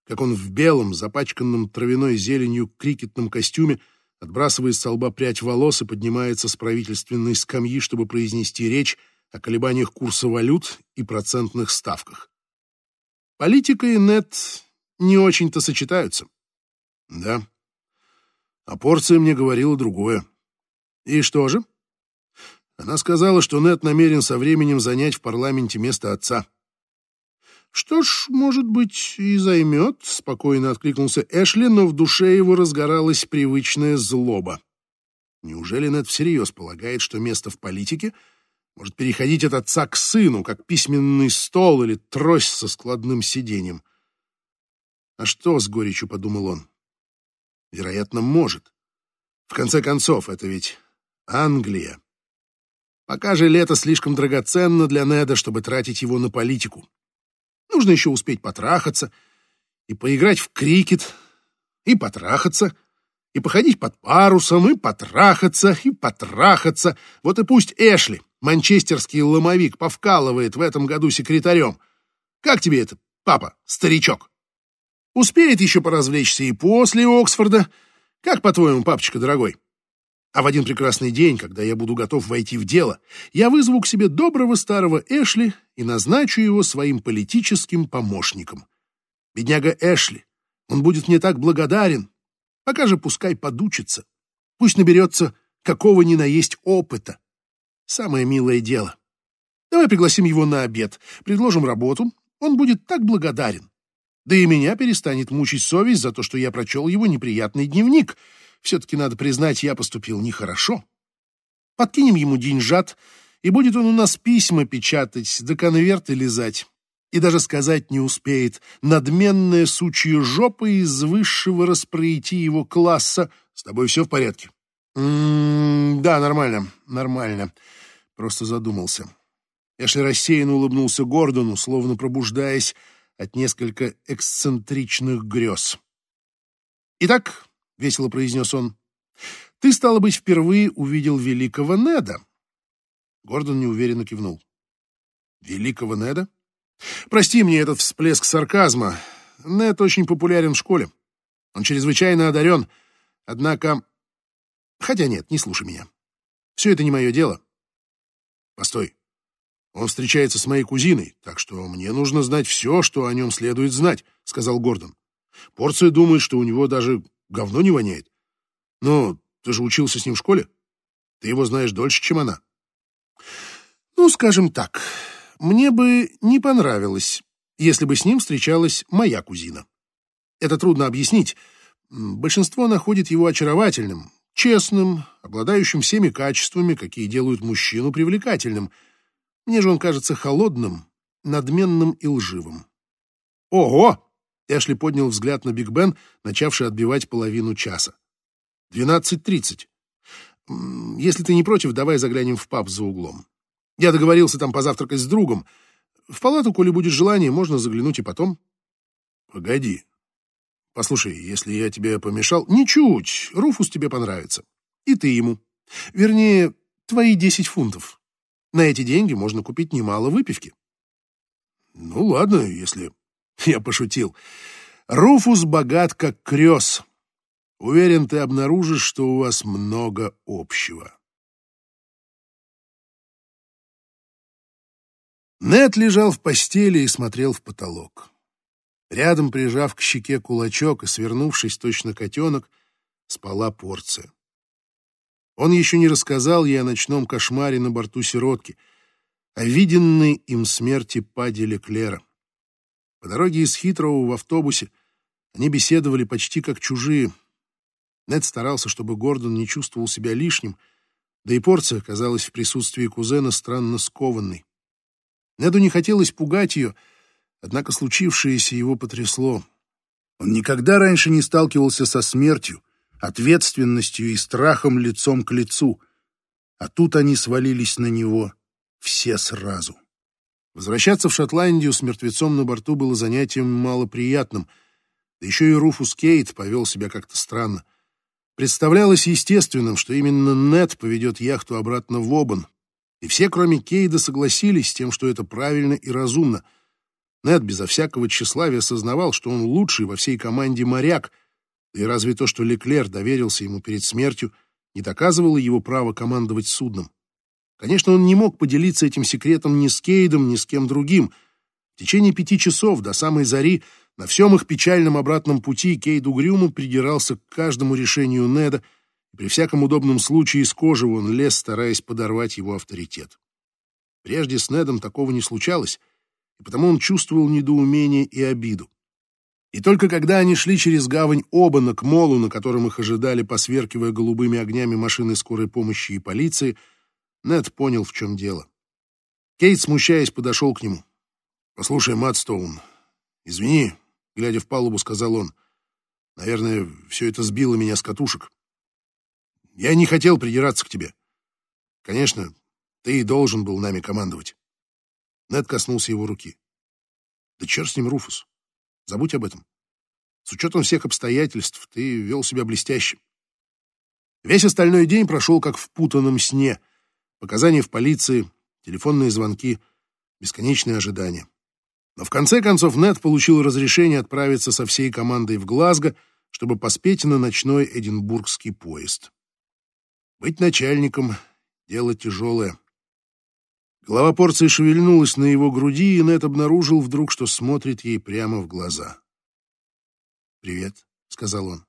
как он в белом, запачканном травяной зеленью крикетном костюме отбрасывает с лба прядь волос и поднимается с правительственной скамьи, чтобы произнести речь о колебаниях курса валют и процентных ставках. Политика и нет не очень-то сочетаются. Да. А порция мне говорила другое. И что же? Она сказала, что Нет намерен со временем занять в парламенте место отца. «Что ж, может быть, и займет», — спокойно откликнулся Эшли, но в душе его разгоралась привычная злоба. Неужели Нед всерьез полагает, что место в политике может переходить от отца к сыну, как письменный стол или трость со складным сиденьем? А что, с горечью подумал он, вероятно, может. В конце концов, это ведь Англия. Пока же лето слишком драгоценно для Неда, чтобы тратить его на политику. Нужно еще успеть потрахаться и поиграть в крикет, и потрахаться, и походить под парусом, и потрахаться, и потрахаться. Вот и пусть Эшли, манчестерский ломовик, повкалывает в этом году секретарем. Как тебе это, папа, старичок? Успеет еще поразвлечься и после Оксфорда. Как, по-твоему, папочка дорогой? А в один прекрасный день, когда я буду готов войти в дело, я вызову к себе доброго старого Эшли и назначу его своим политическим помощником. Бедняга Эшли, он будет мне так благодарен. Пока же пускай подучится. Пусть наберется какого ни на есть опыта. Самое милое дело. Давай пригласим его на обед, предложим работу. Он будет так благодарен. Да и меня перестанет мучить совесть за то, что я прочел его неприятный дневник — все-таки, надо признать, я поступил нехорошо. Подкинем ему деньжат, и будет он у нас письма печатать, да конверты лизать. И даже сказать не успеет. Надменная сучья жопа из высшего его класса. С тобой все в порядке? М -м да, нормально, нормально. Просто задумался. Эшли рассеянно улыбнулся Гордону, словно пробуждаясь от несколько эксцентричных грез. Итак, — весело произнес он. «Ты, стало быть, впервые увидел великого Неда». Гордон неуверенно кивнул. «Великого Неда? Прости мне этот всплеск сарказма. Нед очень популярен в школе. Он чрезвычайно одарен. Однако... Хотя нет, не слушай меня. Все это не мое дело. Постой. Он встречается с моей кузиной, так что мне нужно знать все, что о нем следует знать», — сказал Гордон. Порция думает, что у него даже говно не воняет. Но ты же учился с ним в школе. Ты его знаешь дольше, чем она. Ну, скажем так, мне бы не понравилось, если бы с ним встречалась моя кузина. Это трудно объяснить. Большинство находит его очаровательным, честным, обладающим всеми качествами, какие делают мужчину привлекательным. Мне же он кажется холодным, надменным и лживым. Ого! Эшли поднял взгляд на Биг Бен, начавший отбивать половину часа. «Двенадцать тридцать. Если ты не против, давай заглянем в паб за углом. Я договорился там позавтракать с другом. В палату, коли будет желание, можно заглянуть и потом». «Погоди. Послушай, если я тебе помешал...» «Ничуть. Руфус тебе понравится. И ты ему. Вернее, твои десять фунтов. На эти деньги можно купить немало выпивки». «Ну ладно, если Я пошутил. Руфус богат, как крёс. Уверен, ты обнаружишь, что у вас много общего. Нед лежал в постели и смотрел в потолок. Рядом, прижав к щеке кулачок и свернувшись точно котенок, спала порция. Он еще не рассказал ей о ночном кошмаре на борту сиротки, о виденной им смерти Пади Леклера. По дороге из Хитроу в автобусе они беседовали почти как чужие. Нед старался, чтобы Гордон не чувствовал себя лишним, да и порция казалась в присутствии кузена странно скованной. Неду не хотелось пугать ее, однако случившееся его потрясло. Он никогда раньше не сталкивался со смертью, ответственностью и страхом лицом к лицу, а тут они свалились на него все сразу. Возвращаться в Шотландию с мертвецом на борту было занятием малоприятным, да еще и Руфус Кейт повел себя как-то странно. Представлялось естественным, что именно Нед поведет яхту обратно в Обан, и все, кроме Кейда, согласились с тем, что это правильно и разумно. Нед безо всякого тщеславия осознавал, что он лучший во всей команде моряк, и разве то, что Леклер доверился ему перед смертью, не доказывало его право командовать судном. Конечно, он не мог поделиться этим секретом ни с Кейдом, ни с кем другим. В течение пяти часов до самой зари на всем их печальном обратном пути Кейд угрюмо придирался к каждому решению Неда, и при всяком удобном случае из кожи он лез, стараясь подорвать его авторитет. Прежде с Недом такого не случалось, и потому он чувствовал недоумение и обиду. И только когда они шли через гавань Обана к молу, на котором их ожидали, посверкивая голубыми огнями машины скорой помощи и полиции, нед понял, в чем дело. Кейт, смущаясь, подошел к нему. «Послушай, Мадстоун, извини», — глядя в палубу, сказал он. «Наверное, все это сбило меня с катушек. Я не хотел придираться к тебе. Конечно, ты и должен был нами командовать». Нед коснулся его руки. «Да черт с ним, Руфус. Забудь об этом. С учетом всех обстоятельств ты вел себя блестяще. Весь остальной день прошел как в путанном сне — Показания в полиции, телефонные звонки, бесконечные ожидания. Но в конце концов Нед получил разрешение отправиться со всей командой в Глазго, чтобы поспеть на ночной эдинбургский поезд. Быть начальником — дело тяжелое. Голова порции шевельнулась на его груди, и Нет обнаружил вдруг, что смотрит ей прямо в глаза. «Привет», — сказал он.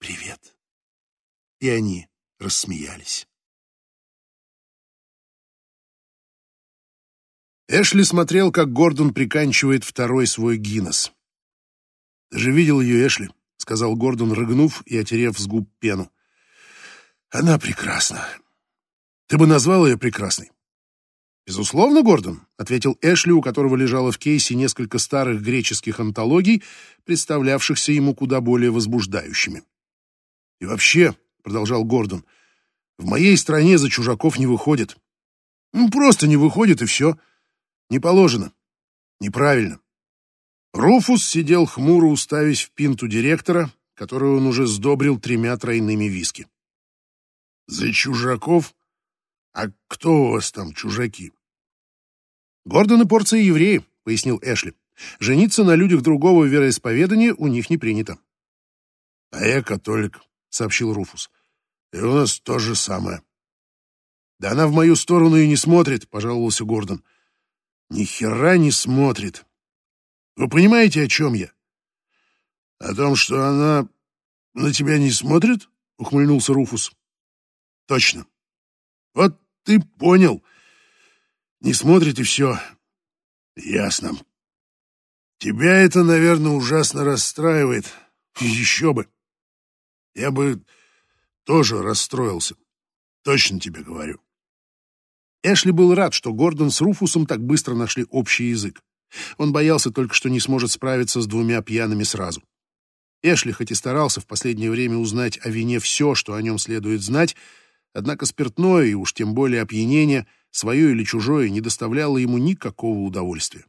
«Привет». И они рассмеялись. Эшли смотрел, как Гордон приканчивает второй свой Гиннес. «Ты же видел ее, Эшли?» — сказал Гордон, рыгнув и отерев с губ пену. «Она прекрасна. Ты бы назвал ее прекрасной?» «Безусловно, Гордон», — ответил Эшли, у которого лежало в кейсе несколько старых греческих антологий, представлявшихся ему куда более возбуждающими. «И вообще», — продолжал Гордон, — «в моей стране за чужаков не выходит. Ну, просто не выходит, и все. Не положено. Неправильно. Руфус сидел хмуро уставясь в пинту директора, которую он уже сдобрил тремя тройными виски. «За чужаков? А кто у вас там чужаки?» «Гордон и порция евреи», — пояснил Эшли. «Жениться на людях другого вероисповедания у них не принято». «А я католик», — сообщил Руфус. «И у нас то же самое». «Да она в мою сторону и не смотрит», — пожаловался Гордон. Ни хера не смотрит. Вы понимаете, о чем я? О том, что она на тебя не смотрит? Ухмыльнулся Руфус. Точно. Вот ты понял. Не смотрит и все. Ясно. Тебя это, наверное, ужасно расстраивает. Еще бы. Я бы тоже расстроился. Точно тебе говорю. Эшли был рад, что Гордон с Руфусом так быстро нашли общий язык. Он боялся только, что не сможет справиться с двумя пьяными сразу. Эшли хоть и старался в последнее время узнать о вине все, что о нем следует знать, однако спиртное, и уж тем более опьянение, свое или чужое, не доставляло ему никакого удовольствия.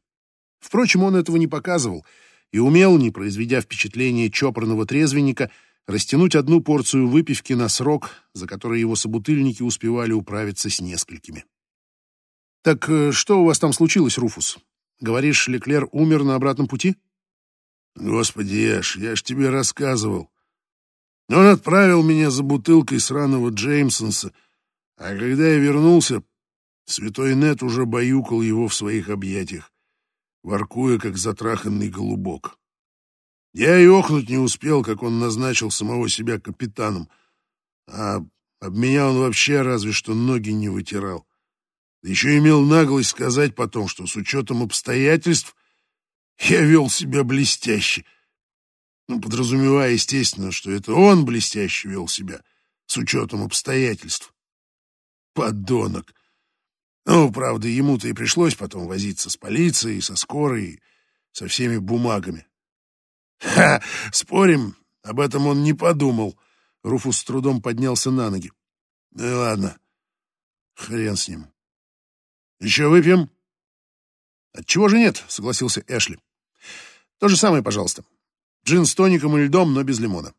Впрочем, он этого не показывал и умел, не произведя впечатления чопорного трезвенника, растянуть одну порцию выпивки на срок, за который его собутыльники успевали управиться с несколькими. «Так э, что у вас там случилось, Руфус? Говоришь, Леклер умер на обратном пути?» «Господи, Эш, я ж тебе рассказывал. Он отправил меня за бутылкой сраного Джеймсонса, а когда я вернулся, святой Нет уже баюкал его в своих объятиях, воркуя, как затраханный голубок. Я и охнуть не успел, как он назначил самого себя капитаном, а об меня он вообще разве что ноги не вытирал. Еще имел наглость сказать потом, что с учетом обстоятельств я вел себя блестяще. Ну, подразумевая, естественно, что это он блестяще вел себя с учетом обстоятельств. Подонок. Ну, правда, ему-то и пришлось потом возиться с полицией, со скорой, со всеми бумагами. Ха! Спорим, об этом он не подумал. Руфус с трудом поднялся на ноги. Ну ладно, хрен с ним. Еще выпьем?» «Отчего же нет?» — согласился Эшли. «То же самое, пожалуйста. Джин с тоником и льдом, но без лимона».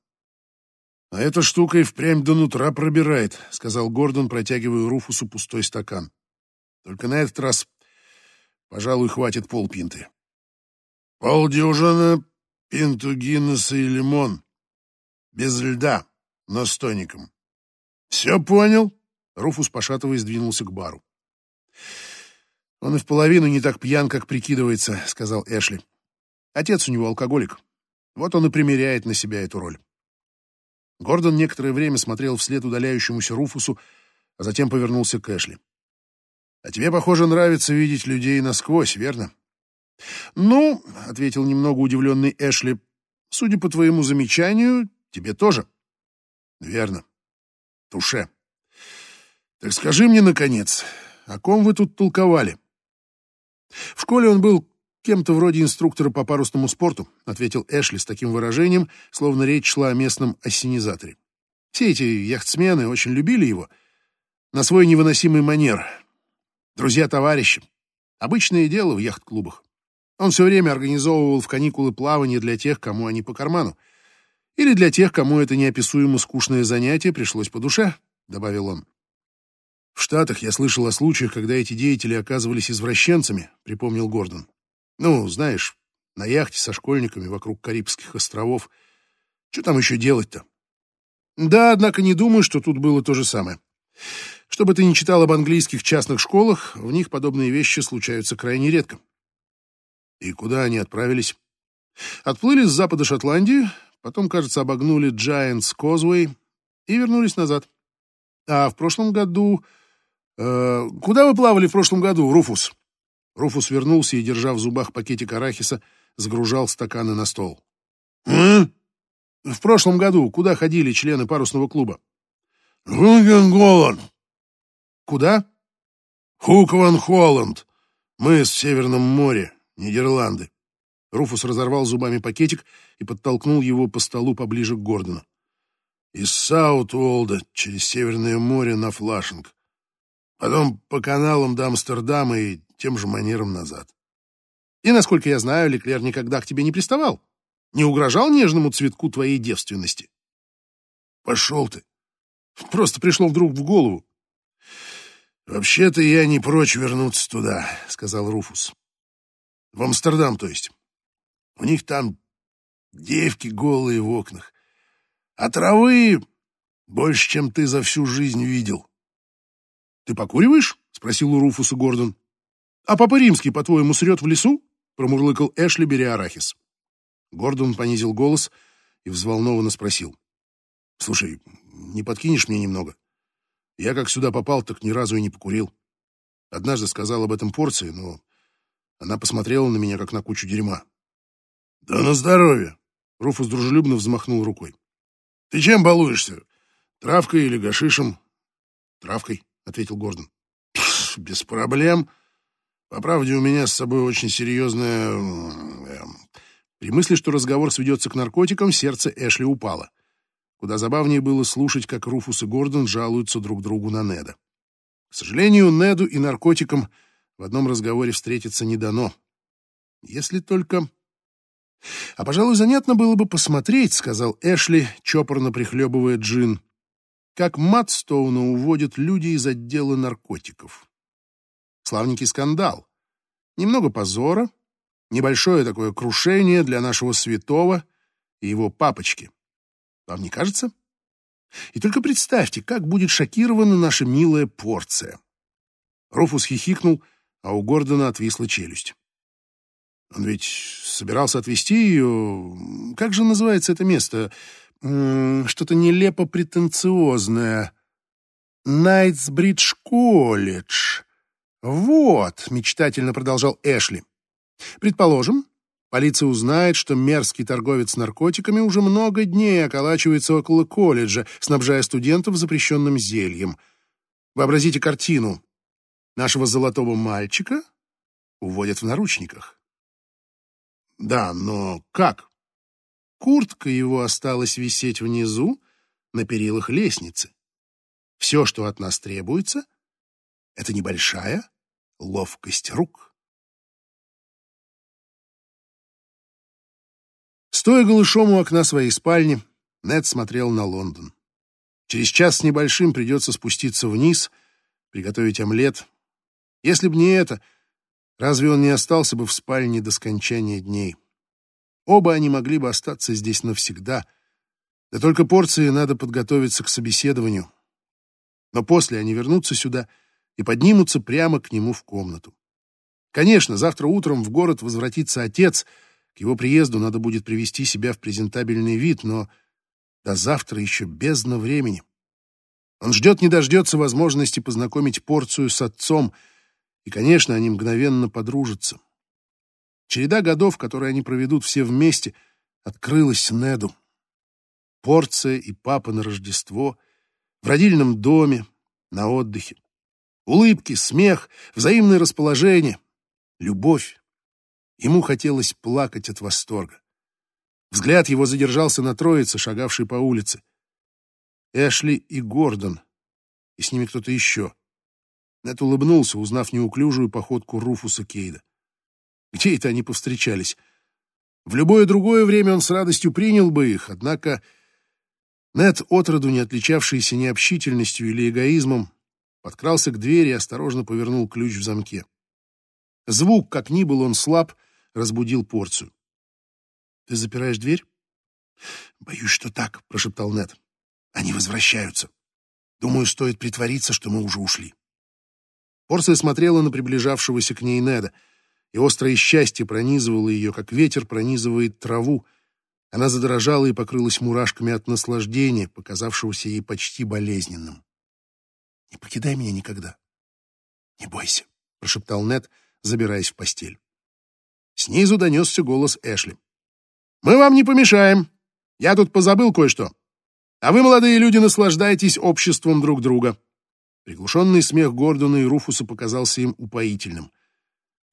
«А эта штука и впрямь до нутра пробирает», — сказал Гордон, протягивая Руфусу пустой стакан. «Только на этот раз, пожалуй, хватит полпинты». «Полдюжина пинту Гиннесса и лимон. Без льда, но с тоником». «Все понял?» — Руфус, пошатываясь, двинулся к бару. «Он и в половину не так пьян, как прикидывается», — сказал Эшли. «Отец у него алкоголик. Вот он и примеряет на себя эту роль». Гордон некоторое время смотрел вслед удаляющемуся Руфусу, а затем повернулся к Эшли. «А тебе, похоже, нравится видеть людей насквозь, верно?» «Ну», — ответил немного удивленный Эшли, — «судя по твоему замечанию, тебе тоже». «Верно. Туше. Так скажи мне, наконец, о ком вы тут толковали?» В школе он был кем-то вроде инструктора по парусному спорту, ответил Эшли с таким выражением, словно речь шла о местном ассенизаторе. Все эти яхтсмены очень любили его на свой невыносимый манер. Друзья-товарищи. Обычное дело в яхт-клубах. Он все время организовывал в каникулы плавания для тех, кому они по карману. Или для тех, кому это неописуемо скучное занятие пришлось по душе, — добавил он. В Штатах я слышал о случаях, когда эти деятели оказывались извращенцами, припомнил Гордон. Ну, знаешь, на яхте со школьниками вокруг Карибских островов. Что там еще делать-то? Да, однако не думаю, что тут было то же самое. Что бы ты ни читал об английских частных школах, в них подобные вещи случаются крайне редко. И куда они отправились? Отплыли с запада Шотландии, потом, кажется, обогнули Giants Causeway и вернулись назад. А в прошлом году... Э, куда вы плавали в прошлом году, Руфус? Руфус вернулся и, держа в зубах пакетик арахиса, сгружал стаканы на стол. «М? В прошлом году куда ходили члены парусного клуба? Руген Куда? Хукван Холланд. Мы с Северном море, Нидерланды. Руфус разорвал зубами пакетик и подтолкнул его по столу поближе к Гордону. Из Саут-Уолда через Северное море на Флашинг. Потом по каналам до Амстердама и тем же манером назад. И, насколько я знаю, Леклер никогда к тебе не приставал. Не угрожал нежному цветку твоей девственности. Пошел ты. Просто пришло вдруг в голову. «Вообще-то я не прочь вернуться туда», — сказал Руфус. «В Амстердам, то есть. У них там девки голые в окнах, а травы больше, чем ты за всю жизнь видел». «Ты покуриваешь?» — спросил у Руфуса Гордон. «А Папа Римский, по-твоему, срет в лесу?» — промурлыкал Эшли, беря арахис. Гордон понизил голос и взволнованно спросил. «Слушай, не подкинешь мне немного? Я как сюда попал, так ни разу и не покурил. Однажды сказал об этом порции, но она посмотрела на меня, как на кучу дерьма. «Да на здоровье!» Руфус дружелюбно взмахнул рукой. «Ты чем балуешься? Травкой или гашишем?» «Травкой», — ответил Гордон. «Без проблем. По правде, у меня с собой очень серьезная...» эм, При мысли, что разговор сведется к наркотикам, сердце Эшли упало. Куда забавнее было слушать, как Руфус и Гордон жалуются друг другу на Неда. К сожалению, Неду и наркотикам в одном разговоре встретиться не дано. Если только... «А, пожалуй, занятно было бы посмотреть», — сказал Эшли, чопорно прихлебывая джин, «как Матстоуна уводят люди из отдела наркотиков. Славненький скандал. Немного позора, небольшое такое крушение для нашего святого и его папочки. Вам не кажется? И только представьте, как будет шокирована наша милая порция. Руфус хихикнул, а у Гордона отвисла челюсть. Он ведь собирался отвезти ее... Как же называется это место? Что-то нелепо претенциозное. Найтсбридж колледж. Вот, мечтательно продолжал Эшли. Предположим, Полиция узнает, что мерзкий торговец наркотиками уже много дней околачивается около колледжа, снабжая студентов запрещенным зельем. Вообразите картину. Нашего золотого мальчика уводят в наручниках. Да, но как? Куртка его осталась висеть внизу, на перилах лестницы. Все, что от нас требуется, это небольшая ловкость рук. Стоя голышом у окна своей спальни, Нед смотрел на Лондон. Через час с небольшим придется спуститься вниз, приготовить омлет. Если б не это, разве он не остался бы в спальне до скончания дней? Оба они могли бы остаться здесь навсегда. Да только порции надо подготовиться к собеседованию. Но после они вернутся сюда и поднимутся прямо к нему в комнату. Конечно, завтра утром в город возвратится отец — к его приезду надо будет привести себя в презентабельный вид, но до завтра еще бездна времени. Он ждет не дождется возможности познакомить порцию с отцом, и, конечно, они мгновенно подружатся. Череда годов, которые они проведут все вместе, открылась Неду. Порция и папа на Рождество, в родильном доме, на отдыхе. Улыбки, смех, взаимное расположение, любовь. Ему хотелось плакать от восторга. Взгляд его задержался на троице, шагавшей по улице. Эшли и Гордон, и с ними кто-то еще. Нед улыбнулся, узнав неуклюжую походку Руфуса Кейда. Где это они повстречались? В любое другое время он с радостью принял бы их, однако Нед, отроду не отличавшийся необщительностью или эгоизмом, подкрался к двери и осторожно повернул ключ в замке. Звук, как ни был он слаб, — разбудил порцию. «Ты запираешь дверь?» «Боюсь, что так», — прошептал Нед. Они возвращаются. Думаю, стоит притвориться, что мы уже ушли. Порция смотрела на приближавшегося к ней Неда, и острое счастье пронизывало ее, как ветер пронизывает траву. Она задрожала и покрылась мурашками от наслаждения, показавшегося ей почти болезненным. «Не покидай меня никогда. Не бойся», — прошептал Нед, забираясь в постель. Снизу донесся голос Эшли. «Мы вам не помешаем. Я тут позабыл кое-что. А вы, молодые люди, наслаждайтесь обществом друг друга». Приглушенный смех Гордона и Руфуса показался им упоительным.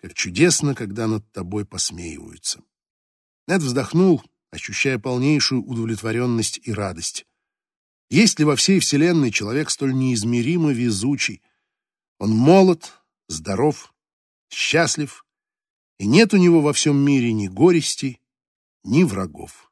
Как чудесно, когда над тобой посмеиваются. Нед вздохнул, ощущая полнейшую удовлетворенность и радость. Есть ли во всей Вселенной человек столь неизмеримо везучий? Он молод, здоров, счастлив, и нет у него во всем мире ни горести, ни врагов.